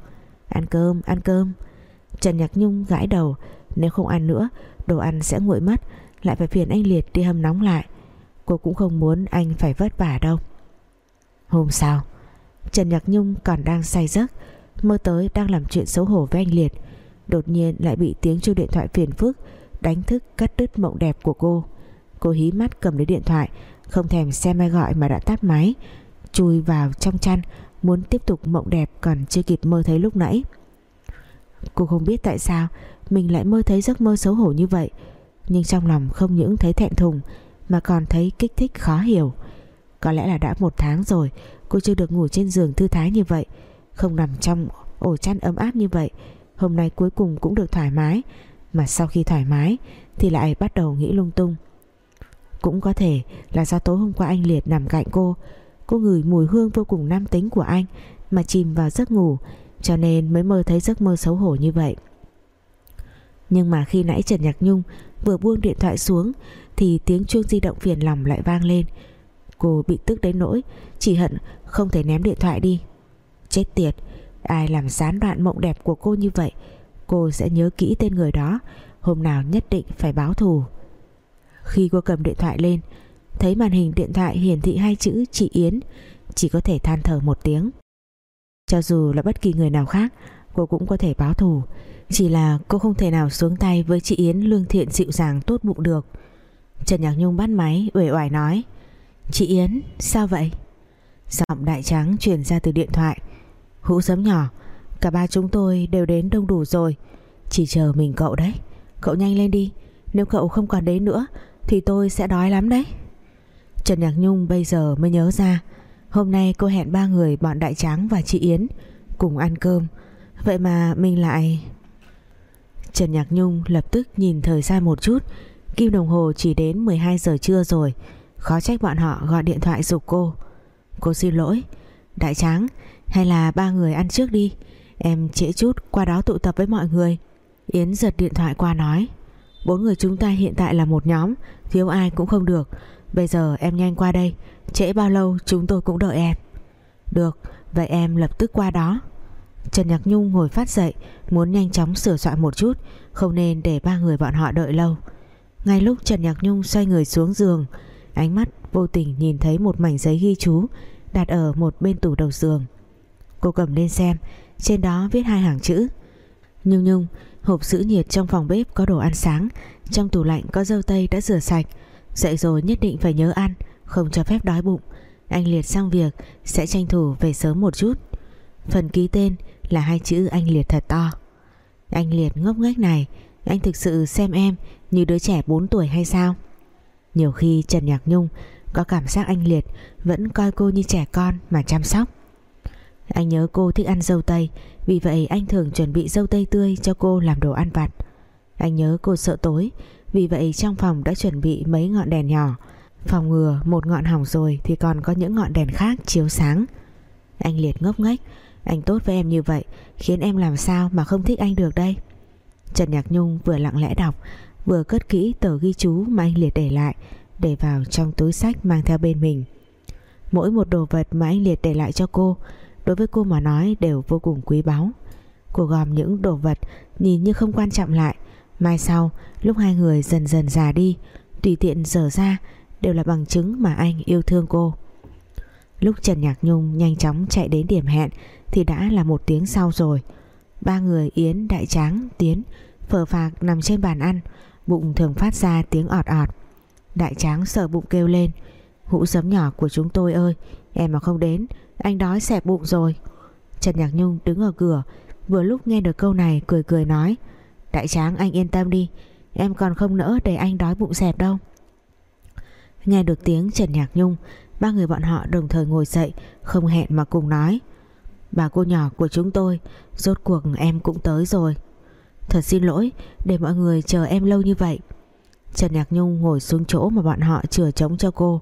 Ăn cơm, ăn cơm. Trần Nhạc Nhung gãi đầu Nếu không ăn nữa Đồ ăn sẽ nguội mất Lại phải phiền anh Liệt đi hâm nóng lại. Cô cũng không muốn anh phải vất vả đâu. Hôm sau Trần Nhạc Nhung còn đang say giấc, Mơ tới đang làm chuyện xấu hổ với anh Liệt. Đột nhiên lại bị tiếng chuông điện thoại phiền phức, Đánh thức cắt đứt mộng đẹp của cô. Cô hí mắt cầm lấy điện thoại, Không thèm xem ai gọi mà đã tắt máy, Chui vào trong chăn, Muốn tiếp tục mộng đẹp còn chưa kịp mơ thấy lúc nãy. Cô không biết tại sao Mình lại mơ thấy giấc mơ xấu hổ như vậy, Nhưng trong lòng không những thấy thẹn thùng Mà còn thấy kích thích khó hiểu. Có lẽ là đã một tháng rồi Cô chưa được ngủ trên giường thư thái như vậy, Không nằm trong ổ chăn ấm áp như vậy, Hôm nay cuối cùng cũng được thoải mái. Mà sau khi thoải mái Thì lại bắt đầu nghĩ lung tung. Cũng có thể là do tối hôm qua anh Liệt nằm cạnh cô Cô ngửi mùi hương vô cùng nam tính của anh Mà chìm vào giấc ngủ, Cho nên mới mơ thấy giấc mơ xấu hổ như vậy. Nhưng mà khi nãy Trần Nhạc Nhung Vừa buông điện thoại xuống Thì tiếng chuông di động phiền lòng lại vang lên. Cô bị tức đến nỗi Chỉ hận không thể ném điện thoại đi. Chết tiệt, Ai làm gián đoạn mộng đẹp của cô như vậy, Cô sẽ nhớ kỹ tên người đó. Hôm nào nhất định phải báo thù. Khi cô cầm điện thoại lên, Thấy màn hình điện thoại hiển thị hai chữ chị Yến Chỉ có thể than thở một tiếng. Cho dù là bất kỳ người nào khác, Cô cũng có thể báo thù. Chỉ là cô không thể nào xuống tay với chị Yến Lương thiện dịu dàng tốt bụng được. Trần Nhạc Nhung bắt máy, uể oải nói, Chị Yến, sao vậy? Giọng đại trắng truyền ra từ điện thoại. Hũ sớm nhỏ, Cả ba chúng tôi đều đến đông đủ rồi. Chỉ chờ mình cậu đấy. Cậu nhanh lên đi, Nếu cậu không còn đến nữa, Thì tôi sẽ đói lắm đấy. Trần Nhạc Nhung bây giờ mới nhớ ra, Hôm nay cô hẹn ba người bọn Đại Tráng và chị Yến Cùng ăn cơm. Vậy mà mình lại Trần Nhạc Nhung lập tức nhìn thời gian một chút. Kim đồng hồ chỉ đến 12 giờ trưa rồi. Khó trách bọn họ gọi điện thoại dục cô. Cô xin lỗi. Đại Tráng, hay là ba người ăn trước đi. Em trễ chút, qua đó tụ tập với mọi người. Yến giật điện thoại qua nói. Bốn người chúng ta hiện tại là một nhóm, Thiếu ai cũng không được. Bây giờ em nhanh qua đây. Trễ bao lâu chúng tôi cũng đợi em. Được, vậy em lập tức qua đó. Trần Nhạc Nhung ngồi phát dậy, Muốn nhanh chóng sửa soạn một chút, Không nên để ba người bọn họ đợi lâu. Ngay lúc Trần Nhạc Nhung xoay người xuống giường Ánh mắt vô tình nhìn thấy một mảnh giấy ghi chú Đặt ở một bên tủ đầu giường. Cô cầm lên xem, Trên đó viết hai hàng chữ. Nhung nhung, Hộp giữ nhiệt trong phòng bếp có đồ ăn sáng, Trong tủ lạnh có dâu tây đã rửa sạch. Dậy rồi nhất định phải nhớ ăn, Không cho phép đói bụng. Anh Liệt sang việc, sẽ tranh thủ về sớm một chút. Phần ký tên là hai chữ anh Liệt thật to. Anh Liệt ngốc nghếch này, Anh thực sự xem em như đứa trẻ 4 tuổi hay sao? Nhiều khi Trần Nhạc Nhung Có cảm giác anh Liệt Vẫn coi cô như trẻ con mà chăm sóc. Anh nhớ cô thích ăn dâu tây, Vì vậy anh thường chuẩn bị dâu tây tươi Cho cô làm đồ ăn vặt. Anh nhớ cô sợ tối, Vì vậy trong phòng đã chuẩn bị mấy ngọn đèn nhỏ. Phòng ngừa một ngọn hỏng rồi Thì còn có những ngọn đèn khác chiếu sáng. Anh Liệt ngốc nghếch, Anh tốt với em như vậy, Khiến em làm sao mà không thích anh được đây? Trần Nhạc Nhung vừa lặng lẽ đọc Vừa cất kỹ tờ ghi chú mà anh Liệt để lại Để vào trong túi sách mang theo bên mình. Mỗi một đồ vật mà anh Liệt để lại cho cô Đối với cô mà nói đều vô cùng quý báu. Cô gom những đồ vật Nhìn như không quan trọng lại. Mai sau lúc hai người dần dần già đi Tùy tiện dở ra Đều là bằng chứng mà anh yêu thương cô. Lúc Trần Nhạc Nhung nhanh chóng chạy đến điểm hẹn Thì đã là một tiếng sau rồi. Ba người Yến, Đại Tráng, Tiến Phở phạc nằm trên bàn ăn. Bụng thường phát ra tiếng ọt ọt. Đại Tráng sợ bụng kêu lên. Hũ sấm nhỏ của chúng tôi ơi, Em mà không đến, Anh đói xẹp bụng rồi. Trần Nhạc Nhung đứng ở cửa, Vừa lúc nghe được câu này cười cười nói, Đại Tráng, anh yên tâm đi, Em còn không nỡ để anh đói bụng xẹp đâu. Nghe được tiếng Trần Nhạc Nhung, Ba người bọn họ đồng thời ngồi dậy, Không hẹn mà cùng nói, Bà cô nhỏ của chúng tôi, Rốt cuộc em cũng tới rồi. Thật xin lỗi, để mọi người chờ em lâu như vậy. Trần Nhạc Nhung ngồi xuống chỗ mà bọn họ chừa trống cho cô.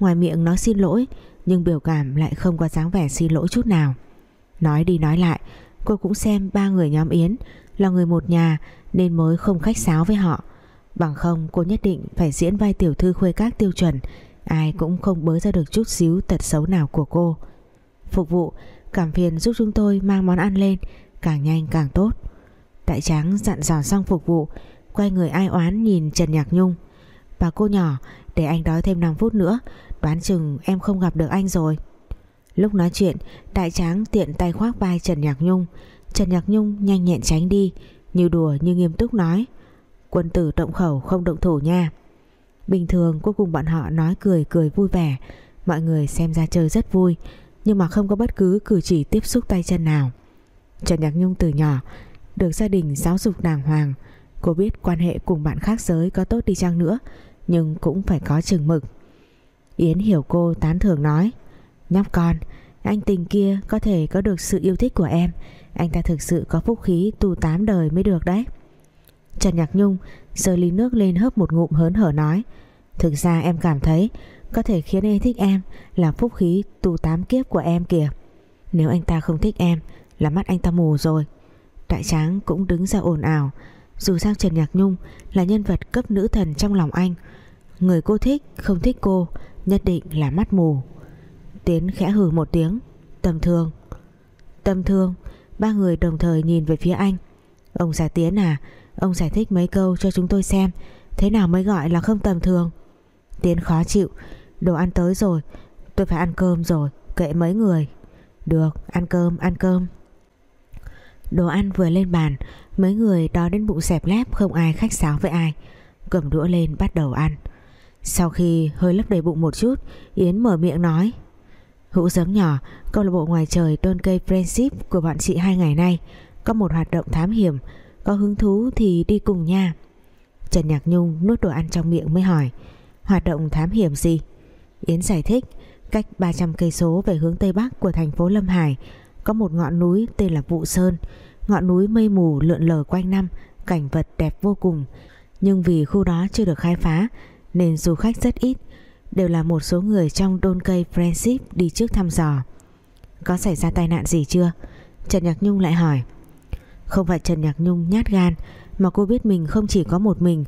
Ngoài miệng nói xin lỗi, Nhưng biểu cảm lại không có dáng vẻ xin lỗi chút nào. Nói đi nói lại, Cô cũng xem ba người nhóm Yến Là người một nhà Nên mới không khách sáo với họ. Bằng không, cô nhất định phải diễn vai tiểu thư khuê các tiêu chuẩn, Ai cũng không bới ra được chút xíu tật xấu nào của cô. Phục vụ, Cảm phiền giúp chúng tôi mang món ăn lên, Càng nhanh càng tốt. Đại tráng dặn dò xong phục vụ, Quay người ai oán nhìn Trần Nhạc Nhung. Bà cô nhỏ, Để anh đói thêm 5 phút nữa, Đoán chừng em không gặp được anh rồi. Lúc nói chuyện, Đại tráng tiện tay khoác vai Trần Nhạc Nhung. Trần Nhạc Nhung nhanh nhẹn tránh đi, Như đùa như nghiêm túc nói, Quân tử động khẩu không động thủ nha. Bình thường cô cùng bọn họ nói cười cười vui vẻ, Mọi người xem ra chơi rất vui, Nhưng mà không có bất cứ cử chỉ tiếp xúc tay chân nào. Trần Nhạc Nhung từ nhỏ được gia đình giáo dục đàng hoàng. Cô biết quan hệ cùng bạn khác giới có tốt đi chăng nữa, Nhưng cũng phải có chừng mực. Yến hiểu cô tán thưởng nói, Nhóc con, Anh tình kia có thể có được sự yêu thích của em. Anh ta thực sự có phúc khí tu tám đời mới được đấy. Trần Nhạc Nhung giơ ly nước lên hớp một ngụm hớn hở nói, Thực ra em cảm thấy Có thể khiến anh thích em Là phúc khí tu tám kiếp của em kìa. Nếu anh ta không thích em Là mắt anh ta mù rồi. Đại tráng cũng đứng ra ồn ào. Dù sao Trần Nhạc Nhung Là nhân vật cấp nữ thần trong lòng anh. Người cô thích, không thích cô, Nhất định là mắt mù. Tiến khẽ hừ một tiếng, Tầm thương Tầm thương Ba người đồng thời nhìn về phía anh. Ông giải Tiến à Ông giải thích mấy câu cho chúng tôi xem, Thế nào mới gọi là không tầm thường? Tiến khó chịu. Đồ ăn tới rồi, Tôi phải ăn cơm rồi, Kệ mấy người. Được, ăn cơm ăn cơm. Đồ ăn vừa lên bàn, Mấy người đó đến bụng xẹp lép Không ai khách sáo với ai. Cầm đũa lên bắt đầu ăn. Sau khi hơi lấp đầy bụng một chút, Yến mở miệng nói Hữu giấm nhỏ, Câu lạc bộ ngoài trời Don cây Friendship của bọn chị hai ngày nay Có một hoạt động thám hiểm, Có hứng thú thì đi cùng nha. Trần Nhạc Nhung nuốt đồ ăn trong miệng mới hỏi, Hoạt động thám hiểm gì? Yến giải thích, Cách 300 cây số về hướng Tây Bắc của thành phố Lâm Hải Có một ngọn núi tên là Vụ Sơn Ngọn núi mây mù lượn lờ quanh năm, Cảnh vật đẹp vô cùng. Nhưng vì khu đó chưa được khai phá, Nên du khách rất ít, Đều là một số người trong đôn cây Friendship Đi trước thăm dò. Có xảy ra tai nạn gì chưa? Trần Nhạc Nhung lại hỏi. Không phải Trần Nhạc Nhung nhát gan, Mà cô biết mình không chỉ có một mình,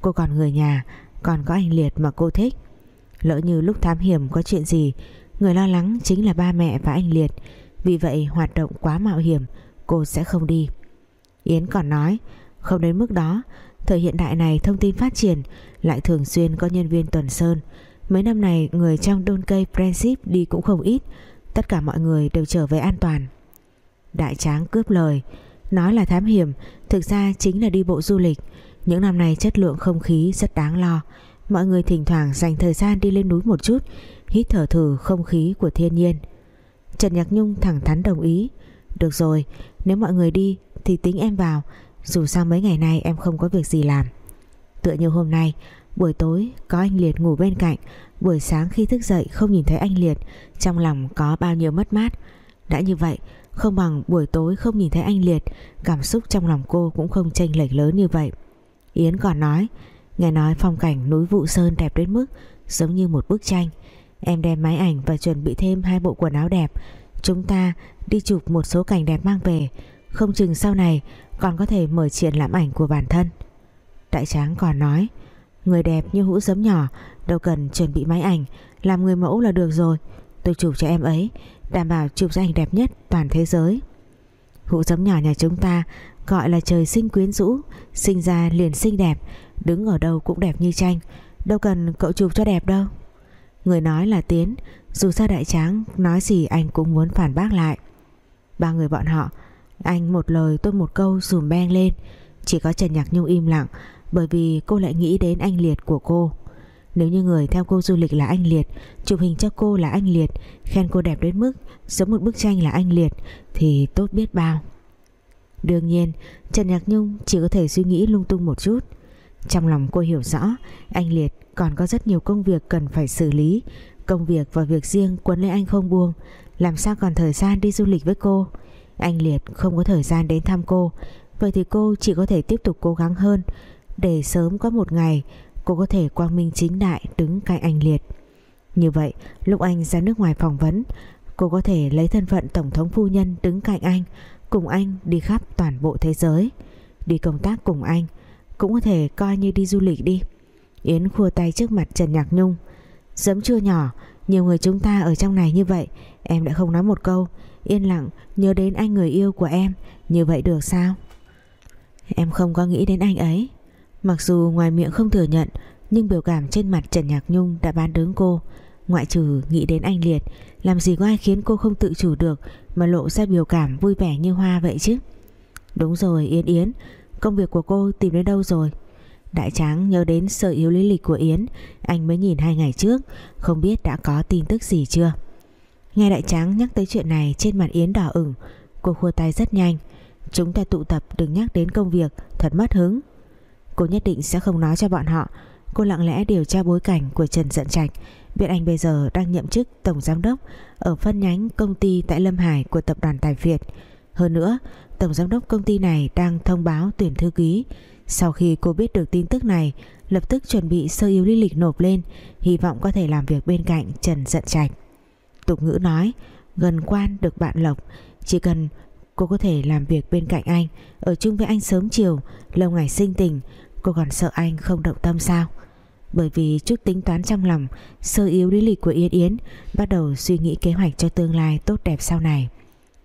Cô còn người nhà, Còn có anh Liệt mà cô thích. Lỡ như lúc thám hiểm có chuyện gì, Người lo lắng chính là ba mẹ và anh Liệt. Vì vậy hoạt động quá mạo hiểm Cô sẽ không đi. Yến còn nói, Không đến mức đó, Thời hiện đại này thông tin phát triển, Lại thường xuyên có nhân viên tuần sơn. Mấy năm này, người trong đôn cây Friendship đi cũng không ít, Tất cả mọi người đều trở về an toàn. Đại tráng cướp lời, Nói là thám hiểm, Thực ra chính là đi bộ du lịch. Những năm này chất lượng không khí rất đáng lo. Mọi người thỉnh thoảng dành thời gian đi lên núi một chút, Hít thở thử không khí của thiên nhiên. Trần Nhạc Nhung thẳng thắn đồng ý. Được rồi, Nếu mọi người đi thì tính em vào. Dù sao mấy ngày nay em không có việc gì làm. Tựa như hôm nay, Buổi tối có anh Liệt ngủ bên cạnh. Buổi sáng khi thức dậy không nhìn thấy anh Liệt, Trong lòng có bao nhiêu mất mát. Đã như vậy, Không bằng buổi tối không nhìn thấy anh Liệt, Cảm xúc trong lòng cô cũng không chênh lệch lớn như vậy. Yến còn nói, Nghe nói phong cảnh núi Vụ Sơn đẹp đến mức Giống như một bức tranh. Em đem máy ảnh và chuẩn bị thêm hai bộ quần áo đẹp Chúng ta đi chụp một số cảnh đẹp mang về. Không chừng sau này Còn có thể mở triển lãm ảnh của bản thân. Đại tráng còn nói, Người đẹp như hũ giấm nhỏ, Đâu cần chuẩn bị máy ảnh, Làm người mẫu là được rồi. Tôi chụp cho em ấy, Đảm bảo chụp ra ảnh đẹp nhất toàn thế giới. Hũ giấm nhỏ nhà chúng ta Gọi là trời sinh quyến rũ, Sinh ra liền xinh đẹp, Đứng ở đâu cũng đẹp như tranh. Đâu cần cậu chụp cho đẹp đâu. Người nói là Tiến dù sao đại tráng, nói gì anh cũng muốn phản bác lại. Ba người bọn họ, Anh một lời tôi một câu dùm beng lên. Chỉ có Trần Nhạc Nhung im lặng, Bởi vì cô lại nghĩ đến anh Liệt của cô. Nếu như người theo cô du lịch là anh Liệt, Chụp hình cho cô là anh Liệt, Khen cô đẹp đến mức Giống một bức tranh là anh Liệt, Thì tốt biết bao. Đương nhiên, Trần Nhạc Nhung chỉ có thể suy nghĩ lung tung một chút. Trong lòng cô hiểu rõ, Anh Liệt còn có rất nhiều công việc cần phải xử lý. Công việc và việc riêng, quấn lấy anh không buông. Làm sao còn thời gian đi du lịch với cô? Anh Liệt không có thời gian đến thăm cô. Vậy thì cô chỉ có thể tiếp tục cố gắng hơn. Để sớm có một ngày, Cô có thể quang minh chính đại đứng cạnh anh Liệt. Như vậy, lúc anh ra nước ngoài phỏng vấn, Cô có thể lấy thân phận Tổng thống phu nhân đứng cạnh anh, Cùng anh đi khắp toàn bộ thế giới. Đi công tác cùng anh, cũng có thể coi như đi du lịch đi. Yến khua tay trước mặt Trần Nhạc Nhung. Giấm chưa nhỏ, Nhiều người chúng ta ở trong này như vậy, Em đã không nói một câu. Yên lặng, nhớ đến anh người yêu của em, Như vậy được sao? Em không có nghĩ đến anh ấy. Mặc dù ngoài miệng không thừa nhận, Nhưng biểu cảm trên mặt Trần Nhạc Nhung đã bán đứng cô. Ngoại trừ nghĩ đến anh Liệt, Làm gì có ai khiến cô không tự chủ được Mà lộ ra biểu cảm vui vẻ như hoa vậy chứ? Đúng rồi Yến Yến, Công việc của cô tìm đến đâu rồi? Đại tráng nhớ đến sở yếu lý lịch của Yến, Anh mới nhìn hai ngày trước, Không biết đã có tin tức gì chưa. Nghe đại tráng nhắc tới chuyện này, Trên mặt Yến đỏ ửng, Cô khua tay rất nhanh. Chúng ta tụ tập, đừng nhắc đến công việc, Thật mất hứng. Cô nhất định sẽ không nói cho bọn họ. Cô lặng lẽ điều tra bối cảnh của Trần Dận Trạch, Biết anh bây giờ đang nhậm chức Tổng Giám đốc Ở phân nhánh công ty tại Lâm Hải của tập đoàn Tài Việt. Hơn nữa, Tổng giám đốc công ty này đang thông báo tuyển thư ký. Sau khi cô biết được tin tức này, Lập tức chuẩn bị sơ yếu lý lịch nộp lên, Hy vọng có thể làm việc bên cạnh Trần Dận Trạch. Tục ngữ nói, Gần quan được bạn lộc, Chỉ cần cô có thể làm việc bên cạnh anh, Ở chung với anh sớm chiều, Lâu ngày sinh tình, Cô còn sợ anh không động tâm sao? Bởi vì chút tính toán trong lòng, Sơ yếu lý lịch của Yến Yến Bắt đầu suy nghĩ kế hoạch cho tương lai tốt đẹp sau này.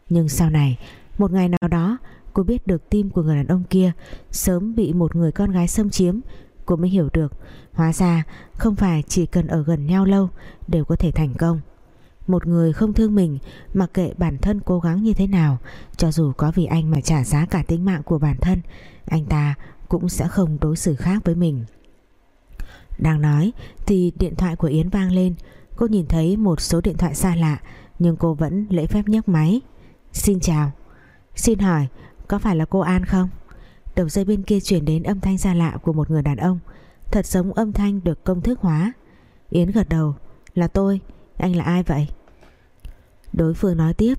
Nhưng sau này, một ngày nào đó cô biết được tim của người đàn ông kia sớm bị một người con gái xâm chiếm. Cô mới hiểu được. Hóa ra, không phải chỉ cần ở gần nhau lâu đều có thể thành công. Một người không thương mình, Mặc kệ bản thân cố gắng như thế nào, Cho dù có vì anh mà trả giá cả tính mạng của bản thân, Anh ta cũng sẽ không đối xử khác với mình. Đang nói, Thì điện thoại của Yến vang lên. Cô nhìn thấy một số điện thoại xa lạ, Nhưng cô vẫn lễ phép nhấc máy. Xin chào. Xin hỏi có phải là cô An không? Đầu dây bên kia chuyển đến âm thanh xa lạ của một người đàn ông. Thật giống âm thanh được công thức hóa. Yến gật đầu. Là tôi. Anh là ai vậy? Đối phương nói tiếp.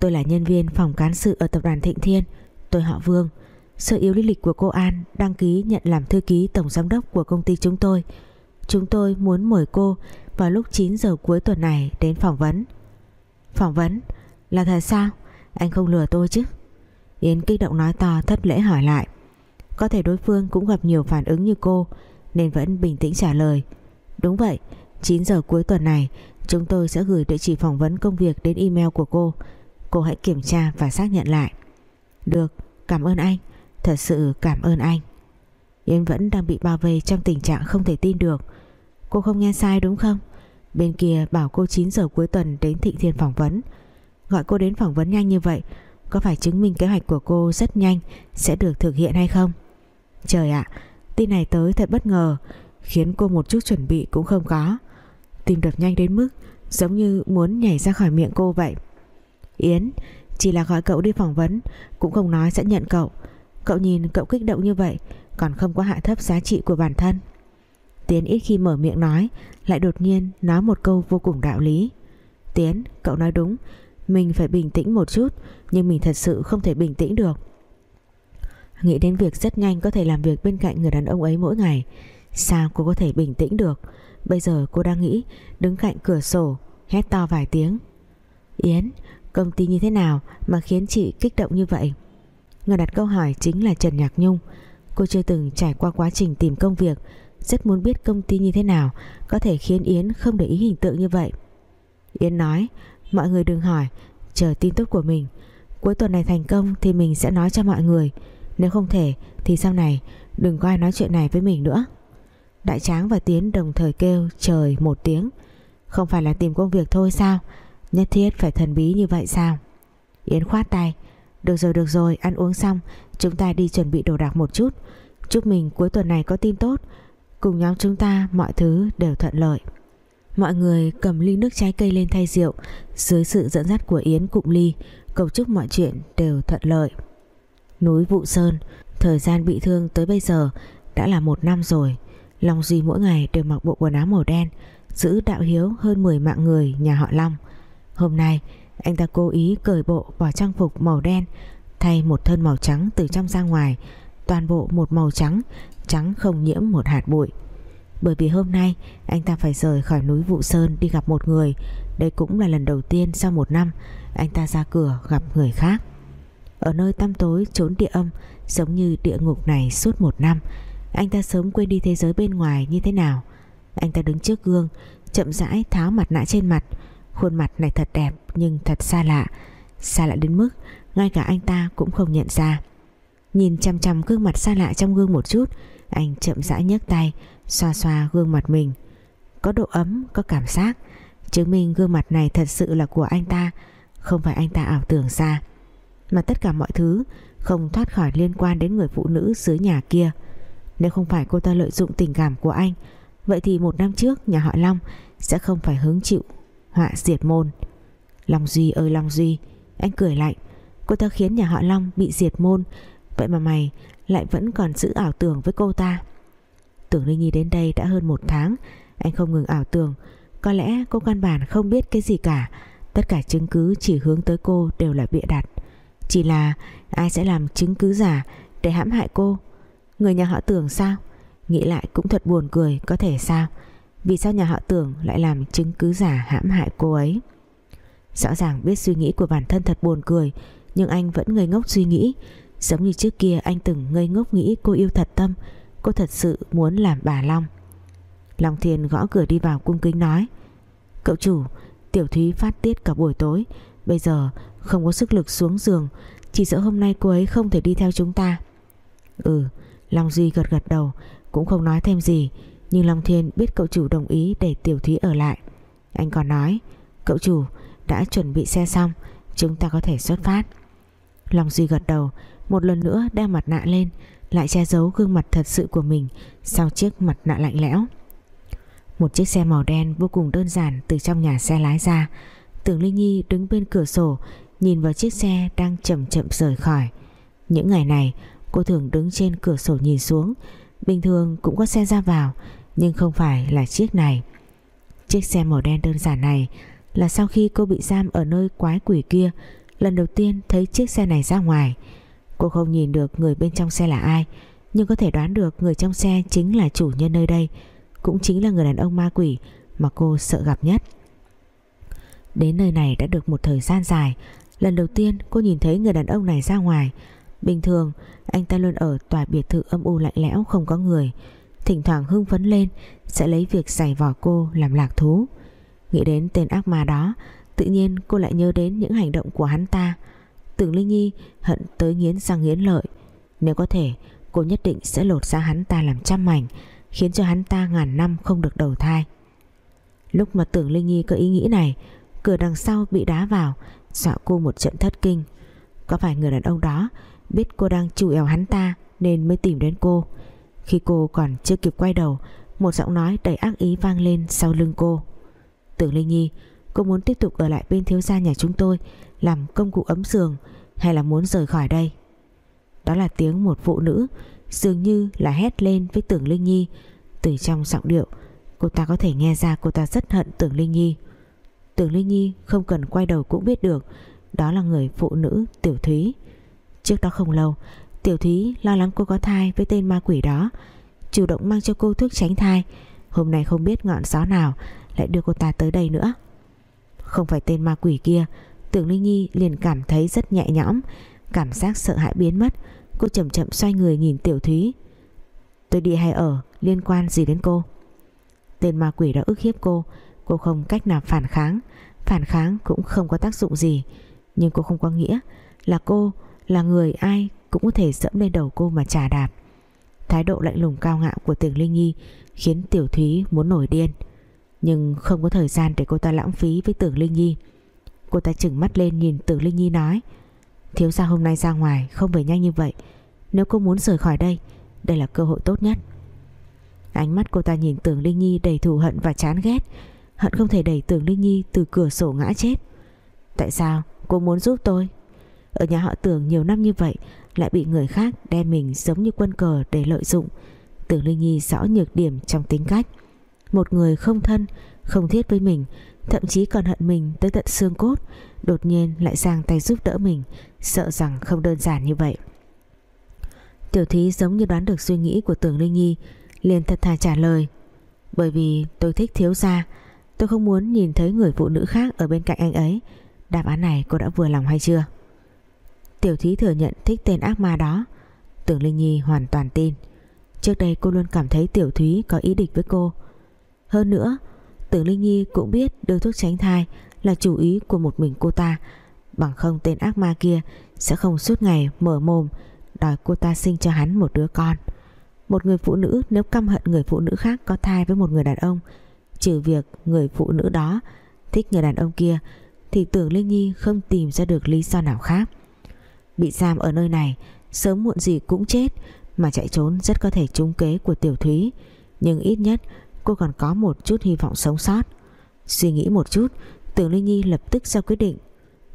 Tôi là nhân viên phòng cán sự ở tập đoàn Thịnh Thiên. Tôi họ Vương. Sơ yếu lý lịch của cô An Đăng ký nhận làm thư ký tổng giám đốc của công ty chúng tôi. Chúng tôi muốn mời cô Vào lúc 9 giờ cuối tuần này Đến phỏng vấn. Phỏng vấn? Là thật sao? Anh không lừa tôi chứ? Yến kích động nói to, thất lễ hỏi lại. Có thể đối phương cũng gặp nhiều phản ứng như cô, Nên vẫn bình tĩnh trả lời. Đúng vậy 9 giờ cuối tuần này, Chúng tôi sẽ gửi địa chỉ phỏng vấn công việc đến email của cô. Cô hãy kiểm tra và xác nhận lại. Được, Cảm ơn anh. Thật sự cảm ơn anh. Yến vẫn đang bị bao vây trong tình trạng không thể tin được. Cô không nghe sai đúng không? Bên kia bảo cô 9 giờ cuối tuần đến Thịnh Thiên phỏng vấn. Gọi cô đến phỏng vấn nhanh như vậy có phải chứng minh kế hoạch của cô rất nhanh, Sẽ được thực hiện hay không? Trời ạ, Tin này tới thật bất ngờ, Khiến cô một chút chuẩn bị cũng không có. Tim đập nhanh đến mức Giống như muốn nhảy ra khỏi miệng cô vậy. Yến, Chỉ là gọi cậu đi phỏng vấn, Cũng không nói sẽ nhận cậu. Cậu nhìn cậu kích động như vậy, Còn không có hạ thấp giá trị của bản thân. Tiến ít khi mở miệng nói, Lại đột nhiên nói một câu vô cùng đạo lý. Tiến, cậu nói đúng mình phải bình tĩnh một chút, Nhưng mình thật sự không thể bình tĩnh được. Nghĩ đến việc rất nhanh Có thể làm việc bên cạnh người đàn ông ấy mỗi ngày, Sao cô có thể bình tĩnh được? Bây giờ cô đang nghĩ, Đứng cạnh cửa sổ, Hét to vài tiếng. Yến, công ty như thế nào Mà khiến chị kích động như vậy? Người đặt câu hỏi chính là Trần Nhạc Nhung. Cô chưa từng trải qua quá trình tìm công việc, Rất muốn biết công ty như thế nào Có thể khiến Yến không để ý hình tượng như vậy. Yến nói Mọi người đừng hỏi, Chờ tin tức của mình. Cuối tuần này thành công thì mình sẽ nói cho mọi người. Nếu không thể thì sau này Đừng có ai nói chuyện này với mình nữa. Đại Tráng và Tiến đồng thời kêu trời một tiếng. Không phải là tìm công việc thôi sao? Nhất thiết phải thần bí như vậy sao? Yến khoát tay. Được rồi được rồi, ăn uống xong, Chúng ta đi chuẩn bị đồ đạc một chút. Chúc mình cuối tuần này có tin tốt. Cùng nhóm chúng ta mọi thứ đều thuận lợi. Mọi người cầm ly nước trái cây lên thay rượu. Dưới sự dẫn dắt của Yến Cụng Ly, Cầu chúc mọi chuyện đều thuận lợi. Núi Vụ Sơn, Thời gian bị thương tới bây giờ Đã là một năm rồi. Long Duy mỗi ngày đều mặc bộ quần áo màu đen, Giữ đạo hiếu hơn 10 mạng người nhà họ Long. Hôm nay, Anh ta cố ý cởi bộ bỏ trang phục màu đen, Thay một thân màu trắng từ trong ra ngoài, Toàn bộ một màu trắng Trắng không nhiễm một hạt bụi. Bởi vì hôm nay, Anh ta phải rời khỏi núi Vụ Sơn đi gặp một người. Đây cũng là lần đầu tiên sau một năm, Anh ta ra cửa gặp người khác. Ở nơi tăm tối trốn địa âm, Giống như địa ngục này suốt một năm, anh ta sớm quên đi thế giới bên ngoài như thế nào. Anh ta đứng trước gương, Chậm rãi tháo mặt nạ trên mặt. Khuôn mặt này thật đẹp nhưng thật xa lạ. Xa lạ đến mức Ngay cả anh ta cũng không nhận ra. Nhìn chăm chăm gương mặt xa lạ trong gương một chút, Anh chậm rãi nhấc tay Xoa xoa gương mặt mình. Có độ ấm, có cảm giác. Chứng minh gương mặt này thật sự là của anh ta Không phải anh ta ảo tưởng ra. Mà tất cả mọi thứ Không thoát khỏi liên quan đến người phụ nữ dưới nhà kia. Nếu không phải cô ta lợi dụng tình cảm của anh Vậy thì một năm trước nhà họ Long Sẽ không phải hứng chịu Họa diệt môn. Long Duy ơi Long Duy Anh cười lạnh. Cô ta khiến nhà họ Long bị diệt môn Vậy mà mày lại vẫn còn giữ ảo tưởng với cô ta. Tưởng Linh Nhi đến đây đã hơn một tháng. Anh không ngừng ảo tưởng. Có lẽ cô căn bản không biết cái gì cả. Tất cả chứng cứ chỉ hướng tới cô đều là bịa đặt. Chỉ là ai sẽ làm chứng cứ giả Để hãm hại cô? Người nhà họ tưởng sao? Nghĩ lại cũng thật buồn cười, Có thể sao? Vì sao nhà họ tưởng lại làm chứng cứ giả hãm hại cô ấy? Rõ ràng biết suy nghĩ của bản thân thật buồn cười, Nhưng anh vẫn ngây ngốc suy nghĩ. Giống như trước kia anh từng ngây ngốc nghĩ cô yêu thật tâm. Cô thật sự muốn làm bà Long. Long Thiên gõ cửa đi vào cung kính nói, Cậu chủ, Tiểu Thúy phát tiết cả buổi tối, Bây giờ không có sức lực xuống giường, Chỉ sợ hôm nay cô ấy không thể đi theo chúng ta. Ừ Long Duy gật gật đầu, Cũng không nói thêm gì, Nhưng Long Thiên biết cậu chủ đồng ý để Tiểu Thúy ở lại. Anh còn nói, Cậu chủ đã chuẩn bị xe xong, Chúng ta có thể xuất phát. Long Duy gật đầu, Một lần nữa đeo mặt nạ lên lại che giấu gương mặt thật sự của mình Sau chiếc mặt nạ lạnh lẽo. Một chiếc xe màu đen vô cùng đơn giản Từ trong nhà xe lái ra. Tưởng Linh Nhi đứng bên cửa sổ, Nhìn vào chiếc xe đang chậm chậm rời khỏi. Những ngày này, Cô thường đứng trên cửa sổ nhìn xuống. Bình thường cũng có xe ra vào, Nhưng không phải là chiếc này. Chiếc xe màu đen đơn giản này Là sau khi cô bị giam ở nơi quái quỷ kia, Lần đầu tiên thấy chiếc xe này ra ngoài. Cô không nhìn được người bên trong xe là ai, Nhưng có thể đoán được người trong xe chính là chủ nhân nơi đây, Cũng chính là người đàn ông ma quỷ Mà cô sợ gặp nhất. Đến nơi này đã được một thời gian dài, Lần đầu tiên cô nhìn thấy người đàn ông này ra ngoài. Bình thường, anh ta luôn ở tòa biệt thự âm u lạnh lẽo, không có người. Thỉnh thoảng hưng phấn lên, Sẽ lấy việc giày vò cô làm lạc thú. Nghĩ đến tên ác ma đó, Tự nhiên cô lại nhớ đến những hành động của hắn ta. Tưởng Linh Nhi hận tới nghiến răng nghiến lợi. Nếu có thể, cô nhất định sẽ lột ra hắn ta làm trăm mảnh, Khiến cho hắn ta ngàn năm không được đầu thai. Lúc mà tưởng Linh Nhi có ý nghĩ này, Cửa đằng sau bị đá vào, Dọa cô một trận thất kinh. Có phải người đàn ông đó Biết cô đang chủ eo hắn ta Nên mới tìm đến cô? Khi cô còn chưa kịp quay đầu, Một giọng nói đầy ác ý vang lên sau lưng cô. Tưởng Linh Nhi, Cô muốn tiếp tục ở lại bên thiếu gia nhà chúng tôi làm công cụ ấm giường Hay là muốn rời khỏi đây? Đó là tiếng một phụ nữ, Dường như là hét lên với Tưởng Linh Nhi. Từ trong giọng điệu, Cô ta có thể nghe ra cô ta rất hận Tưởng Linh Nhi. Tưởng Linh Nhi không cần quay đầu cũng biết được, Đó là người phụ nữ Tiểu Thúy. Trước đó không lâu, Tiểu Thúy lo lắng cô có thai với tên ma quỷ đó, Chủ động mang cho cô thuốc tránh thai. Hôm nay không biết ngọn gió nào Lại đưa cô ta tới đây nữa. Không phải tên ma quỷ kia Tưởng Linh Nhi liền cảm thấy rất nhẹ nhõm, Cảm giác sợ hãi biến mất. Cô chậm chậm xoay người nhìn Tiểu Thúy. Tôi đi hay ở? Liên quan gì đến cô? Tên ma quỷ đã ức hiếp cô. Cô không cách nào phản kháng. Phản kháng cũng không có tác dụng gì. Nhưng cô không có nghĩa là cô là người ai cũng có thể dẫm lên đầu cô mà trả đạp. Thái độ lạnh lùng cao ngạo của Tưởng Linh Nhi khiến Tiểu Thúy muốn nổi điên. Nhưng không có thời gian để cô ta lãng phí với Tưởng Linh Nhi cô ta chừng mắt lên nhìn Tưởng Linh Nhi nói, thiếu gia hôm nay ra ngoài không về nhanh như vậy. Nếu cô muốn rời khỏi đây đây là cơ hội tốt nhất. Ánh mắt cô ta nhìn Tưởng Linh Nhi đầy thù hận và chán ghét. Hận không thể đẩy Tưởng Linh Nhi từ cửa sổ ngã chết. Tại sao? Cô muốn giúp tôi? Ở nhà họ tưởng nhiều năm như vậy, Lại bị người khác đem mình giống như quân cờ để lợi dụng. Tưởng Linh Nhi rõ nhược điểm trong tính cách. Một người không thân, Không thiết với mình Thậm chí còn hận mình tới tận xương cốt, Đột nhiên lại giang tay giúp đỡ mình, Sợ rằng không đơn giản như vậy. Tiểu thí giống như đoán được suy nghĩ của tưởng Linh Nhi, liền thật thà trả lời. Bởi vì tôi thích thiếu gia, Tôi không muốn nhìn thấy người phụ nữ khác ở bên cạnh anh ấy. Đáp án này cô đã vừa lòng hay chưa? Tiểu thí thừa nhận thích tên ác ma đó. Tưởng Linh Nhi hoàn toàn tin. Trước đây cô luôn cảm thấy Tiểu Thúy có ý địch với cô. Hơn nữa Tưởng Linh Nhi cũng biết đưa thuốc tránh thai Là chủ ý của một mình cô ta. Bằng không tên ác ma kia Sẽ không suốt ngày mở mồm Đòi cô ta sinh cho hắn một đứa con. Một người phụ nữ, nếu căm hận người phụ nữ khác Có thai với một người đàn ông, Trừ việc người phụ nữ đó Thích người đàn ông kia, Thì tưởng Linh Nhi không tìm ra được lý do nào khác. Bị giam ở nơi này, Sớm muộn gì cũng chết Mà chạy trốn rất có thể trúng kế của Tiểu Thúy. Nhưng ít nhất cô còn có một chút hy vọng sống sót. Suy nghĩ một chút, Tưởng Linh Nhi lập tức ra quyết định.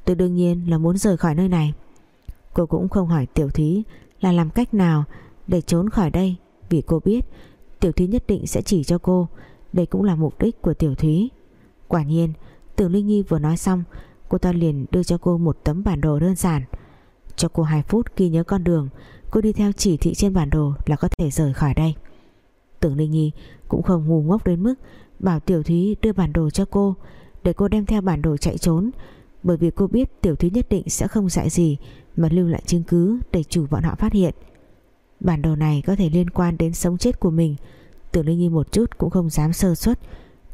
Tôi đương nhiên là muốn rời khỏi nơi này. Cô cũng không hỏi Tiểu Thúy Là làm cách nào để trốn khỏi đây, Vì cô biết Tiểu Thúy nhất định sẽ chỉ cho cô. Đây cũng là mục đích của Tiểu Thúy Quả nhiên, Tưởng Linh Nhi vừa nói xong, Cô ta liền đưa cho cô một tấm bản đồ đơn giản. Cho cô 2 phút ghi nhớ con đường, Cô đi theo chỉ thị trên bản đồ là có thể rời khỏi đây. Tưởng Linh Nhi cũng không ngu ngốc đến mức Bảo Tiểu Thúy đưa bản đồ cho cô, Để cô đem theo bản đồ chạy trốn. Bởi vì cô biết Tiểu Thúy nhất định sẽ không dạy gì Mà lưu lại chứng cứ để chủ bọn họ phát hiện. Bản đồ này có thể liên quan đến sống chết của mình. Tưởng Linh Nhi một chút cũng không dám sơ suất,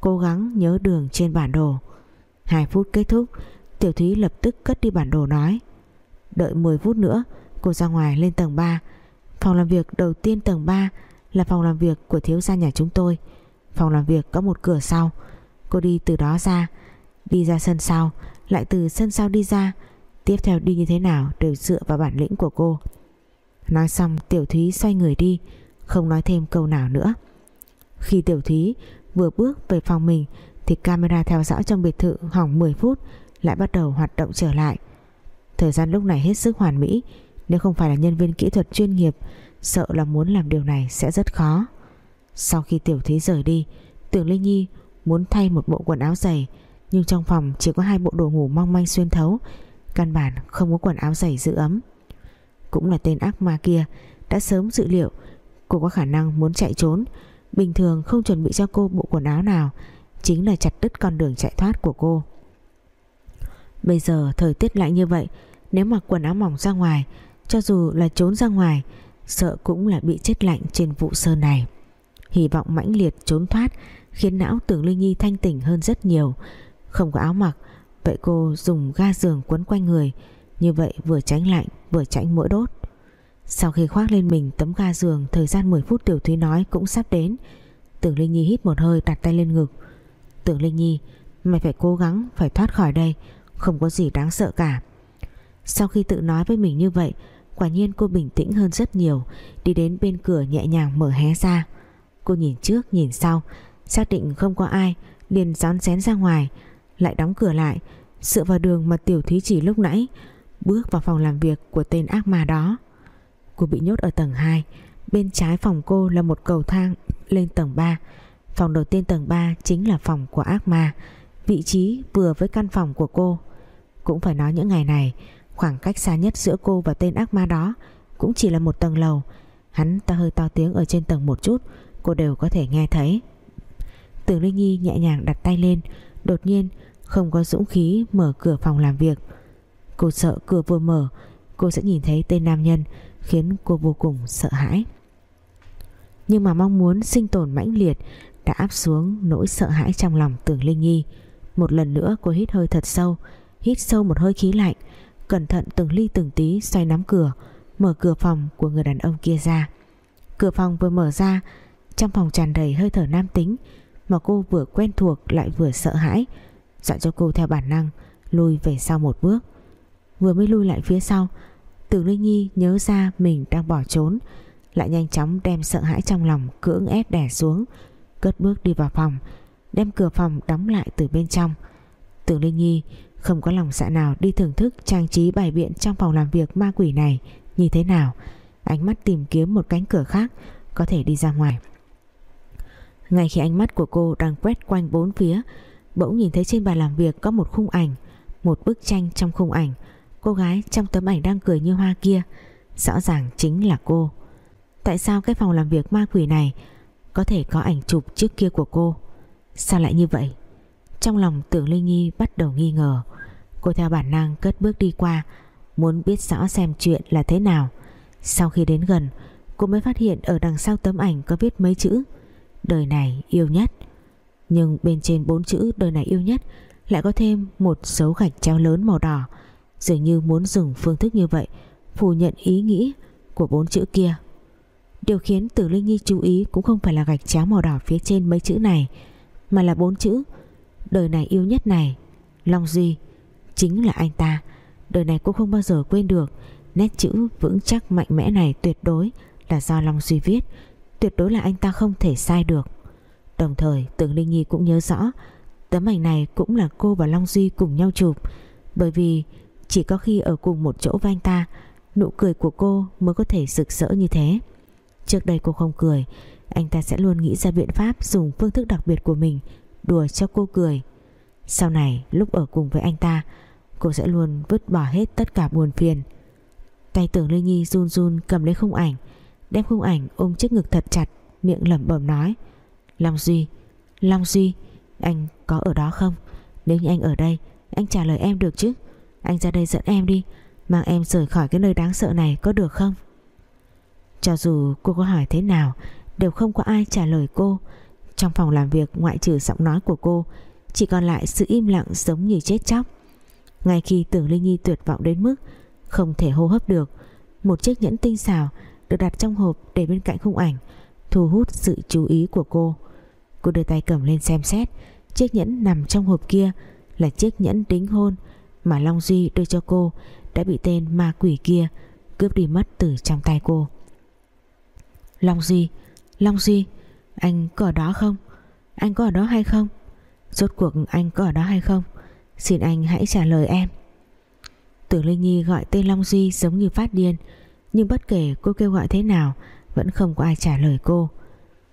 Cố gắng nhớ đường trên bản đồ. 2 phút kết thúc, Tiểu Thúy lập tức cất đi bản đồ nói. Đợi 10 phút nữa, Cô ra ngoài lên tầng 3 Phòng làm việc đầu tiên tầng 3 là phòng làm việc của thiếu gia nhà chúng tôi. Phòng làm việc có một cửa sau. Cô đi từ đó ra, Đi ra sân sau, Lại từ sân sau đi ra. Tiếp theo đi như thế nào đều dựa vào bản lĩnh của cô. Nói xong, Tiểu Thúy xoay người đi, Không nói thêm câu nào nữa. Khi Tiểu Thúy vừa bước về phòng mình, Thì camera theo dõi trong biệt thự hỏng 10 phút, Lại bắt đầu hoạt động trở lại. Thời gian lúc này hết sức hoàn mỹ, Nếu không phải là nhân viên kỹ thuật chuyên nghiệp Sợ là muốn làm điều này sẽ rất khó. Sau khi Tiểu thí rời đi, Tưởng Linh Nhi muốn thay một bộ quần áo dày, Nhưng trong phòng chỉ có hai bộ đồ ngủ mong manh xuyên thấu, Căn bản không có quần áo dày giữ ấm. Cũng là tên ác ma kia, Đã sớm dự liệu Cô có khả năng muốn chạy trốn. Bình thường không chuẩn bị cho cô bộ quần áo nào, Chính là chặt đứt con đường chạy thoát của cô. Bây giờ thời tiết lạnh như vậy, Nếu mặc quần áo mỏng ra ngoài, Cho dù là trốn ra ngoài Sợ cũng là bị chết lạnh trên vụ sơn này. Hy vọng mãnh liệt trốn thoát, Khiến não tưởng Linh Nhi thanh tỉnh hơn rất nhiều. Không có áo mặc, Vậy cô dùng ga giường quấn quanh người. Như vậy vừa tránh lạnh, vừa tránh mũi đốt. Sau khi khoác lên mình tấm ga giường, Thời gian 10 phút Tiểu Thúy nói cũng sắp đến. Tưởng Linh Nhi hít một hơi đặt tay lên ngực. Tưởng Linh Nhi, Mày phải cố gắng, phải thoát khỏi đây. Không có gì đáng sợ cả. Sau khi tự nói với mình như vậy Quả nhiên cô bình tĩnh hơn rất nhiều. Đi đến bên cửa nhẹ nhàng mở hé ra. Cô nhìn trước, nhìn sau. Xác định không có ai, liền rón rén ra ngoài. Lại đóng cửa lại, dựa vào đường mà tiểu thúy chỉ lúc nãy, bước vào phòng làm việc của tên ác ma đó. Cô bị nhốt ở tầng 2 bên trái phòng cô là một cầu thang lên tầng 3 phòng đầu tiên tầng 3 chính là phòng của ác ma. Vị trí vừa với căn phòng của cô. Cũng phải nói những ngày này khoảng cách xa nhất giữa cô và tên ác ma đó cũng chỉ là một tầng lầu. Hắn ta hơi to tiếng ở trên tầng một chút, cô đều có thể nghe thấy. Tưởng Linh Nhi nhẹ nhàng đặt tay lên, Đột nhiên không có dũng khí mở cửa phòng làm việc. Cô sợ cửa vừa mở, Cô sẽ nhìn thấy tên nam nhân, Khiến cô vô cùng sợ hãi. Nhưng mà mong muốn sinh tồn mãnh liệt Đã áp xuống nỗi sợ hãi trong lòng tưởng Linh Nhi. Một lần nữa cô hít hơi thật sâu, Hít sâu một hơi khí lạnh Cẩn thận từng ly từng tí xoay nắm cửa, Mở cửa phòng của người đàn ông kia ra. Cửa phòng vừa mở ra, Trong phòng tràn đầy hơi thở nam tính Mà cô vừa quen thuộc lại vừa sợ hãi dặn cho cô theo bản năng lùi về sau một bước. Vừa mới lùi lại phía sau Tưởng Linh Nhi nhớ ra mình đang bỏ trốn, lại nhanh chóng đem sợ hãi trong lòng cưỡng ép đè xuống, cất bước đi vào phòng, đem cửa phòng đóng lại từ bên trong. Tưởng Linh Nhi không có lòng dạ nào đi thưởng thức trang trí bài biện trong phòng làm việc ma quỷ này như thế nào. Ánh mắt tìm kiếm một cánh cửa khác, có thể đi ra ngoài. Ngay khi ánh mắt của cô đang quét quanh bốn phía, bỗng nhìn thấy trên bàn làm việc có một khung ảnh, một bức tranh trong khung ảnh. Cô gái trong tấm ảnh đang cười như hoa kia, rõ ràng chính là cô. Tại sao cái phòng làm việc ma quỷ này có thể có ảnh chụp trước kia của cô? Sao lại như vậy? Trong lòng tưởng Linh Nhi bắt đầu nghi ngờ cô theo bản năng cất bước đi qua, muốn biết rõ xem chuyện là thế nào. Sau khi đến gần, cô mới phát hiện ở đằng sau tấm ảnh có viết mấy chữ, đời này yêu nhất. Nhưng bên trên bốn chữ đời này yêu nhất lại có thêm một dấu gạch treo lớn màu đỏ. Dường như muốn dùng phương thức như vậy phủ nhận ý nghĩ của bốn chữ kia. Điều khiến Tử Linh Nhi chú ý cũng không phải là gạch chéo màu đỏ phía trên mấy chữ này, mà là bốn chữ đời này yêu nhất này, Long Duy chính là anh ta. Đời này cô không bao giờ quên được. Nét chữ vững chắc mạnh mẽ này tuyệt đối là do Long Duy viết. Tuyệt đối là anh ta không thể sai được. Đồng thời, Tưởng Linh Nhi cũng nhớ rõ, Tấm ảnh này cũng là cô và Long Duy cùng nhau chụp. Bởi vì chỉ có khi ở cùng một chỗ với anh ta, Nụ cười của cô mới có thể rực rỡ như thế. Trước đây cô không cười, Anh ta sẽ luôn nghĩ ra biện pháp Dùng phương thức đặc biệt của mình Đùa cho cô cười. Sau này, lúc ở cùng với anh ta Cô sẽ luôn vứt bỏ hết tất cả buồn phiền. Tay tưởng Linh Nhi run run cầm lấy khung ảnh, Đem khung ảnh ôm trước ngực thật chặt, Miệng lẩm bẩm nói, Long Duy Long Duy, Anh có ở đó không? Nếu như anh ở đây, Anh trả lời em được chứ? Anh ra đây dẫn em đi, Mang em rời khỏi cái nơi đáng sợ này có được không? Cho dù cô có hỏi thế nào, Đều không có ai trả lời cô. Trong phòng làm việc ngoại trừ giọng nói của cô, Chỉ còn lại sự im lặng giống như chết chóc. Ngay khi tưởng Linh Nhi tuyệt vọng đến mức Không thể hô hấp được, Một chiếc nhẫn tinh xảo Được đặt trong hộp để bên cạnh khung ảnh Thu hút sự chú ý của cô. Cô đưa tay cầm lên xem xét, Chiếc nhẫn nằm trong hộp kia là chiếc nhẫn đính hôn mà Long Duy đưa cho cô đã bị tên ma quỷ kia cướp đi mất từ trong tay cô. Long Duy Long Duy, Anh có ở đó không? Anh có ở đó hay không? Rốt cuộc anh có ở đó hay không? Xin anh hãy trả lời em. Tưởng Linh Nhi gọi tên Long Duy giống như phát điên, Nhưng bất kể cô kêu gọi thế nào, Vẫn không có ai trả lời cô.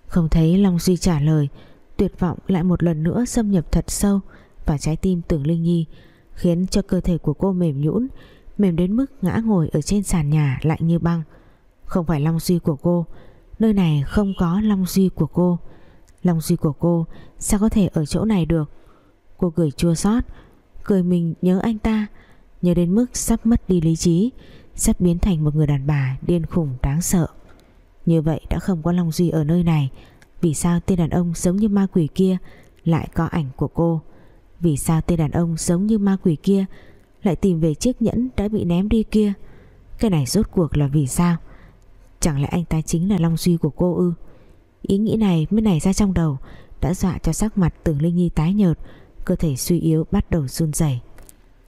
Không thấy Long Duy trả lời, Tuyệt vọng lại một lần nữa xâm nhập thật sâu Vào trái tim Tưởng Linh Nhi, Khiến cho cơ thể của cô mềm nhũn, Mềm đến mức ngã ngồi ở trên sàn nhà lạnh như băng. Không phải Long Duy của cô, Nơi này không có Long Duy của cô. Long Duy của cô, Sao có thể ở chỗ này được? Cô cười chua xót Cười mình nhớ anh ta. Nhớ đến mức sắp mất đi lý trí, Sắp biến thành một người đàn bà điên khủng đáng sợ. Như vậy đã không có Long Duy ở nơi này. Vì sao tên đàn ông giống như ma quỷ kia Lại có ảnh của cô? Vì sao tên đàn ông giống như ma quỷ kia Lại tìm về chiếc nhẫn đã bị ném đi kia? Cái này rốt cuộc là vì sao? Chẳng lẽ anh ta chính là Long Duy của cô ư? Ý nghĩ này mới nảy ra trong đầu, Đã dọa cho sắc mặt tưởng Linh Nhi tái nhợt. Cơ thể suy yếu bắt đầu run rẩy.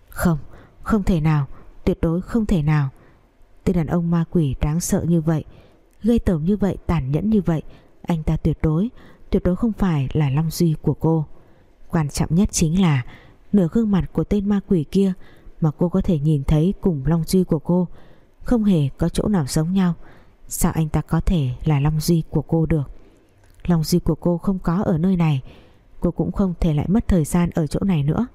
Không Không thể nào, Tuyệt đối không thể nào. Tên đàn ông ma quỷ đáng sợ như vậy Gây tởm như vậy, tàn nhẫn như vậy, Anh ta tuyệt đối Tuyệt đối không phải là Long Duy của cô. Quan trọng nhất chính là Nửa gương mặt của tên ma quỷ kia Mà cô có thể nhìn thấy cùng Long Duy của cô Không hề có chỗ nào giống nhau. Sao anh ta có thể là Long Duy của cô được? Long Duy của cô không có ở nơi này. Cô cũng không thể lại mất thời gian ở chỗ này nữa.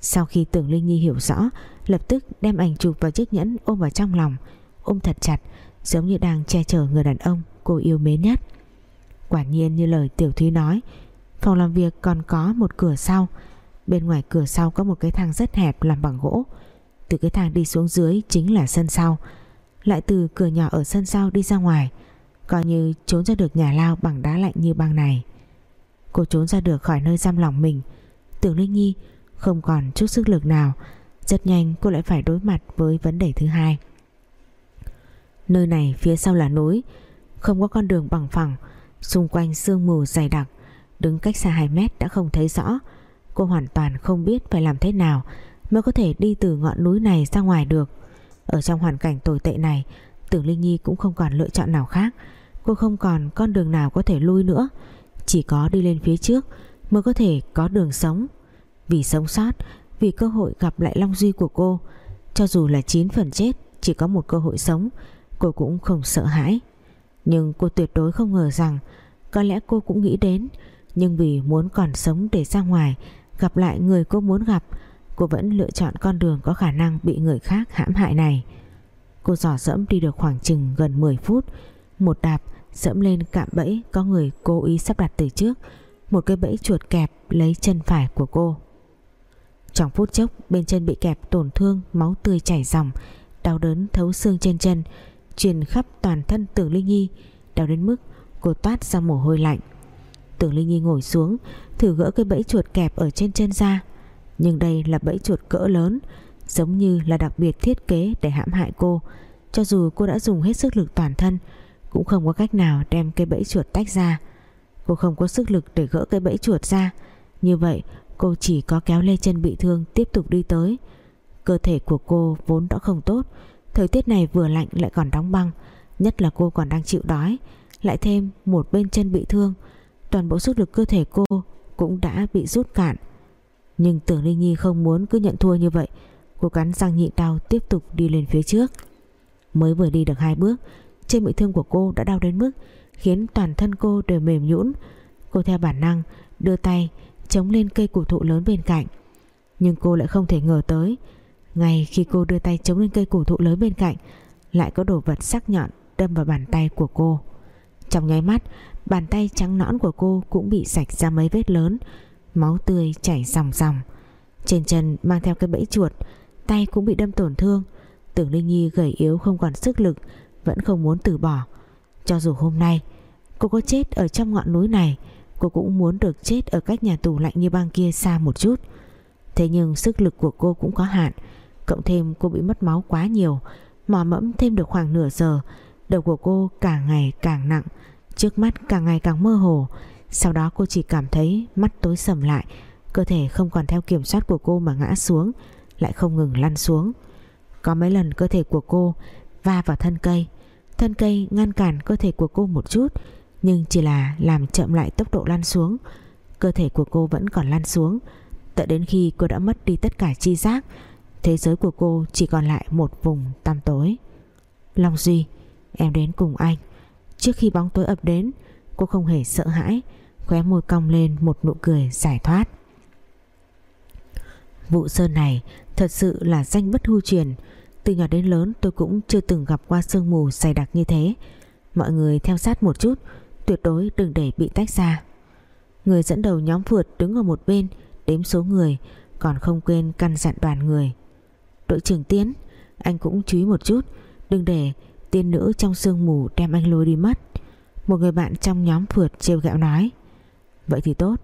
Sau khi tưởng Linh Nhi hiểu rõ, Lập tức đem ảnh chụp vào chiếc nhẫn ôm vào trong lòng, Ôm thật chặt, Giống như đang che chở người đàn ông cô yêu mến nhất. Quả nhiên như lời Tiểu Thúy nói, Phòng làm việc còn có một cửa sau. Bên ngoài cửa sau có một cái thang rất hẹp làm bằng gỗ. Từ cái thang đi xuống dưới chính là sân sau. Lại từ cửa nhỏ ở sân sau đi ra ngoài, Coi như trốn ra được nhà lao bằng đá lạnh như băng này. Cô trốn ra được khỏi nơi giam lòng mình. Tưởng Linh Nhi không còn chút sức lực nào, Rất nhanh cô lại phải đối mặt với vấn đề thứ hai. Nơi này phía sau là núi, Không có con đường bằng phẳng, Xung quanh sương mù dày đặc, Đứng cách xa 2 mét đã không thấy rõ. Cô hoàn toàn không biết phải làm thế nào Mới có thể đi từ ngọn núi này ra ngoài được. Ở trong hoàn cảnh tồi tệ này, Tưởng Linh Nhi cũng không còn lựa chọn nào khác. Cô không còn con đường nào có thể lui nữa. Chỉ có đi lên phía trước Mới có thể có đường sống. Vì sống sót, Vì cơ hội gặp lại Long Duy của cô, Cho dù là 9 phần chết, Chỉ có một cơ hội sống, Cô cũng không sợ hãi. Nhưng cô tuyệt đối không ngờ rằng Có lẽ cô cũng nghĩ đến, Nhưng vì muốn còn sống để ra ngoài, Gặp lại người cô muốn gặp, Cô vẫn lựa chọn con đường có khả năng Bị người khác hãm hại này. Cô dò dẫm đi được khoảng chừng gần 10 phút, Một đạp dẫm lên cạm bẫy, Có người cố ý sắp đặt từ trước. Một cái bẫy chuột kẹp lấy chân phải của cô. Trong phút chốc, Bên chân bị kẹp tổn thương, Máu tươi chảy ròng Đau đớn thấu xương trên chân, Truyền khắp toàn thân tưởng Linh Nhi. Đau đến mức cô toát ra mồ hôi lạnh. Tưởng Linh Nhi ngồi xuống, Thử gỡ cái bẫy chuột kẹp ở trên chân ra. Nhưng đây là bẫy chuột cỡ lớn, Giống như là đặc biệt thiết kế để hãm hại cô. Cho dù cô đã dùng hết sức lực toàn thân cũng không có cách nào đem cây bẫy chuột tách ra. Cô không có sức lực để gỡ cây bẫy chuột ra. Như vậy, cô chỉ có kéo lê chân bị thương tiếp tục đi tới. Cơ thể của cô vốn đã không tốt. Thời tiết này vừa lạnh lại còn đóng băng. Nhất là cô còn đang chịu đói. Lại thêm một bên chân bị thương. Toàn bộ sức lực cơ thể cô Cũng đã bị rút cạn. Nhưng tưởng Linh Nhi không muốn cứ nhận thua như vậy, Cô cắn răng nhịn đau tiếp tục đi lên phía trước. Mới vừa đi được hai bước trên bị thương của cô đã đau đến mức Khiến toàn thân cô đều mềm nhũn. Cô theo bản năng đưa tay Chống lên cây cổ thụ lớn bên cạnh. Nhưng cô lại không thể ngờ tới, Ngay khi cô đưa tay chống lên cây cổ thụ lớn bên cạnh, Lại có đồ vật sắc nhọn Đâm vào bàn tay của cô. Trong nháy mắt, Bàn tay trắng nõn của cô cũng bị sạch ra mấy vết lớn, Máu tươi chảy ròng ròng Trên chân mang theo cái bẫy chuột, tay cũng bị đâm tổn thương. Tưởng Linh Nhi gầy yếu không còn sức lực vẫn không muốn từ bỏ. Cho dù hôm nay, cô có chết ở trong ngọn núi này, Cô cũng muốn được chết ở cách nhà tù lạnh như băng kia xa một chút. Thế nhưng sức lực của cô cũng có hạn, Cộng thêm cô bị mất máu quá nhiều, Mò mẫm thêm được khoảng nửa giờ, Đầu của cô càng ngày càng nặng, Trước mắt càng ngày càng mơ hồ. Sau đó cô chỉ cảm thấy mắt tối sầm lại, Cơ thể không còn theo kiểm soát của cô mà ngã xuống, Lại không ngừng lăn xuống. Có mấy lần cơ thể của cô Va vào thân cây Thân cây ngăn cản cơ thể của cô một chút, Nhưng chỉ là làm chậm lại tốc độ lan xuống. Cơ thể của cô vẫn còn lan xuống. Tận đến khi cô đã mất đi tất cả chi giác, Thế giới của cô chỉ còn lại một vùng tăm tối. Long Duy, Em đến cùng anh. Trước khi bóng tối ập đến, Cô không hề sợ hãi, Khóe môi cong lên một nụ cười giải thoát. Vụ sơn này Thật sự là danh bất hư truyền. Từ nhỏ đến lớn tôi cũng chưa từng gặp qua sương mù dày đặc như thế. Mọi người theo sát một chút, Tuyệt đối đừng để bị tách ra. Người dẫn đầu nhóm vượt đứng ở một bên, Đếm số người, Còn không quên căn dặn đoàn người. Đội trưởng Tiến, Anh cũng chú ý một chút, Đừng để tiên nữ trong sương mù đem anh lôi đi mất. Một người bạn trong nhóm vượt trêu gẹo nói, Vậy thì tốt,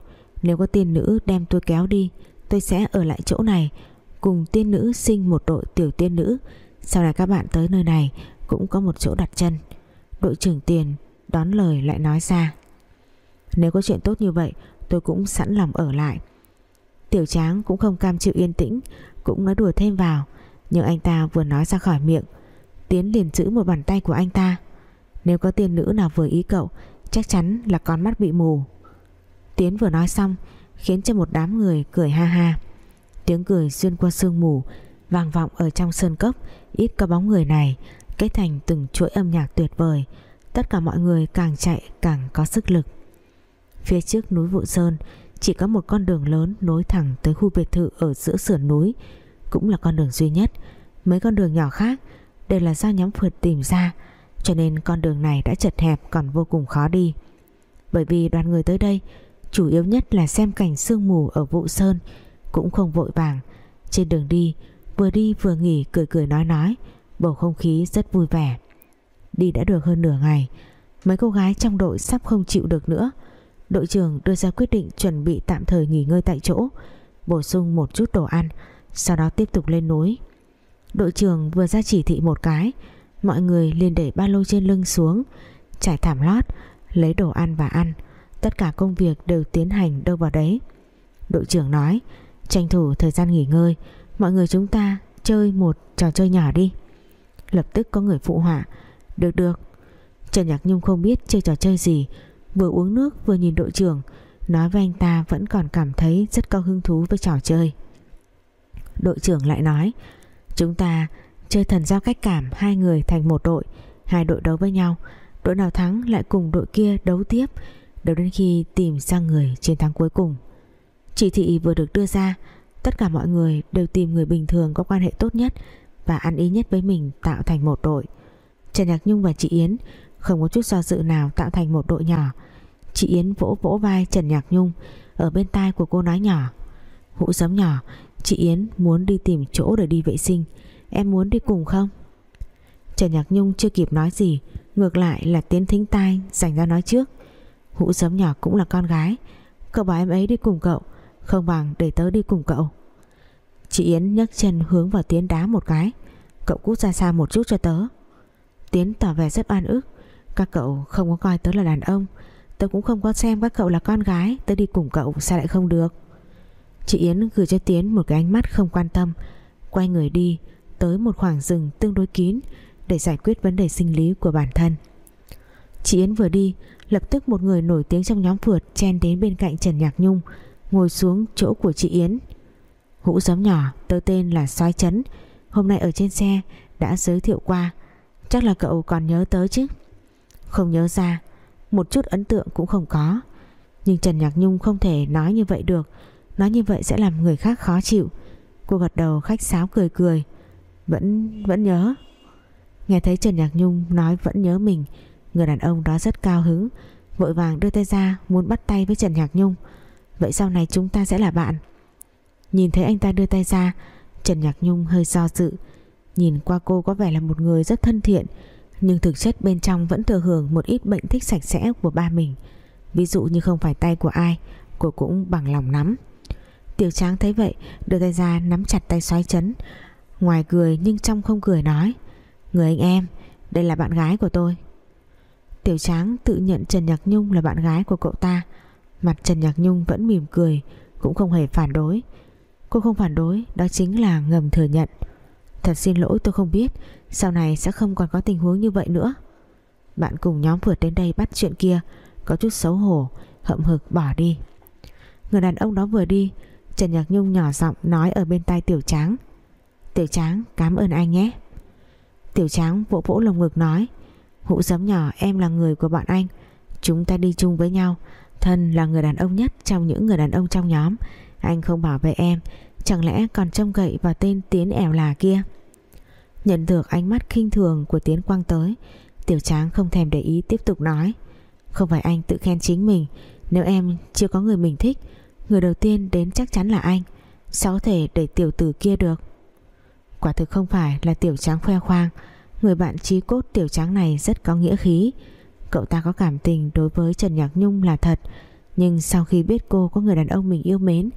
Nếu có tiên nữ đem tôi kéo đi, Tôi sẽ ở lại chỗ này Cùng tiên nữ sinh một đội tiểu tiên nữ. Sau này các bạn tới nơi này, Cũng có một chỗ đặt chân. Đội trưởng tiền đón lời lại nói ra, Nếu có chuyện tốt như vậy, Tôi cũng sẵn lòng ở lại. Tiểu tráng cũng không cam chịu yên tĩnh, Cũng nói đùa thêm vào, Nhưng anh ta vừa nói ra khỏi miệng, Tiến liền giữ một bàn tay của anh ta. Nếu có tiên nữ nào vừa ý cậu, Chắc chắn là con mắt bị mù. Tiến vừa nói xong, Khiến cho một đám người cười ha ha. Tiếng cười xuyên qua sương mù, Vang vọng ở trong sơn cốc, Ít có bóng người này, Kết thành từng chuỗi âm nhạc tuyệt vời. Tất cả mọi người càng chạy càng có sức lực. Phía trước núi Vụ Sơn, Chỉ có một con đường lớn nối thẳng tới khu biệt thự ở giữa sườn núi, Cũng là con đường duy nhất. Mấy con đường nhỏ khác Đều là do nhóm phượt tìm ra, Cho nên con đường này đã chật hẹp còn vô cùng khó đi. Bởi vì đoàn người tới đây Chủ yếu nhất là xem cảnh sương mù ở Vụ Sơn cũng không vội vàng. Trên đường đi, Vừa đi vừa nghỉ cười cười nói nói, Bầu không khí rất vui vẻ. Đi đã được hơn nửa ngày, Mấy cô gái trong đội sắp không chịu được nữa. Đội trưởng đưa ra quyết định chuẩn bị tạm thời nghỉ ngơi tại chỗ, Bổ sung một chút đồ ăn, Sau đó tiếp tục lên núi. Đội trưởng vừa ra chỉ thị một cái, Mọi người liền để ba lô trên lưng xuống, Trải thảm lót, Lấy đồ ăn và ăn. Tất cả công việc đều tiến hành đâu vào đấy. Đội trưởng nói Tranh thủ thời gian nghỉ ngơi. Mọi người chúng ta chơi một trò chơi nhỏ đi. Lập tức có người phụ họa. Được được. Trần Nhạc Nhung không biết chơi trò chơi gì, Vừa uống nước vừa nhìn đội trưởng, Nói với anh ta vẫn còn cảm thấy Rất có hứng thú với trò chơi. Đội trưởng lại nói, Chúng ta chơi thần giao cách cảm Hai người thành một đội, Hai đội đấu với nhau. Đội nào thắng lại cùng đội kia đấu tiếp, Đấu đến khi tìm ra người chiến thắng cuối cùng. Chỉ thị vừa được đưa ra, Tất cả mọi người đều tìm người bình thường Có quan hệ tốt nhất Và ăn ý nhất với mình tạo thành một đội. Trần Nhạc Nhung và chị Yến Không có chút do dự nào tạo thành một đội nhỏ. Chị Yến vỗ vỗ vai Trần Nhạc Nhung Ở bên tai của cô nói nhỏ, Hũ giấm nhỏ, Chị Yến muốn đi tìm chỗ để đi vệ sinh, Em muốn đi cùng không? Trần Nhạc Nhung chưa kịp nói gì, Ngược lại là Tiến thính tai Dành ra nói trước, Hũ giấm nhỏ cũng là con gái, Cậu bảo em ấy đi cùng cậu không bằng để tớ đi cùng cậu. Chị Yến nhấc chân hướng vào Tiến đá một cái. Cậu cút ra xa một chút cho tớ. Tiến tỏ vẻ rất oan ức. Các cậu không có coi tớ là đàn ông. Tớ cũng không có xem các cậu là con gái. Tớ đi cùng cậu, sao lại không được? Chị Yến gửi cho Tiến một cái ánh mắt không quan tâm. Quay người đi, Tới một khoảng rừng tương đối kín Để giải quyết vấn đề sinh lý của bản thân. Chị Yến vừa đi, Lập tức một người nổi tiếng trong nhóm phượt Chen đến bên cạnh Trần Nhạc Nhung. Ngồi xuống chỗ của chị Yến. Hũ giấm nhỏ tớ tên là Soái Chấn, Hôm nay ở trên xe, Đã giới thiệu qua. Chắc là cậu còn nhớ tớ chứ? Không nhớ ra, Một chút ấn tượng cũng không có. Nhưng Trần Nhạc Nhung không thể nói như vậy được. Nói như vậy sẽ làm người khác khó chịu. Cô gật đầu khách sáo cười cười. Vẫn vẫn nhớ. Nghe thấy Trần Nhạc Nhung nói vẫn nhớ mình, Người đàn ông đó rất cao hứng, Vội vàng đưa tay ra muốn bắt tay với Trần Nhạc Nhung. Vậy sau này chúng ta sẽ là bạn. Nhìn thấy anh ta đưa tay ra, Trần Nhạc Nhung hơi do dự. Nhìn qua cô có vẻ là một người rất thân thiện, Nhưng thực chất bên trong vẫn thừa hưởng Một ít bệnh thích sạch sẽ của ba mình. Ví dụ như không phải tay của ai, Cô cũng bằng lòng nắm. Tiểu Tráng thấy vậy, đưa tay ra nắm chặt tay xoáy chấn. Ngoài cười nhưng trong không cười nói, Người anh em, Đây là bạn gái của tôi. Tiểu Tráng tự nhận Trần Nhạc Nhung là bạn gái của cậu ta. Mặt Trần Nhạc Nhung vẫn mỉm cười, Cũng không hề phản đối. Cô không phản đối, Đó chính là ngầm thừa nhận. Thật xin lỗi, tôi không biết, Sau này sẽ không còn có tình huống như vậy nữa. Bạn cùng nhóm vượt đến đây bắt chuyện kia, Có chút xấu hổ, Hậm hực bỏ đi. Người đàn ông đó vừa đi, Trần Nhạc Nhung nhỏ giọng nói ở bên tai Tiểu Tráng. Tiểu Tráng, cảm ơn anh nhé. Tiểu Tráng vỗ vỗ lồng ngực nói, Hũ giấm nhỏ, em là người của bọn anh, Chúng ta đi chung với nhau Thân là người đàn ông nhất trong những người đàn ông trong nhóm. Anh không bảo vệ em, Chẳng lẽ còn trông gậy vào tên Tiến ẻo là kia? Nhận được ánh mắt khinh thường của Tiến Quang tới, Tiểu Tráng không thèm để ý tiếp tục nói, Không phải anh tự khen chính mình, Nếu em chưa có người mình thích, Người đầu tiên đến chắc chắn là anh, Sao có thể để tiểu tử kia được? Quả thực không phải là tiểu tráng khoe khoang, Người bạn trí cốt tiểu tráng này rất có nghĩa khí. Cậu ta có cảm tình đối với Trần Nhạc Nhung là thật. Nhưng sau khi biết cô có người đàn ông mình yêu mến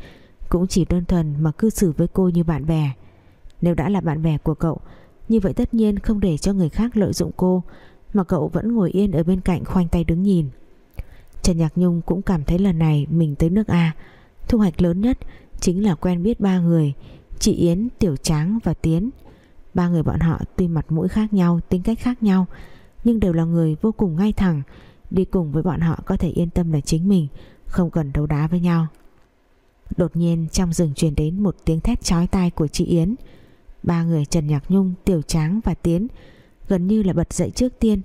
Cũng chỉ đơn thuần mà cư xử với cô như bạn bè. Nếu đã là bạn bè của cậu Như vậy tất nhiên không để cho người khác lợi dụng cô Mà cậu vẫn ngồi yên ở bên cạnh khoanh tay đứng nhìn. Trần Nhạc Nhung cũng cảm thấy lần này mình tới nước A. Thu hoạch lớn nhất chính là quen biết ba người Chị Yến, Tiểu Tráng và Tiến. Ba người bọn họ tuy mặt mũi khác nhau Tính cách khác nhau nhưng đều là người vô cùng ngay thẳng. Đi cùng với bọn họ có thể yên tâm là chính mình Không cần đấu đá với nhau. Đột nhiên trong rừng truyền đến Một tiếng thét chói tai của chị Yến. Ba người Trần Nhạc Nhung, Tiểu Tráng và Tiến Gần như là bật dậy trước tiên.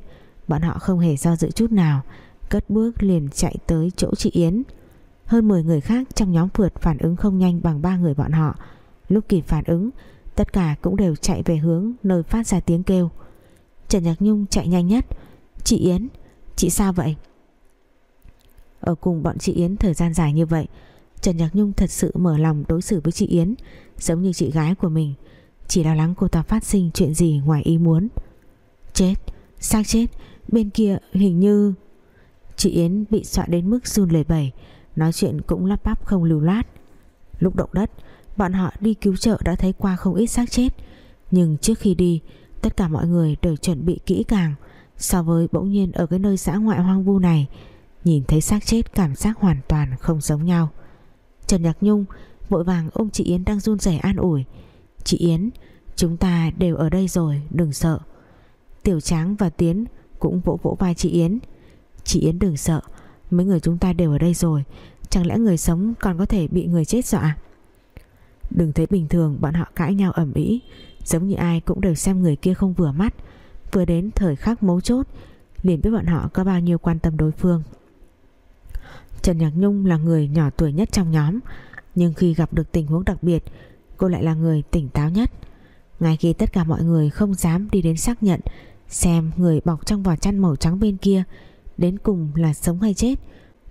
Bọn họ không hề do dự chút nào Cất bước liền chạy tới chỗ chị Yến. Hơn 10 người khác trong nhóm vượt phản ứng không nhanh bằng ba người bọn họ. Lúc kịp phản ứng Tất cả cũng đều chạy về hướng nơi phát ra tiếng kêu. Trần Nhạc Nhung chạy nhanh nhất. Chị Yến, Chị sao vậy? Ở cùng bọn chị Yến thời gian dài như vậy, Trần Nhạc Nhung thật sự mở lòng đối xử với chị Yến, Giống như chị gái của mình. Chỉ lo lắng cô ta phát sinh chuyện gì ngoài ý muốn. Chết, Xác chết, Bên kia hình như Chị Yến bị dọa đến mức run lẩy bẩy, Nói chuyện cũng lắp bắp không lưu loát. Lúc động đất, Bọn họ đi cứu trợ đã thấy qua không ít xác chết. Nhưng trước khi đi Tất cả mọi người đều chuẩn bị kỹ càng. So với bỗng nhiên ở cái nơi xã ngoại hoang vu này, Nhìn thấy xác chết cảm giác hoàn toàn không giống nhau. Trần Nhạc Nhung vội vàng ôm chị Yến đang run rẩy an ủi. Chị Yến, Chúng ta đều ở đây rồi, đừng sợ. Tiểu Tráng và Tiến cũng vỗ vỗ vai chị Yến. Chị Yến đừng sợ, Mấy người chúng ta đều ở đây rồi, Chẳng lẽ người sống còn có thể bị người chết dọa à? Đừng thấy bình thường, Bọn họ cãi nhau ẩm ý Giống như ai cũng đều xem người kia không vừa mắt. Vừa đến thời khắc mấu chốt, liền biết bọn họ có bao nhiêu quan tâm đối phương. Trần Nhạc Nhung là người nhỏ tuổi nhất trong nhóm, Nhưng khi gặp được tình huống đặc biệt, Cô lại là người tỉnh táo nhất. Ngay khi tất cả mọi người không dám đi đến xác nhận Xem người bọc trong vỏ chăn màu trắng bên kia Đến cùng là sống hay chết,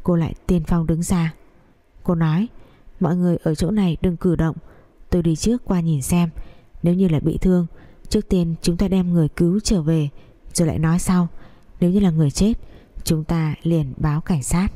Cô lại tiên phong đứng ra. Cô nói, Mọi người ở chỗ này đừng cử động, Tôi đi trước qua nhìn xem. Nếu như là bị thương, Trước tiên chúng ta đem người cứu trở về, Rồi lại nói sau. Nếu như là người chết, Chúng ta liền báo cảnh sát.